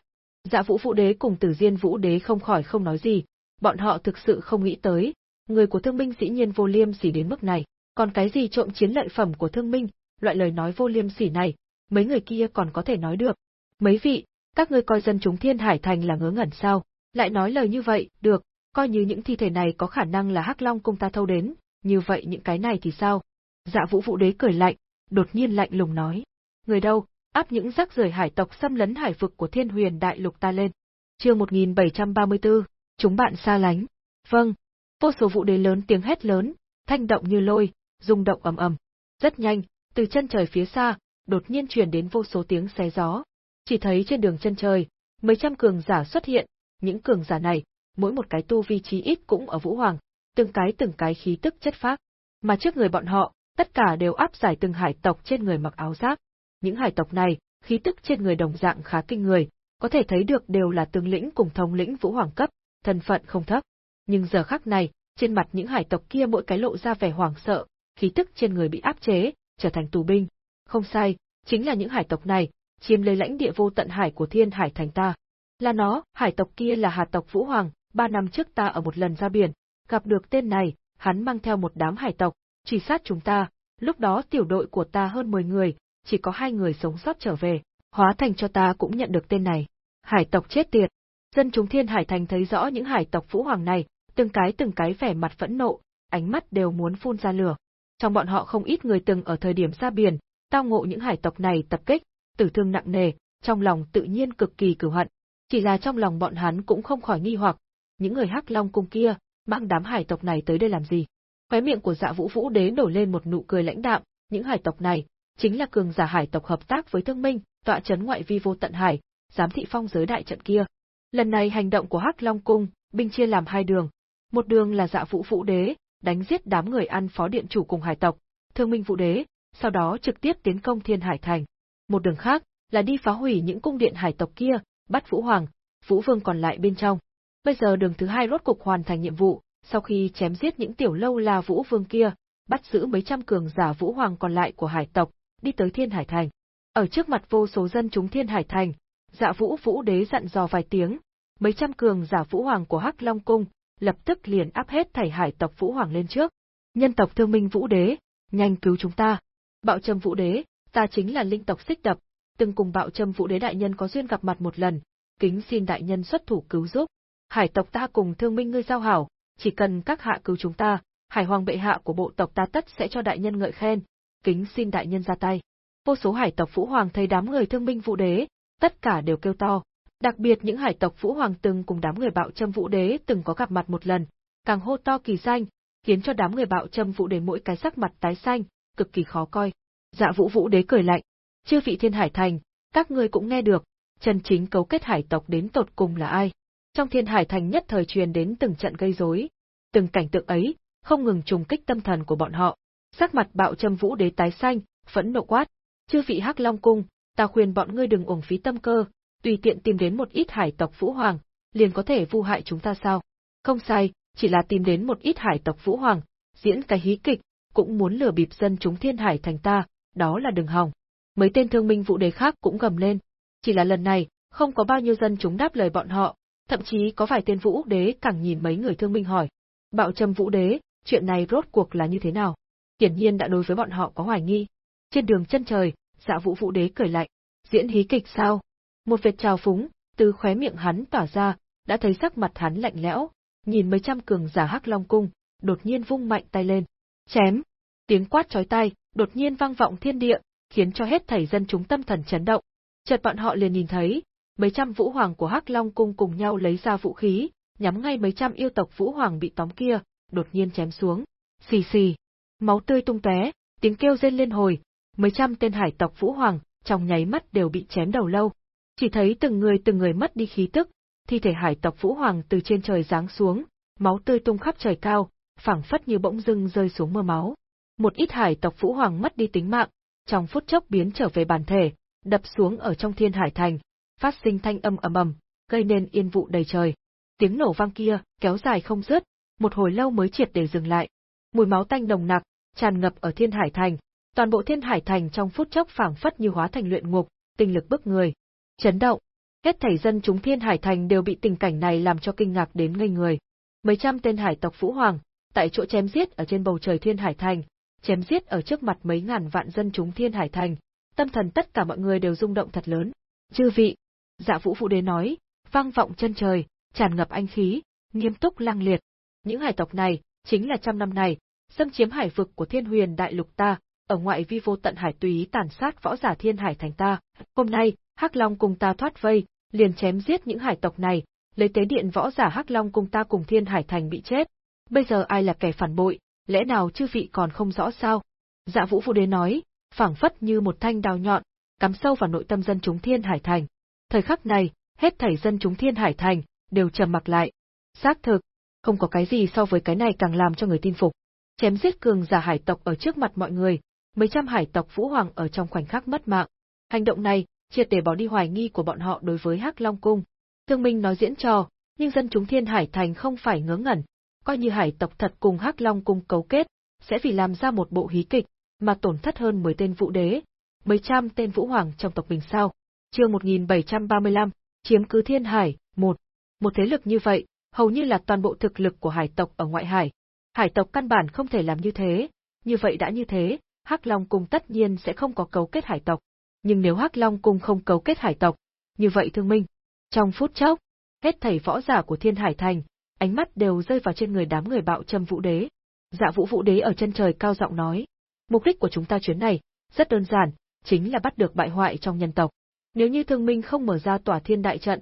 Dạ vũ vũ đế cùng tử diên vũ đế không khỏi không nói gì, bọn họ thực sự không nghĩ tới, người của thương minh dĩ nhiên vô liêm sỉ đến mức này, còn cái gì trộm chiến lợi phẩm của thương minh, loại lời nói vô liêm sỉ này, mấy người kia còn có thể nói được. Mấy vị, các ngươi coi dân chúng thiên hải thành là ngớ ngẩn sao, lại nói lời như vậy, được, coi như những thi thể này có khả năng là hắc long cung ta thâu đến, như vậy những cái này thì sao? Dạ vũ vũ đế cười lạnh, đột nhiên lạnh lùng nói. Người đâu, áp những rác rưởi hải tộc xâm lấn hải vực của thiên huyền đại lục ta lên. chương 1734, chúng bạn xa lánh. Vâng. Vô số vũ đế lớn tiếng hét lớn, thanh động như lôi, rung động ầm ầm. Rất nhanh, từ chân trời phía xa, đột nhiên truyền đến vô số tiếng xé gió. Chỉ thấy trên đường chân trời, mấy trăm cường giả xuất hiện, những cường giả này, mỗi một cái tu vi trí ít cũng ở Vũ Hoàng, từng cái từng cái khí tức chất phác. Mà trước người bọn họ, tất cả đều áp giải từng hải tộc trên người mặc áo giáp. Những hải tộc này, khí tức trên người đồng dạng khá kinh người, có thể thấy được đều là tướng lĩnh cùng thống lĩnh Vũ Hoàng cấp, thân phận không thấp. Nhưng giờ khắc này, trên mặt những hải tộc kia mỗi cái lộ ra vẻ hoảng sợ, khí tức trên người bị áp chế, trở thành tù binh. Không sai, chính là những hải tộc này, chiếm lấy lãnh địa vô tận hải của thiên hải thành ta. Là nó, hải tộc kia là hà tộc Vũ Hoàng, ba năm trước ta ở một lần ra biển, gặp được tên này, hắn mang theo một đám hải tộc, truy sát chúng ta, lúc đó tiểu đội của ta hơn 10 người, chỉ có hai người sống sót trở về, hóa thành cho ta cũng nhận được tên này. Hải tộc chết tiệt. Dân chúng thiên hải thành thấy rõ những hải tộc Vũ Hoàng này, từng cái từng cái vẻ mặt phẫn nộ, ánh mắt đều muốn phun ra lửa. Trong bọn họ không ít người từng ở thời điểm ra biển, tao ngộ những hải tộc này tập kích, tử thương nặng nề, trong lòng tự nhiên cực kỳ cửu hận. Chỉ là trong lòng bọn hắn cũng không khỏi nghi hoặc, những người hắc long cung kia, mang đám hải tộc này tới đây làm gì? Khóe miệng của dạ vũ vũ đế nổi lên một nụ cười lãnh đạm, những hải tộc này, chính là cường giả hải tộc hợp tác với thương minh, tọa chấn ngoại vi vô tận hải, giám thị phong giới đại trận kia. Lần này hành động của hắc long cung, binh chia làm hai đường. Một đường là dạ vũ vũ đế, đánh giết đám người ăn phó điện chủ cùng hải tộc, thương minh vũ đế, sau đó trực tiếp tiến công thiên hải thành. Một đường khác, là đi phá hủy những cung điện hải tộc kia, bắt Vũ Hoàng, Vũ Vương còn lại bên trong. Bây giờ đường thứ hai rốt cục hoàn thành nhiệm vụ, sau khi chém giết những tiểu lâu la Vũ Vương kia, bắt giữ mấy trăm cường giả Vũ Hoàng còn lại của hải tộc, đi tới Thiên Hải Thành. Ở trước mặt vô số dân chúng Thiên Hải Thành, dạ Vũ Vũ Đế dặn dò vài tiếng, mấy trăm cường giả Vũ Hoàng của Hắc Long Cung, lập tức liền áp hết thảy hải tộc Vũ Hoàng lên trước. Nhân tộc thương minh Vũ Đế, nhanh cứu chúng ta. Bạo Trâm Vũ Đế, ta chính là linh tộc xích đập, từng cùng Bạo Trâm Vũ Đế đại nhân có duyên gặp mặt một lần, kính xin đại nhân xuất thủ cứu giúp. Hải tộc ta cùng thương minh ngươi giao hảo, chỉ cần các hạ cứu chúng ta, hải hoàng bệ hạ của bộ tộc ta tất sẽ cho đại nhân ngợi khen, kính xin đại nhân ra tay. Vô số hải tộc Vũ Hoàng thấy đám người thương minh Vũ Đế, tất cả đều kêu to. Đặc biệt những hải tộc Vũ Hoàng từng cùng đám người bạo Trâm Vũ Đế từng có gặp mặt một lần, càng hô to kỳ danh, khiến cho đám người bạo Trâm Vũ Đế mỗi cái sắc mặt tái xanh, cực kỳ khó coi. Dạ Vũ Vũ Đế cười lạnh, chư vị Thiên Hải Thành, các ngươi cũng nghe được, chân chính cấu kết hải tộc đến tột cùng là ai? Trong Thiên Hải Thành nhất thời truyền đến từng trận gây rối, từng cảnh tượng ấy không ngừng trùng kích tâm thần của bọn họ. Sắc mặt bạo châm Vũ Đế tái xanh, phẫn nộ quát, chư vị Hắc Long cung, ta khuyên bọn ngươi đừng uổng phí tâm cơ, tùy tiện tìm đến một ít hải tộc Vũ Hoàng, liền có thể vu hại chúng ta sao? Không sai, chỉ là tìm đến một ít hải tộc Vũ Hoàng, diễn cái hí kịch, cũng muốn lừa bịp dân chúng thiên hải thành ta, đó là đừng hỏng. Mấy tên thương minh vũ đế khác cũng gầm lên. Chỉ là lần này, không có bao nhiêu dân chúng đáp lời bọn họ, thậm chí có vài tên vũ đế càng nhìn mấy người thương minh hỏi. Bạo trầm vũ đế, chuyện này rốt cuộc là như thế nào? Hiển nhiên đã đối với bọn họ có hoài nghi. Trên đường chân trời, dạ vũ vũ đế cười lạnh. Diễn hí kịch sao? Một vệt trào phúng, từ khóe miệng hắn tỏa ra, đã thấy sắc mặt hắn lạnh lẽo, nhìn mấy trăm cường giả hắc long cung, đột nhiên vung mạnh tay lên. Chém! Tiếng quát chói tai, đột nhiên vang vọng thiên địa, khiến cho hết thảy dân chúng tâm thần chấn động. Chợt bọn họ liền nhìn thấy, mấy trăm vũ hoàng của Hắc Long cung cùng nhau lấy ra vũ khí, nhắm ngay mấy trăm yêu tộc vũ hoàng bị tóm kia, đột nhiên chém xuống. Xì xì, máu tươi tung tóe, tiếng kêu rên lên hồi, mấy trăm tên hải tộc vũ hoàng, trong nháy mắt đều bị chém đầu lâu. Chỉ thấy từng người từng người mất đi khí tức, thi thể hải tộc vũ hoàng từ trên trời giáng xuống, máu tươi tung khắp trời cao, phảng phất như bỗng dưng rơi xuống mưa máu. Một ít hải tộc Vũ Hoàng mất đi tính mạng, trong phút chốc biến trở về bản thể, đập xuống ở trong thiên hải thành, phát sinh thanh âm ầm ầm, gây nên yên vụ đầy trời. Tiếng nổ vang kia kéo dài không dứt, một hồi lâu mới triệt để dừng lại. Mùi máu tanh nồng nặc tràn ngập ở thiên hải thành, toàn bộ thiên hải thành trong phút chốc phảng phất như hóa thành luyện ngục, tinh lực bức người. Chấn động, hết thảy dân chúng thiên hải thành đều bị tình cảnh này làm cho kinh ngạc đến ngây người. Mấy trăm tên hải tộc Vũ Hoàng, tại chỗ chém giết ở trên bầu trời thiên hải thành, chém giết ở trước mặt mấy ngàn vạn dân chúng thiên hải thành, tâm thần tất cả mọi người đều rung động thật lớn. Chư vị, dạ vũ phụ đế nói, vang vọng chân trời, tràn ngập anh khí, nghiêm túc lang liệt. Những hải tộc này, chính là trăm năm này, xâm chiếm hải vực của thiên huyền đại lục ta, ở ngoại vi vô tận hải tùy tàn sát võ giả thiên hải thành ta. Hôm nay, Hắc Long cùng ta thoát vây, liền chém giết những hải tộc này, lấy tế điện võ giả Hắc Long cùng ta cùng thiên hải thành bị chết. Bây giờ ai là kẻ phản bội, lẽ nào chư vị còn không rõ sao? Dạ Vũ vũ Đế nói, phảng phất như một thanh đào nhọn, cắm sâu vào nội tâm dân chúng Thiên Hải Thành. Thời khắc này, hết thảy dân chúng Thiên Hải Thành đều trầm mặc lại. Xác thực, không có cái gì so với cái này càng làm cho người tin phục. Chém giết cường giả hải tộc ở trước mặt mọi người, mấy trăm hải tộc vũ hoàng ở trong khoảnh khắc mất mạng. Hành động này, triệt để bỏ đi hoài nghi của bọn họ đối với Hắc Long cung. Thương Minh nói diễn trò, nhưng dân chúng Thiên Hải Thành không phải ngớ ngẩn, coi như hải tộc thật cùng Hắc Long cung cấu kết, sẽ vì làm ra một bộ hí kịch, mà tổn thất hơn 10 tên vũ đế, mấy trăm tên vũ hoàng trong tộc mình sao. Chương 1735, chiếm cứ Thiên Hải, một. Một thế lực như vậy, hầu như là toàn bộ thực lực của hải tộc ở ngoại hải. Hải tộc căn bản không thể làm như thế, như vậy đã như thế, Hắc Long cung tất nhiên sẽ không có cấu kết hải tộc. Nhưng nếu Hắc Long cung không cấu kết hải tộc, như vậy thương minh. Trong phút chốc, hết thảy võ giả của Thiên Hải Thành, ánh mắt đều rơi vào trên người đám người bạo châm vũ đế. Dạ vũ vũ đế ở chân trời cao giọng nói, mục đích của chúng ta chuyến này, rất đơn giản, chính là bắt được bại hoại trong nhân tộc. Nếu như thương minh không mở ra tỏa thiên đại trận,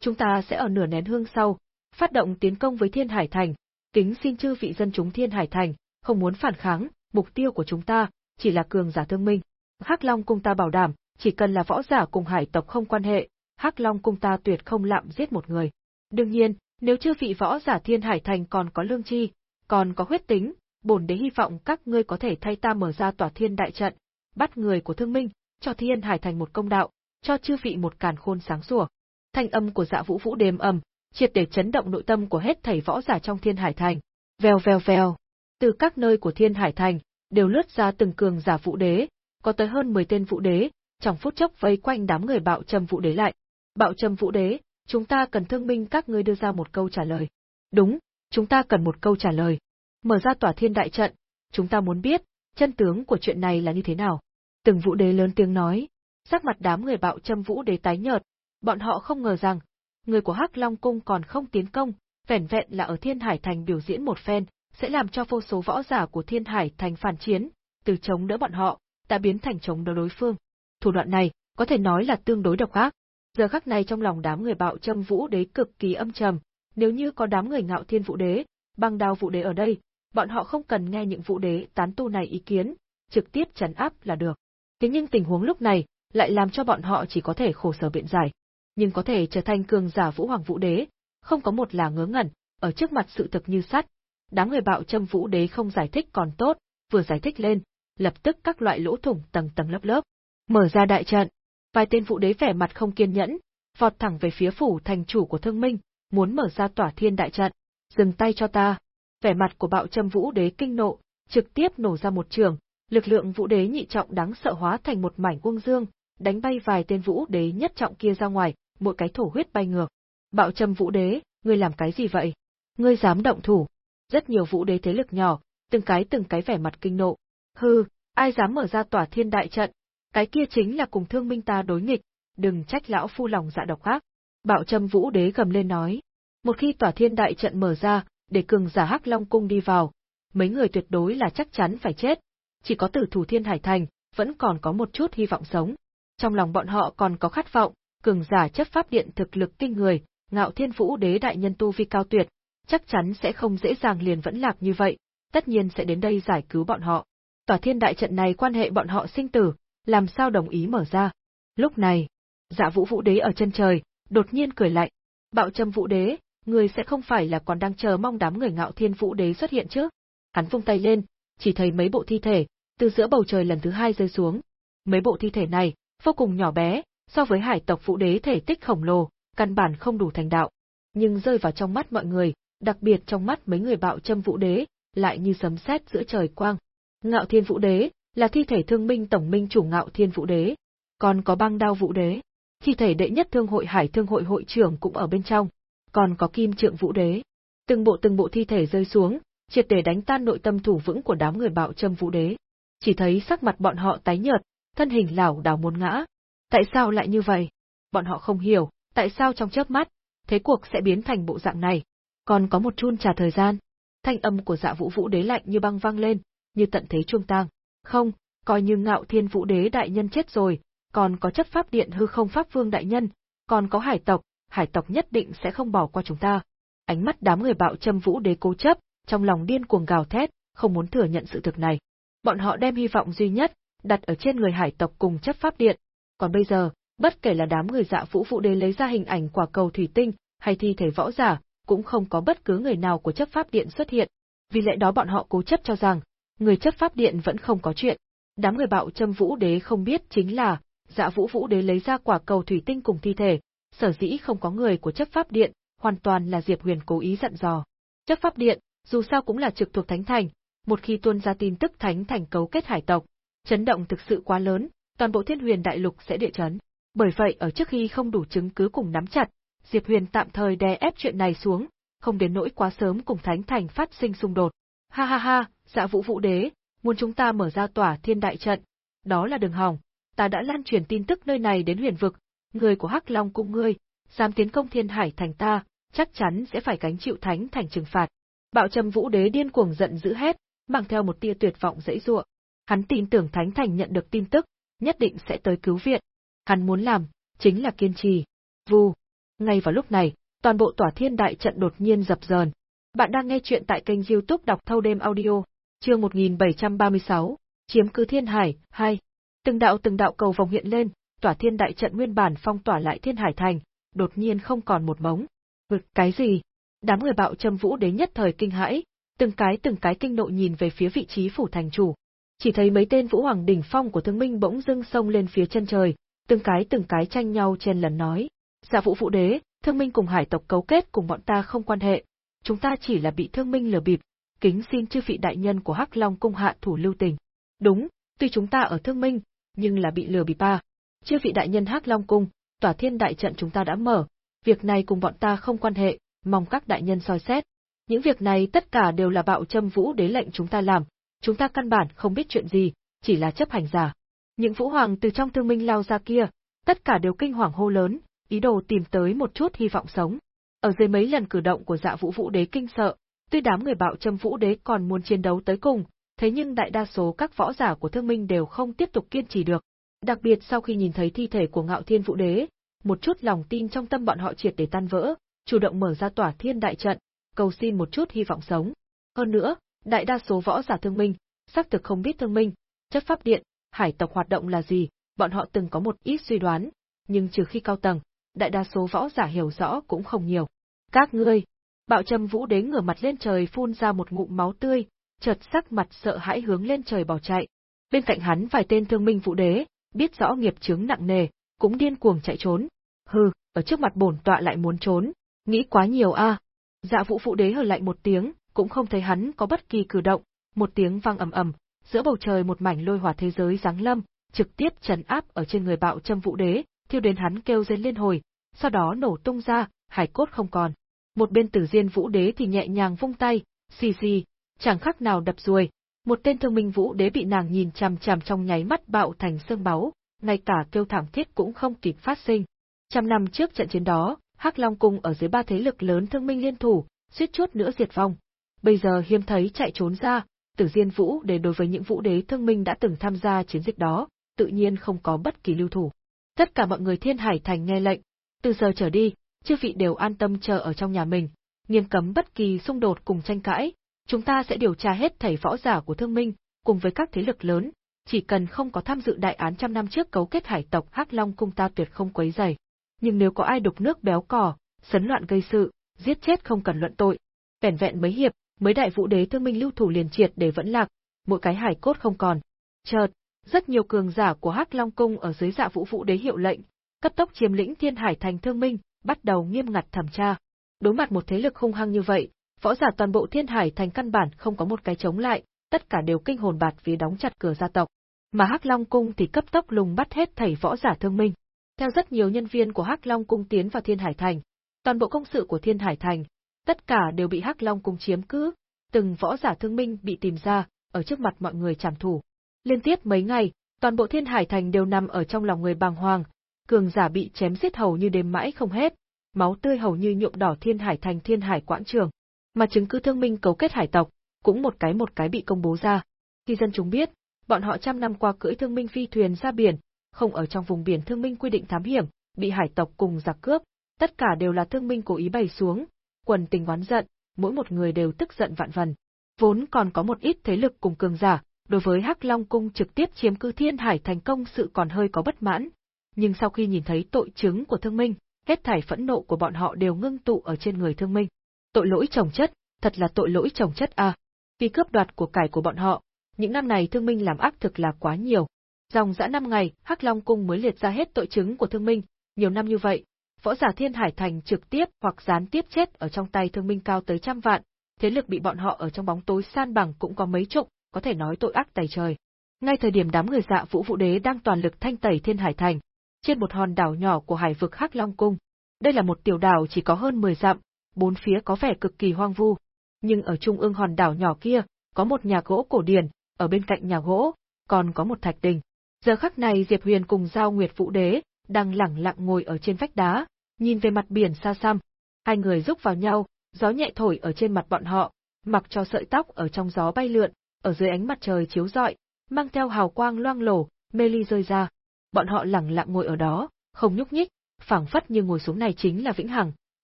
chúng ta sẽ ở nửa nén hương sau, phát động tiến công với thiên hải thành, kính xin chư vị dân chúng thiên hải thành, không muốn phản kháng, mục tiêu của chúng ta, chỉ là cường giả thương minh. Hắc Long cung ta bảo đảm, chỉ cần là võ giả cùng hải tộc không quan hệ, Hắc Long cung ta tuyệt không lạm giết một người. Đương nhiên, nếu chư vị võ giả Thiên Hải Thành còn có lương chi, còn có huyết tính, bổn đế hy vọng các ngươi có thể thay ta mở ra tỏa thiên đại trận, bắt người của thương minh, cho Thiên Hải Thành một công đạo, cho chư vị một càn khôn sáng sủa. Thanh âm của Dạ Vũ Vũ đêm ầm, triệt để chấn động nội tâm của hết thảy võ giả trong Thiên Hải Thành. Vèo vèo vèo, từ các nơi của Thiên Hải Thành đều lướt ra từng cường giả vũ đế, có tới hơn 10 tên vũ đế, trong phút chốc vây quanh đám người bạo trầm vũ đế lại. Bạo trầm vũ đế, chúng ta cần thương minh các ngươi đưa ra một câu trả lời. Đúng, chúng ta cần một câu trả lời. Mở ra tỏa thiên đại trận, chúng ta muốn biết, chân tướng của chuyện này là như thế nào. Từng vũ đế lớn tiếng nói, sắc mặt đám người bạo châm vũ đế tái nhợt, bọn họ không ngờ rằng, người của Hắc Long Cung còn không tiến công, vẻn vẹn là ở Thiên Hải Thành biểu diễn một phen, sẽ làm cho vô số võ giả của Thiên Hải Thành phản chiến, từ chống đỡ bọn họ, đã biến thành chống đỡ đối phương. thủ đoạn này có thể nói là tương đối độc ác. Giờ khắc này trong lòng đám người bạo châm vũ đế cực kỳ âm trầm, nếu như có đám người ngạo thiên vũ đế, băng đao vũ đế ở đây, bọn họ không cần nghe những vũ đế tán tu này ý kiến, trực tiếp chấn áp là được. Thế nhưng tình huống lúc này lại làm cho bọn họ chỉ có thể khổ sở biện giải. Nhưng có thể trở thành cường giả vũ hoàng vũ đế, không có một là ngớ ngẩn, ở trước mặt sự thực như sắt. Đám người bạo châm vũ đế không giải thích còn tốt, vừa giải thích lên, lập tức các loại lỗ thủng tầng tầng lớp lớp. Mở ra đại trận, vài tên vũ đế vẻ mặt không kiên nhẫn, vọt thẳng về phía phủ thành chủ của thương minh, muốn mở ra tỏa thiên đại trận. Dừng tay cho ta. Vẻ mặt của bạo châm vũ đế kinh nộ, trực tiếp nổ ra một trường, lực lượng vũ đế nhị trọng đáng sợ hóa thành một mảnh uông dương, đánh bay vài tên vũ đế nhất trọng kia ra ngoài, mỗi cái thổ huyết bay ngược. Bạo châm vũ đế, ngươi làm cái gì vậy? Ngươi dám động thủ? Rất nhiều vũ đế thế lực nhỏ, từng cái từng cái vẻ mặt kinh nộ. Hừ, ai dám mở ra tỏa thiên đại trận? Cái kia chính là cùng thương minh ta đối nghịch, đừng trách lão phu lòng dạ độc ác. Bạo châm vũ đế gầm lên nói. Một khi tỏa thiên đại trận mở ra, để cường giả hắc long cung đi vào, mấy người tuyệt đối là chắc chắn phải chết. Chỉ có tử thủ thiên hải thành, vẫn còn có một chút hy vọng sống. Trong lòng bọn họ còn có khát vọng, cường giả chấp pháp điện thực lực kinh người, ngạo thiên vũ đế đại nhân tu vi cao tuyệt, chắc chắn sẽ không dễ dàng liền vẫn lạc như vậy, tất nhiên sẽ đến đây giải cứu bọn họ. Tòa thiên đại trận này quan hệ bọn họ sinh tử, làm sao đồng ý mở ra. Lúc này, dạ vũ vũ đế ở chân trời, đột nhiên cười lạnh. Bạo châm vũ đế, người sẽ không phải là còn đang chờ mong đám người ngạo thiên vũ đế xuất hiện chứ? Hắn vung tay lên, chỉ thấy mấy bộ thi thể, từ giữa bầu trời lần thứ hai rơi xuống. Mấy bộ thi thể này, vô cùng nhỏ bé, so với hải tộc vũ đế thể tích khổng lồ, căn bản không đủ thành đạo. Nhưng rơi vào trong mắt mọi người, đặc biệt trong mắt mấy người bạo châm vũ đế, lại như sấm sét giữa trời quang. Ngạo thiên vũ đế, là thi thể thương minh tổng minh chủ ngạo thiên vũ đế. Còn có băng đao vũ đế, thi thể đệ nhất thương hội hải thương hội hội trưởng cũng ở bên trong. Còn có kim trượng vũ đế. Từng bộ từng bộ thi thể rơi xuống, triệt để đánh tan nội tâm thủ vững của đám người bạo châm vũ đế. Chỉ thấy sắc mặt bọn họ tái nhợt, thân hình lảo đảo muốn ngã. Tại sao lại như vậy? Bọn họ không hiểu, tại sao trong chớp mắt, thế cuộc sẽ biến thành bộ dạng này. Còn có một chun trà thời gian, thanh âm của dạ vũ vũ đế lạnh như băng vang lên, như tận thế chuông tang. Không, coi như ngạo thiên vũ đế đại nhân chết rồi, còn có chấp pháp điện hư không pháp vương đại nhân, còn có hải tộc, hải tộc nhất định sẽ không bỏ qua chúng ta. Ánh mắt đám người bạo châm vũ đế cố chấp, trong lòng điên cuồng gào thét, không muốn thừa nhận sự thực này. Bọn họ đem hy vọng duy nhất, đặt ở trên người hải tộc cùng chấp pháp điện. Còn bây giờ, bất kể là đám người dạ vũ vũ đế lấy ra hình ảnh quả cầu thủy tinh, hay thi thể võ giả, cũng không có bất cứ người nào của chấp pháp điện xuất hiện. Vì lẽ đó bọn họ cố chấp cho rằng, người chấp pháp điện vẫn không có chuyện. Đám người bạo châm vũ đế không biết chính là, dạ vũ vũ đế lấy ra quả cầu thủy tinh cùng thi thể, sở dĩ không có người của chấp pháp điện, hoàn toàn là Diệp Huyền cố ý dặn dò. Chấp pháp điện, dù sao cũng là trực thuộc Thánh Thành, một khi tuôn ra tin tức Thánh Thành cấu kết hải tộc, chấn động thực sự quá lớn, toàn bộ Thiên Huyền Đại Lục sẽ địa chấn. Bởi vậy ở trước khi không đủ chứng cứ cùng nắm chặt, Diệp Huyền tạm thời đè ép chuyện này xuống, không đến nỗi quá sớm cùng Thánh Thành phát sinh xung đột. Ha ha ha, dạ vũ vũ đế, muốn chúng ta mở ra tỏa thiên đại trận, đó là đường hỏng, ta đã lan truyền tin tức nơi này đến huyền vực, người của Hắc Long cung ngươi, dám tiến công thiên hải thành ta, chắc chắn sẽ phải gánh chịu thánh thành trừng phạt. Bạo trầm vũ đế điên cuồng giận dữ hết, mang theo một tia tuyệt vọng dãy ruộng. Hắn tin tưởng thánh thành nhận được tin tức, nhất định sẽ tới cứu viện. Hắn muốn làm, chính là kiên trì. Vù. Ngay vào lúc này, toàn bộ tỏa thiên đại trận đột nhiên dập dờn. Bạn đang nghe chuyện tại kênh youtube đọc thâu đêm audio, chương 1736, chiếm cứ thiên hải, 2. Từng đạo từng đạo cầu vòng hiện lên, tỏa thiên đại trận nguyên bản phong tỏa lại thiên hải thành, đột nhiên không còn một mống. Vực cái gì? Đám người bạo châm vũ đến nhất thời kinh hãi, từng cái từng cái kinh nộ nhìn về phía vị trí phủ thành chủ. Chỉ thấy mấy tên vũ hoàng đỉnh phong của thương minh bỗng dưng sông lên phía chân trời, từng cái từng cái tranh nhau chen lần nói. Dạ vũ vũ đế, thương minh cùng hải tộc cấu kết cùng bọn ta không quan hệ, chúng ta chỉ là bị thương minh lừa bịp, kính xin chư vị đại nhân của Hắc Long cung hạ thủ lưu tình. Đúng, tuy chúng ta ở thương minh, nhưng là bị lừa bịp ba. Chư vị đại nhân Hắc Long cung, tòa thiên đại trận chúng ta đã mở, việc này cùng bọn ta không quan hệ, mong các đại nhân soi xét. Những việc này tất cả đều là bạo châm vũ đế lệnh chúng ta làm, chúng ta căn bản không biết chuyện gì, chỉ là chấp hành giả. Những vũ hoàng từ trong thương minh lao ra kia, tất cả đều kinh hoàng hô lớn, ý đồ tìm tới một chút hy vọng sống. Ở dưới mấy lần cử động của dạ vũ vũ đế kinh sợ, tuy đám người bạo châm vũ đế còn muốn chiến đấu tới cùng, thế nhưng đại đa số các võ giả của thương minh đều không tiếp tục kiên trì được. Đặc biệt sau khi nhìn thấy thi thể của Ngạo Thiên Vũ Đế, một chút lòng tin trong tâm bọn họ triệt để tan vỡ, chủ động mở ra tỏa thiên đại trận, cầu xin một chút hy vọng sống. Hơn nữa, đại đa số võ giả thương minh, xác thực không biết thương minh, chất pháp điện, hải tộc hoạt động là gì, bọn họ từng có một ít suy đoán, nhưng trừ khi cao tầng, đại đa số võ giả hiểu rõ cũng không nhiều. Các ngươi, bạo châm vũ đế ngửa mặt lên trời phun ra một ngụm máu tươi, chợt sắc mặt sợ hãi hướng lên trời bỏ chạy. Bên cạnh hắn vài tên thương minh vũ đế, biết rõ nghiệp chướng nặng nề, cũng điên cuồng chạy trốn. Hừ, ở trước mặt bổn tọa lại muốn trốn, nghĩ quá nhiều a. Dạ Vũ phụ Đế hừ lạnh một tiếng, cũng không thấy hắn có bất kỳ cử động, một tiếng vang ầm ầm, giữa bầu trời một mảnh lôi hỏa thế giới giáng lâm, trực tiếp trấn áp ở trên người Bạo Trâm Vũ Đế, thiêu đến hắn kêu rên liên hồi, sau đó nổ tung ra, hải cốt không còn. Một bên Tử Diên Vũ Đế thì nhẹ nhàng vung tay, xì xì, chẳng khác nào đập ruồi. Một tên thương minh Vũ Đế bị nàng nhìn chằm chằm trong nháy mắt bạo thành xương báu, ngay cả kêu thảm thiết cũng không kịp phát sinh. Trăm năm trước trận chiến đó, Hắc Long cung ở dưới ba thế lực lớn thương minh liên thủ, suýt chút nữa diệt vong. Bây giờ hiếm thấy chạy trốn ra, Tử Diên Vũ để đối với những vũ đế thương minh đã từng tham gia chiến dịch đó, tự nhiên không có bất kỳ lưu thủ. Tất cả mọi người Thiên Hải Thành nghe lệnh, từ giờ trở đi, chư vị đều an tâm chờ ở trong nhà mình, nghiêm cấm bất kỳ xung đột cùng tranh cãi, chúng ta sẽ điều tra hết thảy võ giả của thương minh, cùng với các thế lực lớn, chỉ cần không có tham dự đại án trăm năm trước cấu kết hải tộc Hắc Long cung ta tuyệt không quấy rầy. Nhưng nếu có ai đục nước béo cò, sấn loạn gây sự, giết chết không cần luận tội, vẻn vẹn mấy hiệp, mấy đại vũ đế thương minh lưu thủ liền triệt để vẫn lạc, mỗi cái hải cốt không còn. Chợt, rất nhiều cường giả của Hắc Long cung ở dưới dạ vũ vũ đế hiệu lệnh, cấp tốc chiếm lĩnh Thiên Hải thành thương minh, bắt đầu nghiêm ngặt thẩm tra. Đối mặt một thế lực hung hăng như vậy, võ giả toàn bộ Thiên Hải thành căn bản không có một cái chống lại, tất cả đều kinh hồn bạt vì đóng chặt cửa gia tộc. Mà Hắc Long cung thì cấp tốc lùng bắt hết thảy võ giả thương minh. Theo rất nhiều nhân viên của Hắc Long cung tiến vào Thiên Hải thành, toàn bộ công sự của Thiên Hải thành, tất cả đều bị Hắc Long cung chiếm cứ, từng võ giả thương minh bị tìm ra, ở trước mặt mọi người trảm thủ. Liên tiếp mấy ngày, toàn bộ Thiên Hải thành đều nằm ở trong lòng người bàng hoàng, cường giả bị chém giết hầu như đêm mãi không hết, máu tươi hầu như nhuộm đỏ Thiên Hải thành Thiên Hải quãng trường. Mà chứng cứ thương minh cấu kết hải tộc, cũng một cái một cái bị công bố ra. Khi dân chúng biết, bọn họ trăm năm qua cưỡi thương minh phi thuyền ra biển, không ở trong vùng biển thương minh quy định thám hiểm, bị hải tộc cùng giặc cướp, tất cả đều là thương minh cố ý bày xuống, quần tình oán giận, mỗi một người đều tức giận vạn vần. Vốn còn có một ít thế lực cùng cường giả, đối với Hắc Long cung trực tiếp chiếm cư Thiên Hải thành công sự còn hơi có bất mãn, nhưng sau khi nhìn thấy tội chứng của thương minh, hết thảy phẫn nộ của bọn họ đều ngưng tụ ở trên người thương minh. Tội lỗi chồng chất, thật là tội lỗi chồng chất à. a. Vì cướp đoạt của cải của bọn họ, những năm này thương minh làm ác thực là quá nhiều. Dòng dã năm ngày, Hắc Long cung mới liệt ra hết tội chứng của thương minh, nhiều năm như vậy, võ giả Thiên Hải thành trực tiếp hoặc gián tiếp chết ở trong tay thương minh cao tới trăm vạn, thế lực bị bọn họ ở trong bóng tối san bằng cũng có mấy chục, có thể nói tội ác tày trời. Ngay thời điểm đám người dạ Vũ Vũ Đế đang toàn lực thanh tẩy Thiên Hải thành, trên một hòn đảo nhỏ của hải vực Hắc Long cung. Đây là một tiểu đảo chỉ có hơn 10 dặm, bốn phía có vẻ cực kỳ hoang vu. Nhưng ở trung ương hòn đảo nhỏ kia, có một nhà gỗ cổ điển, ở bên cạnh nhà gỗ, còn có một thạch đình. Giờ khắc này Diệp Huyền cùng Giao Nguyệt Vũ Đế, đang lẳng lặng ngồi ở trên vách đá, nhìn về mặt biển xa xăm. Hai người rúc vào nhau, gió nhẹ thổi ở trên mặt bọn họ, mặc cho sợi tóc ở trong gió bay lượn, ở dưới ánh mặt trời chiếu rọi, mang theo hào quang loang lổ, mê ly rơi ra. Bọn họ lẳng lặng ngồi ở đó, không nhúc nhích, phảng phất như ngồi xuống này chính là vĩnh hằng,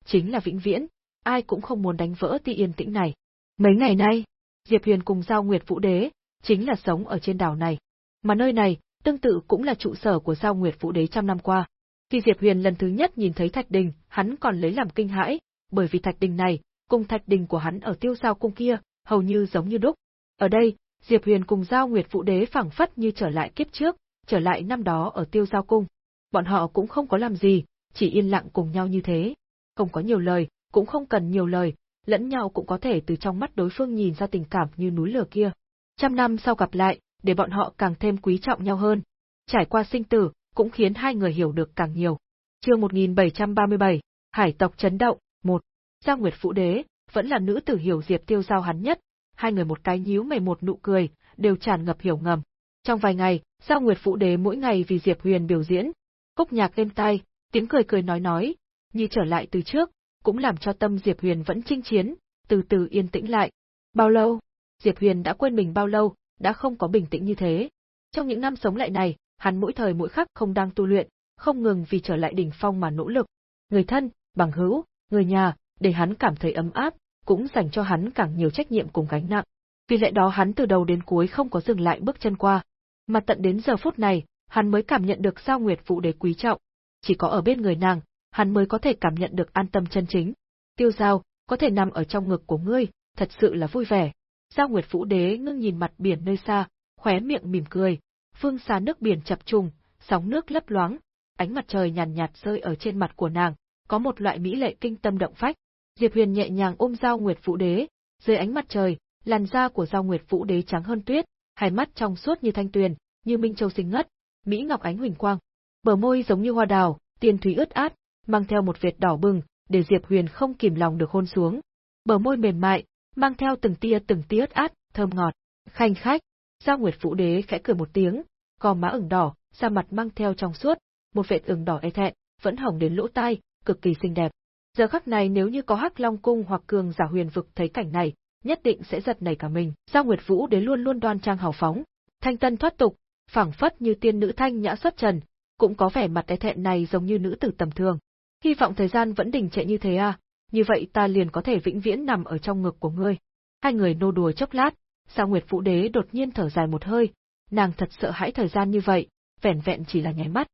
chính là vĩnh viễn, ai cũng không muốn đánh vỡ ti yên tĩnh này. Mấy ngày nay, Diệp Huyền cùng Giao Nguyệt Vũ Đế, chính là sống ở trên đảo này. Mà nơi này, tương tự cũng là trụ sở của Giao Nguyệt Vũ Đế trăm năm qua. Khi Diệp Huyền lần thứ nhất nhìn thấy thạch đình, hắn còn lấy làm kinh hãi, bởi vì thạch đình này, cùng thạch đình của hắn ở tiêu giao cung kia, hầu như giống như đúc. Ở đây, Diệp Huyền cùng Giao Nguyệt Vũ Đế phảng phất như trở lại kiếp trước, trở lại năm đó ở tiêu giao cung. Bọn họ cũng không có làm gì, chỉ yên lặng cùng nhau như thế. Không có nhiều lời, cũng không cần nhiều lời, lẫn nhau cũng có thể từ trong mắt đối phương nhìn ra tình cảm như núi lửa kia. Trăm năm sau gặp lại, để bọn họ càng thêm quý trọng nhau hơn. Trải qua sinh tử, cũng khiến hai người hiểu được càng nhiều. Chương 1737, Hải tộc chấn động, 1. Giao Nguyệt Phụ Đế, vẫn là nữ tử hiểu Diệp Tiêu giao hắn nhất, hai người một cái nhíu mày một nụ cười, đều tràn ngập hiểu ngầm. Trong vài ngày, Giao Nguyệt Phụ Đế mỗi ngày vì Diệp Huyền biểu diễn, khúc nhạc êm tai, tiếng cười cười nói nói, như trở lại từ trước, cũng làm cho tâm Diệp Huyền vẫn chinh chiến, từ từ yên tĩnh lại. Bao lâu? Diệp Huyền đã quên mình bao lâu, đã không có bình tĩnh như thế. Trong những năm sống lại này, hắn mỗi thời mỗi khắc không đang tu luyện, không ngừng vì trở lại đỉnh phong mà nỗ lực. Người thân, bằng hữu, người nhà, để hắn cảm thấy ấm áp, cũng dành cho hắn càng nhiều trách nhiệm cùng gánh nặng. Vì lẽ đó hắn từ đầu đến cuối không có dừng lại bước chân qua. Mà tận đến giờ phút này, hắn mới cảm nhận được sao Nguyệt Vũ Đế quý trọng. Chỉ có ở bên người nàng, hắn mới có thể cảm nhận được an tâm chân chính. Tiêu Giao, có thể nằm ở trong ngực của ngươi, thật sự là vui vẻ. Giao Nguyệt Vũ Đế ngưng nhìn mặt biển nơi xa, khóe miệng mỉm cười. Phương xa nước biển chập trùng, sóng nước lấp loáng, ánh mặt trời nhàn nhạt, nhạt rơi ở trên mặt của nàng, có một loại mỹ lệ kinh tâm động phách. Diệp Huyền nhẹ nhàng ôm Giao Nguyệt Vũ Đế, dưới ánh mặt trời, làn da của Giao Nguyệt Vũ Đế trắng hơn tuyết, hai mắt trong suốt như thanh tuyền, như minh châu xinh ngất, mỹ ngọc ánh huỳnh quang. Bờ môi giống như hoa đào, tiên thủy ướt át, mang theo một vệt đỏ bừng, để Diệp Huyền không kìm lòng được hôn xuống. Bờ môi mềm mại, mang theo từng tia từng tia ướt át, thơm ngọt. Khanh khách, Giao Nguyệt Vũ Đế khẽ cười một tiếng, gò má ửng đỏ, da mặt mang theo trong suốt, một vệt ửng đỏ e thẹn, vẫn hồng đến lỗ tai, cực kỳ xinh đẹp. Giờ khắc này nếu như có Hắc Long cung hoặc cường giả huyền vực thấy cảnh này, nhất định sẽ giật nảy cả mình. Giao Nguyệt Vũ Đế luôn luôn đoan trang hào phóng, thanh tân thoát tục, phảng phất như tiên nữ thanh nhã xuất trần, cũng có vẻ mặt e thẹn này giống như nữ tử tầm thường. Hy vọng thời gian vẫn đình trệ như thế à, như vậy ta liền có thể vĩnh viễn nằm ở trong ngực của ngươi. Hai người nô đùa chốc lát, Giao Nguyệt Vũ Đế đột nhiên thở dài một hơi, nàng thật sợ hãi thời gian như vậy, vẻn vẹn chỉ là nháy mắt.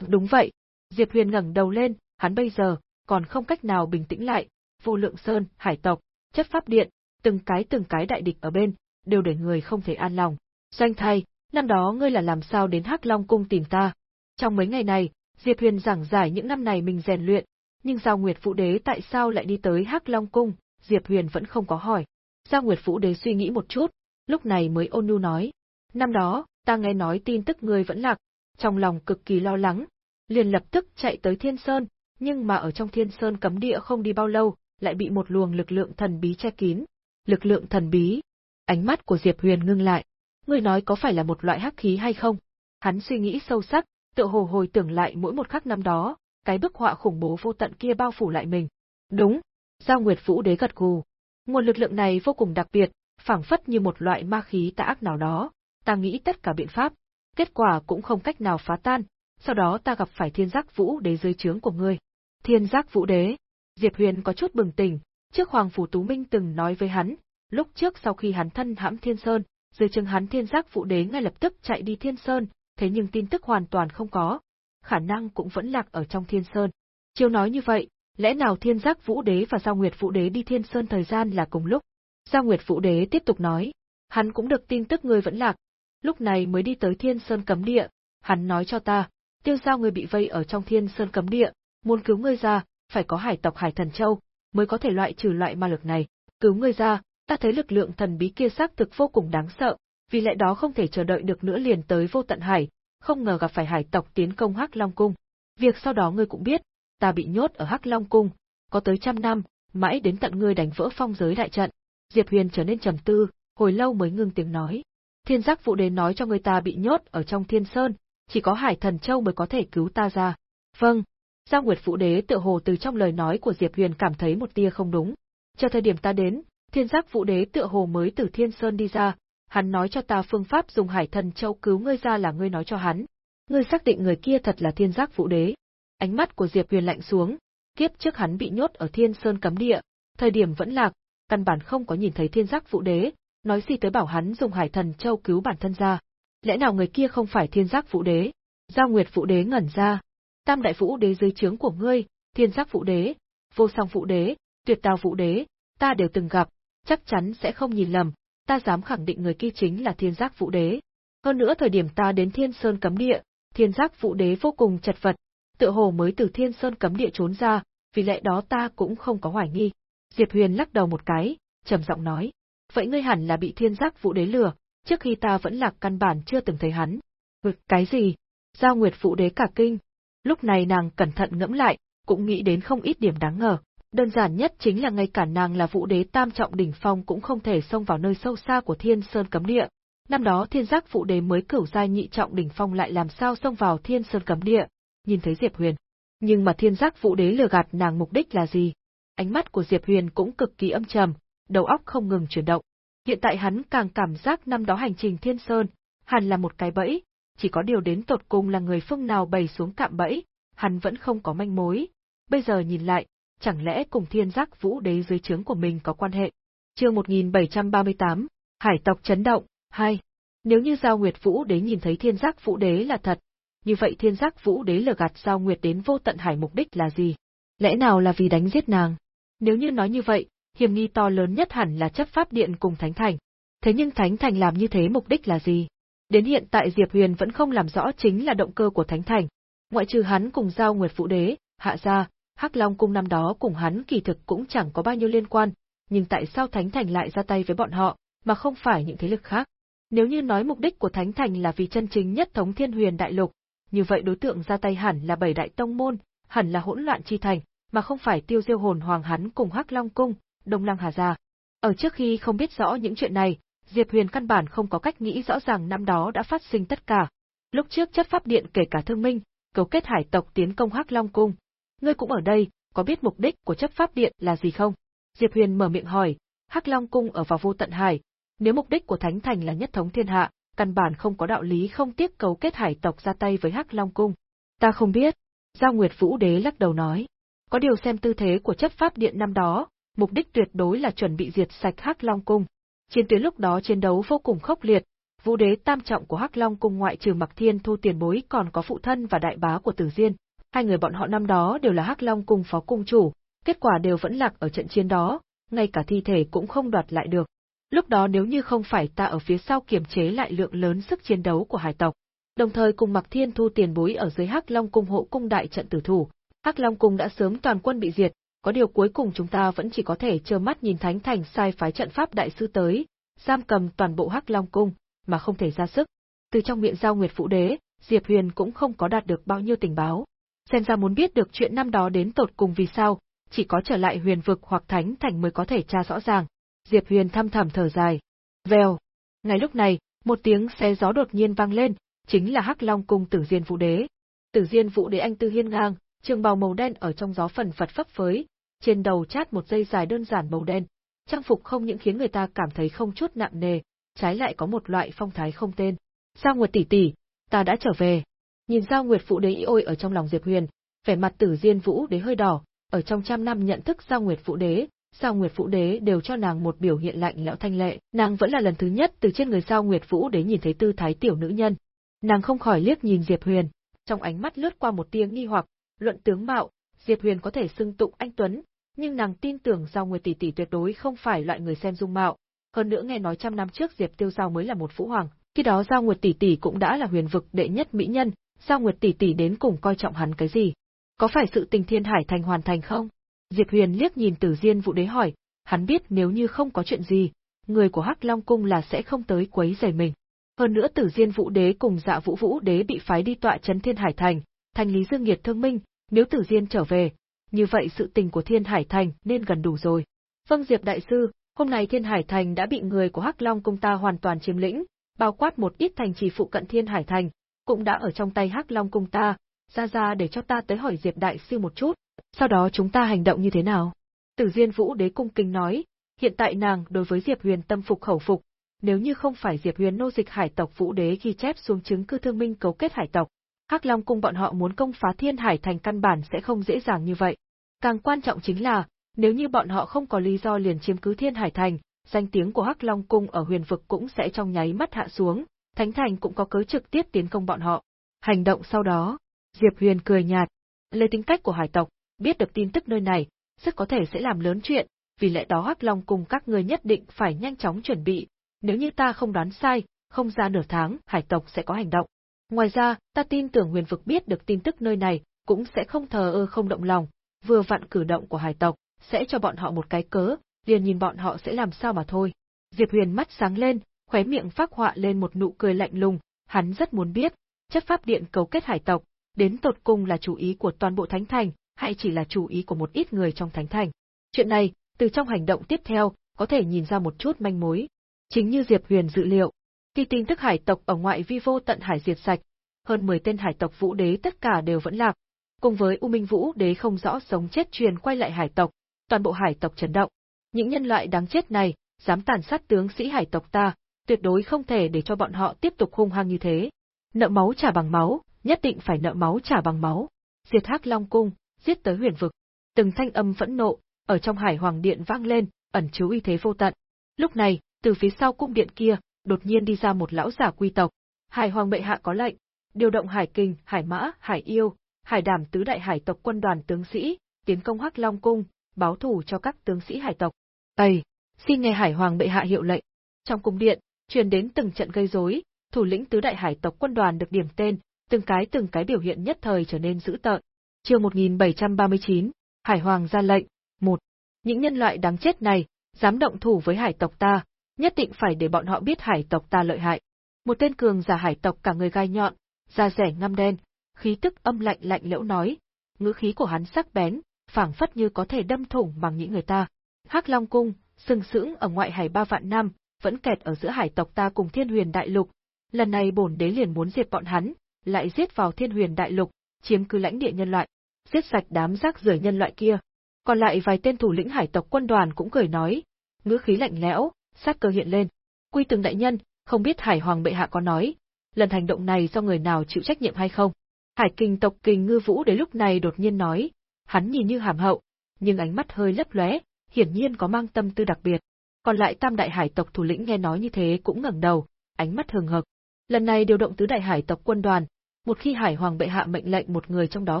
Đúng vậy, Diệp Huyền ngẩng đầu lên, hắn bây giờ còn không cách nào bình tĩnh lại, Vô Lượng Sơn, Hải tộc, Chất Pháp Điện, từng cái từng cái đại địch ở bên, đều để người không thể an lòng. Doanh thay, năm đó ngươi là làm sao đến Hắc Long cung tìm ta? Trong mấy ngày này, Diệp Huyền giảng giải những năm này mình rèn luyện, nhưng Giao Nguyệt phụ Đế tại sao lại đi tới Hắc Long cung, Diệp Huyền vẫn không có hỏi. Giao Nguyệt phụ Đế suy nghĩ một chút, lúc này mới ôn nhu nói, năm đó, ta nghe nói tin tức ngươi vẫn lạc, trong lòng cực kỳ lo lắng, liền lập tức chạy tới Thiên Sơn, nhưng mà ở trong Thiên Sơn cấm địa không đi bao lâu, lại bị một luồng lực lượng thần bí che kín. Lực lượng thần bí? Ánh mắt của Diệp Huyền ngưng lại. Ngươi nói có phải là một loại hắc khí hay không? Hắn suy nghĩ sâu sắc, tựa hồ hồi tưởng lại mỗi một khắc năm đó, cái bức họa khủng bố vô tận kia bao phủ lại mình. Đúng, Giao Nguyệt Vũ Đế gật gù. Nguồn lực lượng này vô cùng đặc biệt, phảng phất như một loại ma khí tà ác nào đó. Ta nghĩ tất cả biện pháp, kết quả cũng không cách nào phá tan. Sau đó ta gặp phải Thiên Giác Vũ Đế dưới trướng của ngươi. Thiên Giác Vũ Đế. Diệp Huyền có chút bừng tỉnh, trước Hoàng phủ Tú Minh từng nói với hắn, lúc trước sau khi hắn thân hãm Thiên Sơn, dưới chừng hắn Thiên Giác Vũ Đế ngay lập tức chạy đi Thiên Sơn, thế nhưng tin tức hoàn toàn không có, khả năng cũng vẫn lạc ở trong Thiên Sơn. Chiêu nói như vậy, lẽ nào Thiên Giác Vũ Đế và Giao Nguyệt Vũ Đế đi Thiên Sơn thời gian là cùng lúc? Giao Nguyệt Vũ Đế tiếp tục nói, hắn cũng được tin tức ngươi vẫn lạc, lúc này mới đi tới Thiên Sơn cấm địa, hắn nói cho ta, tiêu giao ngươi bị vây ở trong Thiên Sơn cấm địa, muốn cứu ngươi ra, phải có hải tộc Hải Thần Châu, mới có thể loại trừ loại ma lực này, cứu ngươi ra, ta thấy lực lượng thần bí kia xác thực vô cùng đáng sợ, vì lẽ đó không thể chờ đợi được nữa liền tới vô tận hải, không ngờ gặp phải hải tộc tiến công Hắc Long Cung. Việc sau đó ngươi cũng biết, ta bị nhốt ở Hắc Long Cung, có tới trăm năm, mãi đến tận ngươi đánh vỡ phong giới đại trận. Diệp Huyền trở nên trầm tư, hồi lâu mới ngưng tiếng nói. Thiên giác vụ đế nói cho người ta bị nhốt ở trong thiên sơn, chỉ có Hải Thần Châu mới có thể cứu ta ra. Vâng. Giao Nguyệt Phụ Đế tự hồ từ trong lời nói của Diệp Huyền cảm thấy một tia không đúng. Cho thời điểm ta đến, Thiên Giác Vũ Đế tựa hồ mới từ Thiên Sơn đi ra, hắn nói cho ta phương pháp dùng Hải Thần Châu cứu ngươi ra là ngươi nói cho hắn. Ngươi xác định người kia thật là Thiên Giác Vũ Đế. Ánh mắt của Diệp Huyền lạnh xuống, kiếp trước hắn bị nhốt ở Thiên Sơn cấm địa, thời điểm vẫn lạc, căn bản không có nhìn thấy Thiên Giác Vũ Đế, nói gì tới bảo hắn dùng Hải Thần Châu cứu bản thân ra. Lẽ nào người kia không phải Thiên Giác Vũ Đế? Giao Nguyệt Vũ Đế ngẩn ra. Tam Đại Vũ Đế dưới trướng của ngươi, Thiên Giác Vũ Đế, Vô Song Vũ Đế, Tuyệt Tào Vũ Đế, ta đều từng gặp, chắc chắn sẽ không nhìn lầm, ta dám khẳng định người kia chính là Thiên Giác Vũ Đế. Hơn nữa thời điểm ta đến Thiên Sơn cấm địa, Thiên Giác Vũ Đế vô cùng chật vật, tựa hồ mới từ Thiên Sơn cấm địa trốn ra, vì lẽ đó ta cũng không có hoài nghi. Diệp Huyền lắc đầu một cái, trầm giọng nói: "Vậy ngươi hẳn là bị Thiên Giác Vũ Đế lừa, trước khi ta vẫn lạc căn bản chưa từng thấy hắn." "Vực cái gì?" Giao Nguyệt Vũ Đế cả kinh. Lúc này nàng cẩn thận ngẫm lại, cũng nghĩ đến không ít điểm đáng ngờ. Đơn giản nhất chính là ngay cả nàng là vũ đế tam trọng đỉnh phong cũng không thể xông vào nơi sâu xa của thiên sơn cấm địa. Năm đó thiên giác vũ đế mới cửu giai nhị trọng đỉnh phong lại làm sao xông vào thiên sơn cấm địa, nhìn thấy Diệp Huyền. Nhưng mà thiên giác vũ đế lừa gạt nàng mục đích là gì? Ánh mắt của Diệp Huyền cũng cực kỳ âm trầm, đầu óc không ngừng chuyển động. Hiện tại hắn càng cảm giác năm đó hành trình thiên sơn, hẳn là một cái bẫy, chỉ có điều đến tột cùng là người phương nào bày xuống cạm bẫy, hắn vẫn không có manh mối. Bây giờ nhìn lại, chẳng lẽ cùng thiên giác vũ đế dưới trướng của mình có quan hệ? Chương 1738, Hải tộc chấn động, 2. Nếu như Giao Nguyệt Vũ đế nhìn thấy thiên giác vũ đế là thật, như vậy thiên giác vũ đế lừa gạt Giao Nguyệt đến vô tận hải mục đích là gì? Lẽ nào là vì đánh giết nàng? Nếu như nói như vậy, hiểm nghi to lớn nhất hẳn là chấp pháp điện cùng Thánh Thành. Thế nhưng Thánh Thành làm như thế mục đích là gì? Đến hiện tại Diệp Huyền vẫn không làm rõ chính là động cơ của Thánh Thành. Ngoại trừ hắn cùng Giao Nguyệt Vũ Đế, Hạ Gia, Hắc Long Cung năm đó cùng hắn kỳ thực cũng chẳng có bao nhiêu liên quan, nhưng tại sao Thánh Thành lại ra tay với bọn họ, mà không phải những thế lực khác? Nếu như nói mục đích của Thánh Thành là vì chân chính nhất thống thiên huyền đại lục, như vậy đối tượng ra tay hẳn là bảy đại tông môn, hẳn là hỗn loạn chi thành, mà không phải tiêu diêu hồn hoàng hắn cùng Hắc Long Cung, Đông Lăng Hà Gia. Ở trước khi không biết rõ những chuyện này, Diệp Huyền căn bản không có cách nghĩ rõ ràng năm đó đã phát sinh tất cả. Lúc trước chấp pháp điện kể cả thương minh, cấu kết hải tộc tiến công Hắc Long Cung. Ngươi cũng ở đây, có biết mục đích của chấp pháp điện là gì không? Diệp Huyền mở miệng hỏi, Hắc Long Cung ở vào vô tận hải, nếu mục đích của Thánh Thành là nhất thống thiên hạ, căn bản không có đạo lý không tiếc cấu kết hải tộc ra tay với Hắc Long Cung. Ta không biết. Giao Nguyệt Vũ Đế lắc đầu nói. Có điều xem tư thế của chấp pháp điện năm đó, mục đích tuyệt đối là chuẩn bị diệt sạch Hắc Long Cung. Chiến tuyến lúc đó chiến đấu vô cùng khốc liệt, Vũ đế tam trọng của Hắc Long cùng ngoại trừ Mặc Thiên Thu tiền bối còn có phụ thân và đại bá của Tử Diên. Hai người bọn họ năm đó đều là Hắc Long cùng phó cung chủ, kết quả đều vẫn lạc ở trận chiến đó, ngay cả thi thể cũng không đoạt lại được. Lúc đó nếu như không phải ta ở phía sau kiềm chế lại lượng lớn sức chiến đấu của hải tộc, đồng thời cùng Mặc Thiên Thu tiền bối ở dưới Hắc Long cung hộ cung đại trận tử thủ, Hắc Long cung đã sớm toàn quân bị diệt, có điều cuối cùng chúng ta vẫn chỉ có thể trơ mắt nhìn Thánh Thành sai phái trận pháp đại sư tới, giam cầm toàn bộ Hắc Long cung, mà không thể ra sức. Từ trong miệng giao Nguyệt Vũ Đế, Diệp Huyền cũng không có đạt được bao nhiêu tình báo. Xem ra muốn biết được chuyện năm đó đến tột cùng vì sao, chỉ có trở lại huyền vực hoặc thánh thành mới có thể tra rõ ràng. Diệp Huyền thăm thẳm thở dài. Vèo. Ngay lúc này, một tiếng xé gió đột nhiên vang lên, chính là Hắc Long cung Tử Diên Vũ Đế. Tử Diên Vũ Đế anh tư hiên ngang, trường bào màu đen ở trong gió phần phật phấp phới, trên đầu chát một dây dài đơn giản màu đen. Trang phục không những khiến người ta cảm thấy không chút nặng nề, trái lại có một loại phong thái không tên. Giao Nguyệt tỷ tỷ, ta đã trở về. Nhìn Giao Nguyệt phụ đế ý ôi ở trong lòng Diệp Huyền, vẻ mặt Tử Diên Vũ đế hơi đỏ, ở trong trăm năm nhận thức Giao Nguyệt phụ đế, Giao Nguyệt Vũ Đế đều cho nàng một biểu hiện lạnh lẽo thanh lệ, nàng vẫn là lần thứ nhất từ trên người Giao Nguyệt Vũ Đế nhìn thấy tư thái tiểu nữ nhân. Nàng không khỏi liếc nhìn Diệp Huyền, trong ánh mắt lướt qua một tia nghi hoặc, luận tướng mạo, Diệp Huyền có thể xưng tụng anh tuấn, nhưng nàng tin tưởng Giao Nguyệt tỷ tỷ tuyệt đối không phải loại người xem dung mạo, hơn nữa nghe nói trăm năm trước Diệp Tiêu Giao mới là một vũ hoàng, khi đó Giao Nguyệt tỷ tỷ cũng đã là huyền vực đệ nhất mỹ nhân, Giao Nguyệt tỷ tỷ đến cùng coi trọng hắn cái gì? Có phải sự tình Thiên Hải thành hoàn thành không? Diệp Huyền liếc nhìn Tử Diên Vũ Đế hỏi, hắn biết nếu như không có chuyện gì, người của Hắc Long cung là sẽ không tới quấy rầy mình. Hơn nữa Tử Diên Vũ Đế cùng Dạ Vũ Vũ Đế bị phái đi tọa trấn Thiên Hải thành, thành lý Dương Nghiệt thương minh, nếu Tử Diên trở về, như vậy sự tình của Thiên Hải thành nên gần đủ rồi. Vâng Diệp đại sư, hôm nay Thiên Hải thành đã bị người của Hắc Long cung ta hoàn toàn chiếm lĩnh, bao quát một ít thành trì phụ cận Thiên Hải thành, cũng đã ở trong tay Hắc Long cung ta, ra ra để cho ta tới hỏi Diệp đại sư một chút, sau đó chúng ta hành động như thế nào? Tử Diên Vũ Đế cung kính nói, hiện tại nàng đối với Diệp Huyền tâm phục khẩu phục, nếu như không phải Diệp Huyền nô dịch hải tộc Vũ Đế ghi chép xuống chứng cư thương minh cấu kết hải tộc, Hắc Long cung bọn họ muốn công phá Thiên Hải thành căn bản sẽ không dễ dàng như vậy. Càng quan trọng chính là, nếu như bọn họ không có lý do liền chiếm cứ Thiên Hải thành, danh tiếng của Hắc Long cung ở huyền vực cũng sẽ trong nháy mắt hạ xuống, Thánh thành cũng có cớ trực tiếp tiến công bọn họ. Hành động sau đó, Diệp Huyền cười nhạt, lấy tính cách của hải tộc, biết được tin tức nơi này, rất có thể sẽ làm lớn chuyện, vì lẽ đó Hắc Long cùng các ngươi nhất định phải nhanh chóng chuẩn bị, nếu như ta không đoán sai, không ra nửa tháng, hải tộc sẽ có hành động. Ngoài ra, ta tin tưởng huyền vực biết được tin tức nơi này, cũng sẽ không thờ ơ không động lòng, vừa vặn cử động của hải tộc, sẽ cho bọn họ một cái cớ, liền nhìn bọn họ sẽ làm sao mà thôi. Diệp Huyền mắt sáng lên, khóe miệng phác họa lên một nụ cười lạnh lùng, hắn rất muốn biết, chấp pháp điện cấu kết hải tộc, đến tột cùng là chủ ý của toàn bộ thánh thành, hay chỉ là chủ ý của một ít người trong thánh thành. Chuyện này, từ trong hành động tiếp theo, có thể nhìn ra một chút manh mối. Chính như Diệp Huyền dự liệu, khi tin tức hải tộc ở ngoại vi vô tận hải diệt sạch, hơn 10 tên hải tộc vũ đế tất cả đều vẫn lạc, cùng với U Minh Vũ đế không rõ sống chết truyền quay lại hải tộc, toàn bộ hải tộc chấn động. Những nhân loại đáng chết này, dám tàn sát tướng sĩ hải tộc ta, tuyệt đối không thể để cho bọn họ tiếp tục hung hăng như thế. Nợ máu trả bằng máu, nhất định phải nợ máu trả bằng máu. Diệt Hắc Long cung, giết tới huyền vực. Từng thanh âm phẫn nộ ở trong Hải Hoàng điện vang lên, ẩn chứa uy thế vô tận. Lúc này, từ phía sau cung điện kia, đột nhiên đi ra một lão giả quy tộc. Hải Hoàng bệ hạ có lệnh, điều động Hải Kình, Hải Mã, Hải Yêu, Hải Đảm tứ đại hải tộc quân đoàn tướng sĩ, tiến công Hắc Long cung, báo thù cho các tướng sĩ hải tộc. Tây, xin nghe Hải Hoàng bệ hạ hiệu lệnh. Trong cung điện, truyền đến từng trận gây rối, thủ lĩnh tứ đại hải tộc quân đoàn được điểm tên, từng cái từng cái biểu hiện nhất thời trở nên dữ tợn. Chương 1739, Hải Hoàng ra lệnh, một, Những nhân loại đáng chết này, dám động thủ với hải tộc ta, nhất định phải để bọn họ biết hải tộc ta lợi hại. Một tên cường giả hải tộc cả người gai nhọn, da rẻ ngăm đen, khí tức âm lạnh lạnh lẽo nói, ngữ khí của hắn sắc bén, phảng phất như có thể đâm thủng bằng những người ta. Hắc Long cung, sừng sững ở ngoại hải ba vạn năm, vẫn kẹt ở giữa hải tộc ta cùng Thiên Huyền Đại Lục. Lần này bổn đế liền muốn diệt bọn hắn, lại giết vào Thiên Huyền Đại Lục, chiếm cứ lãnh địa nhân loại, giết sạch đám rác rưởi nhân loại kia. Còn lại vài tên thủ lĩnh hải tộc quân đoàn cũng cười nói, ngữ khí lạnh lẽo, sát cơ hiện lên. Quy từng đại nhân, không biết Hải Hoàng bệ hạ có nói, lần hành động này do người nào chịu trách nhiệm hay không? Hải kinh tộc kinh ngư vũ đến lúc này đột nhiên nói, hắn nhìn như hàm hậu, nhưng ánh mắt hơi lấp lóe, hiển nhiên có mang tâm tư đặc biệt. Còn lại tam đại hải tộc thủ lĩnh nghe nói như thế cũng ngẩng đầu, ánh mắt hừng hực. Lần này điều động tứ đại hải tộc quân đoàn, một khi hải hoàng bệ hạ mệnh lệnh một người trong đó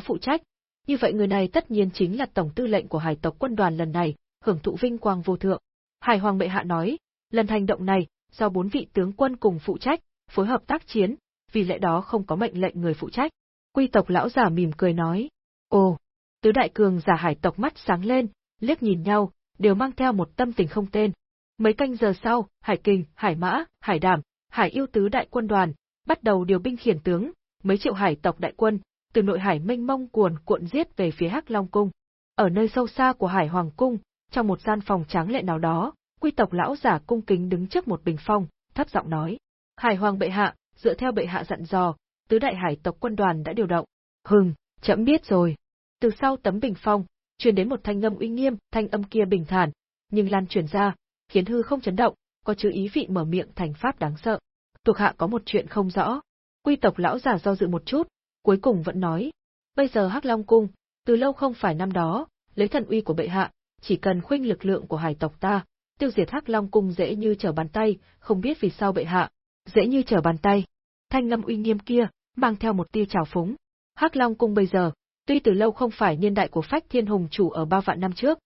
phụ trách, như vậy người này tất nhiên chính là tổng tư lệnh của hải tộc quân đoàn lần này, hưởng thụ vinh quang vô thượng. Hải hoàng bệ hạ nói, lần hành động này, do bốn vị tướng quân cùng phụ trách, phối hợp tác chiến, vì lẽ đó không có mệnh lệnh người phụ trách. Quy tộc lão giả mỉm cười nói, ồ, tứ đại cường giả hải tộc mắt sáng lên, liếc nhìn nhau, đều mang theo một tâm tình không tên. Mấy canh giờ sau, Hải Kình, Hải Mã, Hải Đảm, Hải Yêu tứ đại quân đoàn bắt đầu điều binh khiển tướng, mấy triệu hải tộc đại quân từ nội hải mênh mông cuồn cuộn giết về phía Hắc Long cung. Ở nơi sâu xa của Hải Hoàng cung, trong một gian phòng trắng lệ nào đó, quy tộc lão giả cung kính đứng trước một bình phong, thấp giọng nói: "Hải Hoàng bệ hạ, dựa theo bệ hạ dặn dò, tứ đại hải tộc quân đoàn đã điều động." "Hừm, chậm biết rồi." Từ sau tấm bình phong, truyền đến một thanh âm uy nghiêm, thanh âm kia bình thản, nhưng lan truyền ra, khiến hư không chấn động, có chữ ý vị mở miệng thành pháp đáng sợ. Thuộc hạ có một chuyện không rõ. Quy tộc lão giả do dự một chút, cuối cùng vẫn nói, bây giờ Hắc Long cung, từ lâu không phải năm đó, lấy thần uy của bệ hạ, chỉ cần khuynh lực lượng của hải tộc ta, tiêu diệt Hắc Long cung dễ như trở bàn tay, không biết vì sao bệ hạ, dễ như trở bàn tay. Thanh âm uy nghiêm kia, mang theo một tia trào phúng. Hắc Long cung bây giờ, tuy từ lâu không phải niên đại của Phách Thiên Hùng chủ ở ba vạn năm trước,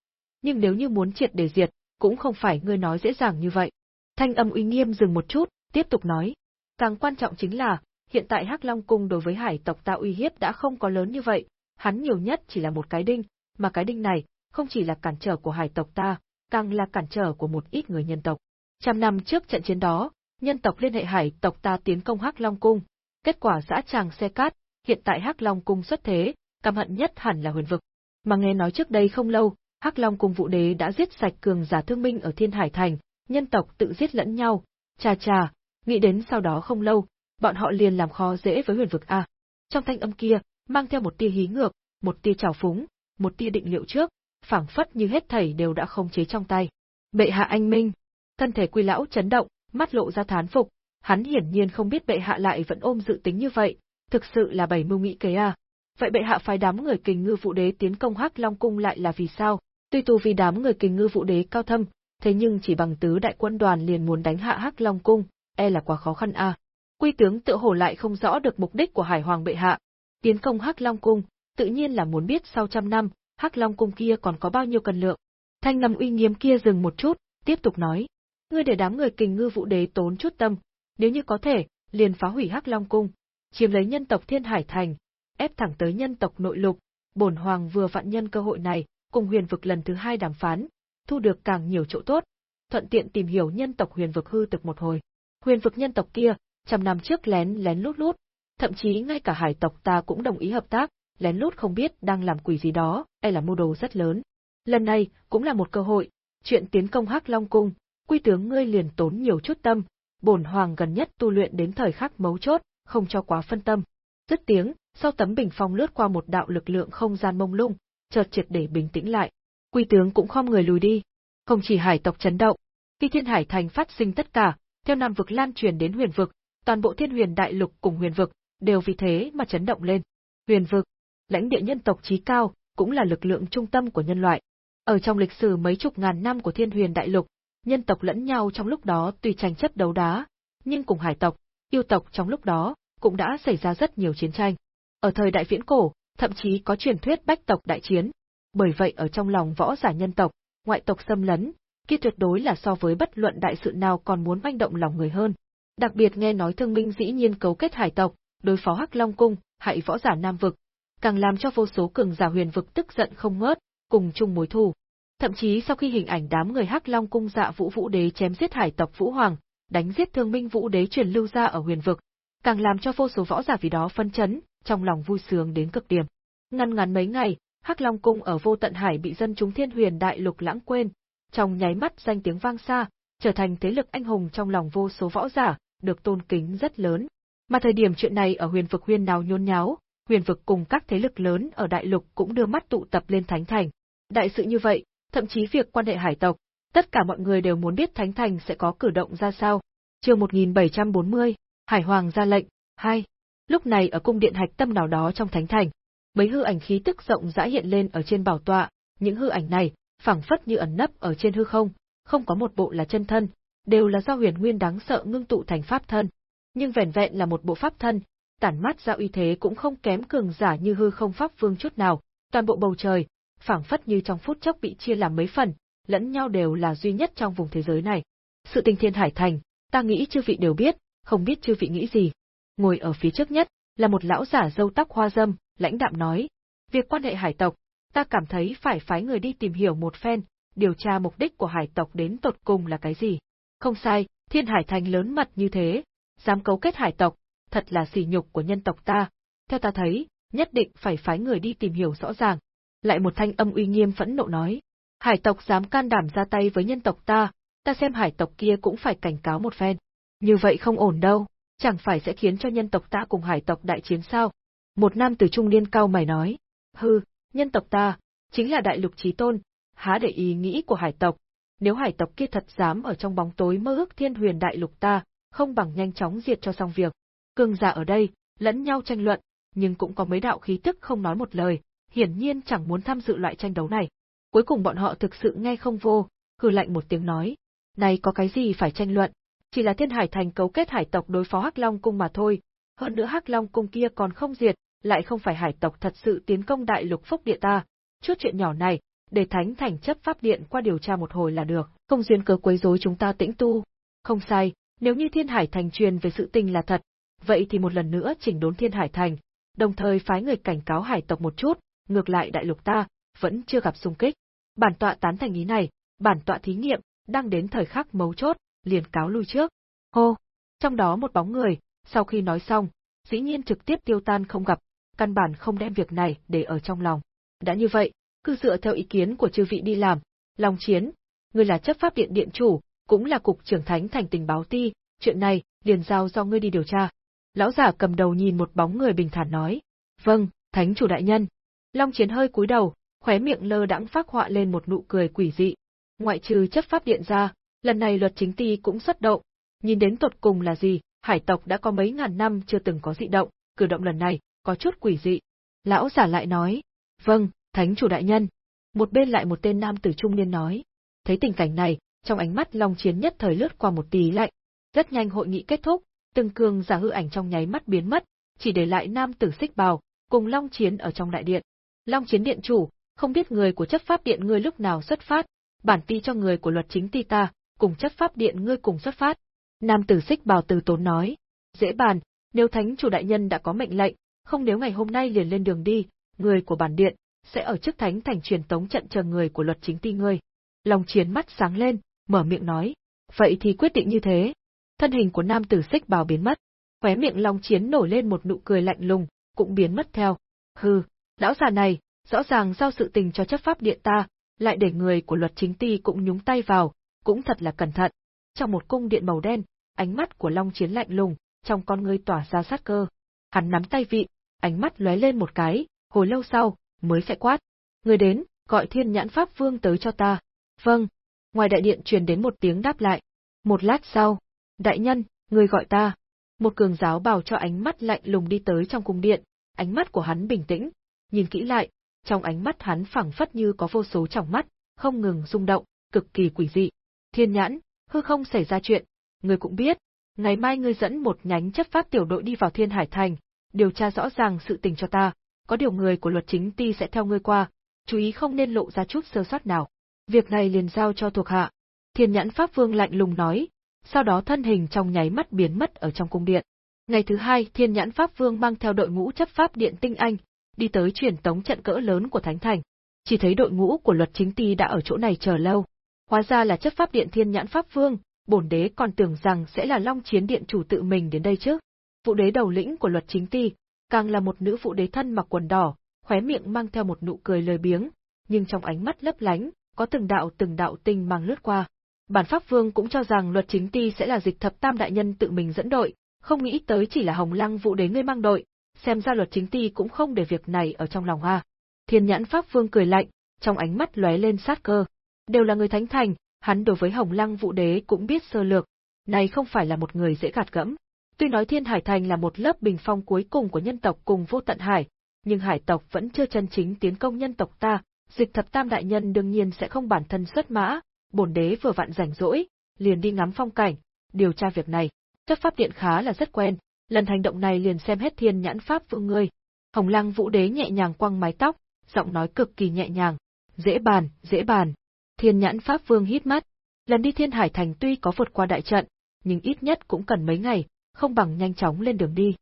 nhưng nếu như muốn triệt để diệt, cũng không phải ngươi nói dễ dàng như vậy. Thanh âm uy nghiêm dừng một chút, tiếp tục nói. Càng quan trọng chính là, hiện tại Hắc Long Cung đối với hải tộc ta uy hiếp đã không có lớn như vậy, hắn nhiều nhất chỉ là một cái đinh, mà cái đinh này, không chỉ là cản trở của hải tộc ta, càng là cản trở của một ít người nhân tộc. Trăm năm trước trận chiến đó, nhân tộc liên hệ hải tộc ta tiến công Hắc Long Cung, kết quả dã tràng xe cát, hiện tại Hắc Long Cung xuất thế, căm hận nhất hẳn là huyền vực. Mà nghe nói trước đây không lâu, Hắc Long Cung Vũ Đế đã giết sạch cường giả thương minh ở Thiên Hải Thành, nhân tộc tự giết lẫn nhau, chà chà, nghĩ đến sau đó không lâu, bọn họ liền làm khó dễ với huyền vực A. Trong thanh âm kia, mang theo một tia hí ngược, một tia trào phúng, một tia định liệu trước, phảng phất như hết thảy đều đã không chế trong tay. Bệ hạ anh minh, thân thể quy lão chấn động, mắt lộ ra thán phục, hắn hiển nhiên không biết bệ hạ lại vẫn ôm dự tính như vậy, thực sự là bảy mưu nghĩ kế à? Vậy bệ hạ phái đám người kình ngư vũ đế tiến công Hắc Long cung lại là vì sao? Tuy tu vì đám người kình ngư vũ đế cao thâm, thế nhưng chỉ bằng tứ đại quân đoàn liền muốn đánh hạ Hắc Long cung, e là quá khó khăn a. Quy tướng tự hồ lại không rõ được mục đích của Hải Hoàng bệ hạ. Tiến công Hắc Long cung, tự nhiên là muốn biết sau trăm năm, Hắc Long cung kia còn có bao nhiêu cân lượng. Thanh Lâm uy nghiêm kia dừng một chút, tiếp tục nói: "Ngươi để đám người kình ngư vũ đế tốn chút tâm, nếu như có thể, liền phá hủy Hắc Long cung, chiếm lấy nhân tộc Thiên Hải thành, ép thẳng tới nhân tộc nội lục, bổn hoàng vừa vặn nhân cơ hội này, cùng huyền vực lần thứ hai đàm phán, thu được càng nhiều chỗ tốt, thuận tiện tìm hiểu nhân tộc huyền vực hư thực một hồi. Huyền vực nhân tộc kia, trăm năm trước lén lén lút lút, thậm chí ngay cả hải tộc ta cũng đồng ý hợp tác, lén lút không biết đang làm quỷ gì đó, Đây là mưu đồ rất lớn. Lần này cũng là một cơ hội, chuyện tiến công Hắc Long cung, quy tướng ngươi liền tốn nhiều chút tâm, bổn hoàng gần nhất tu luyện đến thời khắc mấu chốt, không cho quá phân tâm. Dứt tiếng, sau tấm bình phong lướt qua một đạo lực lượng không gian mông lung, chợt triệt để bình tĩnh lại. Quy tướng cũng khom người lùi đi. Không chỉ hải tộc chấn động, khi thiên hải thành phát sinh tất cả, theo nam vực lan truyền đến huyền vực, toàn bộ thiên huyền đại lục cùng huyền vực, đều vì thế mà chấn động lên. Huyền vực, lãnh địa nhân tộc trí cao, cũng là lực lượng trung tâm của nhân loại. Ở trong lịch sử mấy chục ngàn năm của thiên huyền đại lục, nhân tộc lẫn nhau trong lúc đó tùy tranh chấp đấu đá, nhưng cùng hải tộc, yêu tộc trong lúc đó, cũng đã xảy ra rất nhiều chiến tranh. Ở thời đại viễn cổ, thậm chí có truyền thuyết bách tộc đại chiến. Bởi vậy ở trong lòng võ giả nhân tộc, ngoại tộc xâm lấn, kia tuyệt đối là so với bất luận đại sự nào còn muốn manh động lòng người hơn. Đặc biệt nghe nói thương minh dĩ nhiên cấu kết hải tộc, đối phó Hắc Long cung, hại võ giả Nam vực, càng làm cho vô số cường giả huyền vực tức giận không ngớt, cùng chung mối thù. Thậm chí sau khi hình ảnh đám người Hắc Long cung dạ Vũ Vũ Đế chém giết hải tộc Vũ Hoàng, đánh giết Thương Minh Vũ Đế truyền lưu ra ở huyền vực, càng làm cho vô số võ giả vì đó phân chấn, trong lòng vui sướng đến cực điểm. Ngăn ngắn mấy ngày, Hắc Long cung ở Vô Tận Hải bị dân chúng Thiên Huyền Đại Lục lãng quên, trong nháy mắt danh tiếng vang xa, trở thành thế lực anh hùng trong lòng vô số võ giả, được tôn kính rất lớn. Mà thời điểm chuyện này ở huyền vực huyên nào nhôn nháo, huyền vực cùng các thế lực lớn ở đại lục cũng đưa mắt tụ tập lên Thánh Thành. Đại sự như vậy, thậm chí việc quan hệ hải tộc, tất cả mọi người đều muốn biết Thánh Thành sẽ có cử động ra sao. Chương 1740, Hải Hoàng ra lệnh, 2. Lúc này ở cung điện hạch tâm nào đó trong Thánh Thành, mấy hư ảnh khí tức rộng rãi hiện lên ở trên bảo tọa, những hư ảnh này, phảng phất như ẩn nấp ở trên hư không, không có một bộ là chân thân, đều là do huyền nguyên đáng sợ ngưng tụ thành pháp thân. Nhưng vẻn vẹn là một bộ pháp thân, tản mát ra uy thế cũng không kém cường giả như hư không pháp vương chút nào, toàn bộ bầu trời, phảng phất như trong phút chốc bị chia làm mấy phần, lẫn nhau đều là duy nhất trong vùng thế giới này. Sự tình thiên hải thành, ta nghĩ chư vị đều biết, không biết chư vị nghĩ gì. Ngồi ở phía trước nhất, là một lão giả râu tóc hoa dâm, lãnh đạm nói, việc quan hệ hải tộc, ta cảm thấy phải phái người đi tìm hiểu một phen, điều tra mục đích của hải tộc đến tột cùng là cái gì. Không sai, thiên hải thành lớn mật như thế, dám cấu kết hải tộc, thật là sỉ nhục của nhân tộc ta. Theo ta thấy, nhất định phải phái người đi tìm hiểu rõ ràng. Lại một thanh âm uy nghiêm phẫn nộ nói, hải tộc dám can đảm ra tay với nhân tộc ta, ta xem hải tộc kia cũng phải cảnh cáo một phen. Như vậy không ổn đâu, chẳng phải sẽ khiến cho nhân tộc ta cùng hải tộc đại chiến sao? Một nam tử trung niên cao mày nói, hư, nhân tộc ta, chính là đại lục trí tôn, há để ý nghĩ của hải tộc. Nếu hải tộc kia thật dám ở trong bóng tối mơ ước thiên huyền đại lục ta, không bằng nhanh chóng diệt cho xong việc. Cường giả ở đây, lẫn nhau tranh luận, nhưng cũng có mấy đạo khí tức không nói một lời, hiển nhiên chẳng muốn tham dự loại tranh đấu này. Cuối cùng bọn họ thực sự nghe không vô, hừ lạnh một tiếng nói. Này có cái gì phải tranh luận, chỉ là thiên hải thành cấu kết hải tộc đối phó Hắc Long cung mà thôi, hơn nữa Hắc Long cung kia còn không diệt, lại không phải hải tộc thật sự tiến công đại lục phúc địa ta. Chút chuyện nhỏ này, để thánh thành chấp pháp điện qua điều tra một hồi là được, không duyên cớ quấy rối chúng ta tĩnh tu. Không sai, nếu như thiên hải thành truyền về sự tình là thật, vậy thì một lần nữa chỉnh đốn thiên hải thành, đồng thời phái người cảnh cáo hải tộc một chút, ngược lại đại lục ta, vẫn chưa gặp xung kích. Bản tọa tán thành ý này, bản tọa thí nghiệm, đang đến thời khắc mấu chốt, liền cáo lui trước. Hô! Trong đó một bóng người, sau khi nói xong, dĩ nhiên trực tiếp tiêu tan không gặp, căn bản không đem việc này để ở trong lòng. Đã như vậy, cứ dựa theo ý kiến của chư vị đi làm, lòng Chiến, ngươi là chấp pháp điện điện chủ, cũng là cục trưởng thánh thành tình báo ti, chuyện này, liền giao do ngươi đi điều tra. Lão giả cầm đầu nhìn một bóng người bình thản nói, vâng, thánh chủ đại nhân. Long Chiến hơi cúi đầu, khóe miệng lơ đãng phát họa lên một nụ cười quỷ dị. Ngoại trừ chấp pháp điện ra, lần này luật chính ti cũng xuất động, nhìn đến tột cùng là gì, hải tộc đã có mấy ngàn năm chưa từng có dị động, cử động lần này, có chút quỷ dị. Lão giả lại nói, vâng, thánh chủ đại nhân. Một bên lại một tên nam tử trung niên nói. Thấy tình cảnh này, trong ánh mắt Long Chiến nhất thời lướt qua một tí lạnh. Rất nhanh hội nghị kết thúc, từng cường giả hư ảnh trong nháy mắt biến mất, chỉ để lại nam tử xích bào, cùng Long Chiến ở trong đại điện. Long Chiến điện chủ, không biết người của chấp pháp điện ngươi lúc nào xuất phát, bản ti cho người của luật chính ti ta, cùng chấp pháp điện ngươi cùng xuất phát. Nam tử xích bào từ tốn nói, dễ bàn, nếu thánh chủ đại nhân đã có mệnh lệnh, không nếu ngày hôm nay liền lên đường đi, người của bản điện, sẽ ở trước thánh thành truyền tống trận chờ người của luật chính ti ngươi. Long chiến mắt sáng lên, mở miệng nói, vậy thì quyết định như thế. Thân hình của nam tử xích bào biến mất, khóe miệng Long chiến nổi lên một nụ cười lạnh lùng, cũng biến mất theo. Hừ, lão già này, rõ ràng giao sự tình cho chấp pháp điện ta, lại để người của luật chính ti cũng nhúng tay vào, cũng thật là cẩn thận. Trong một cung điện màu đen, ánh mắt của Long Chiến lạnh lùng, trong con ngươi tỏa ra sát cơ. Hắn nắm tay vị, ánh mắt lóe lên một cái, hồi lâu sau, mới sẽ quát. Người đến, gọi thiên nhãn pháp vương tới cho ta. Vâng. Ngoài đại điện truyền đến một tiếng đáp lại. Một lát sau, đại nhân, người gọi ta. Một cường giáo bảo cho ánh mắt lạnh lùng đi tới trong cung điện, ánh mắt của hắn bình tĩnh, nhìn kỹ lại, trong ánh mắt hắn phẳng phất như có vô số tròng mắt, không ngừng rung động, cực kỳ quỷ dị. Thiên nhãn, hư không xảy ra chuyện, ngươi cũng biết, ngày mai ngươi dẫn một nhánh chấp pháp tiểu đội đi vào Thiên Hải Thành, điều tra rõ ràng sự tình cho ta, có điều người của luật chính ti sẽ theo ngươi qua, chú ý không nên lộ ra chút sơ sót nào. Việc này liền giao cho thuộc hạ. Thiên nhãn Pháp Vương lạnh lùng nói, sau đó thân hình trong nháy mắt biến mất ở trong cung điện. Ngày thứ hai, Thiên nhãn Pháp Vương mang theo đội ngũ chấp pháp điện tinh anh, đi tới truyền tống trận cỡ lớn của Thánh Thành. Chỉ thấy đội ngũ của luật chính ti đã ở chỗ này chờ lâu. Hóa ra là chấp pháp điện Thiên nhãn Pháp Vương, bổn đế còn tưởng rằng sẽ là Long Chiến Điện chủ tự mình đến đây chứ. Vụ đế đầu lĩnh của luật chính ti, càng là một nữ vụ đế thân mặc quần đỏ, khóe miệng mang theo một nụ cười lời biếng, nhưng trong ánh mắt lấp lánh, có từng đạo từng đạo tinh mang lướt qua. Bản Pháp Vương cũng cho rằng luật chính ti sẽ là dịch thập tam đại nhân tự mình dẫn đội, không nghĩ tới chỉ là Hồng Lăng vụ đế ngươi mang đội, xem ra luật chính ti cũng không để việc này ở trong lòng ha. Thiên nhãn Pháp Vương cười lạnh, trong ánh mắt lóe lên sát cơ. Đều là người thánh thành, hắn đối với Hồng Lăng vụ đế cũng biết sơ lược, này không phải là một người dễ gạt gẫm. Tuy nói Thiên Hải Thành là một lớp bình phong cuối cùng của nhân tộc cùng vô tận hải, nhưng hải tộc vẫn chưa chân chính tiến công nhân tộc ta, dịch thập tam đại nhân đương nhiên sẽ không bản thân xuất mã, bổn đế vừa vặn rảnh rỗi, liền đi ngắm phong cảnh, điều tra việc này. Chấp pháp điện khá là rất quen, lần hành động này liền xem hết thiên nhãn pháp vượng ngươi. Hồng Lăng Vũ Đế nhẹ nhàng quăng mái tóc, giọng nói cực kỳ nhẹ nhàng, dễ bàn, dễ bàn. Thiên nhãn pháp vương hít mắt, lần đi thiên hải thành tuy có vượt qua đại trận, nhưng ít nhất cũng cần mấy ngày, không bằng nhanh chóng lên đường đi.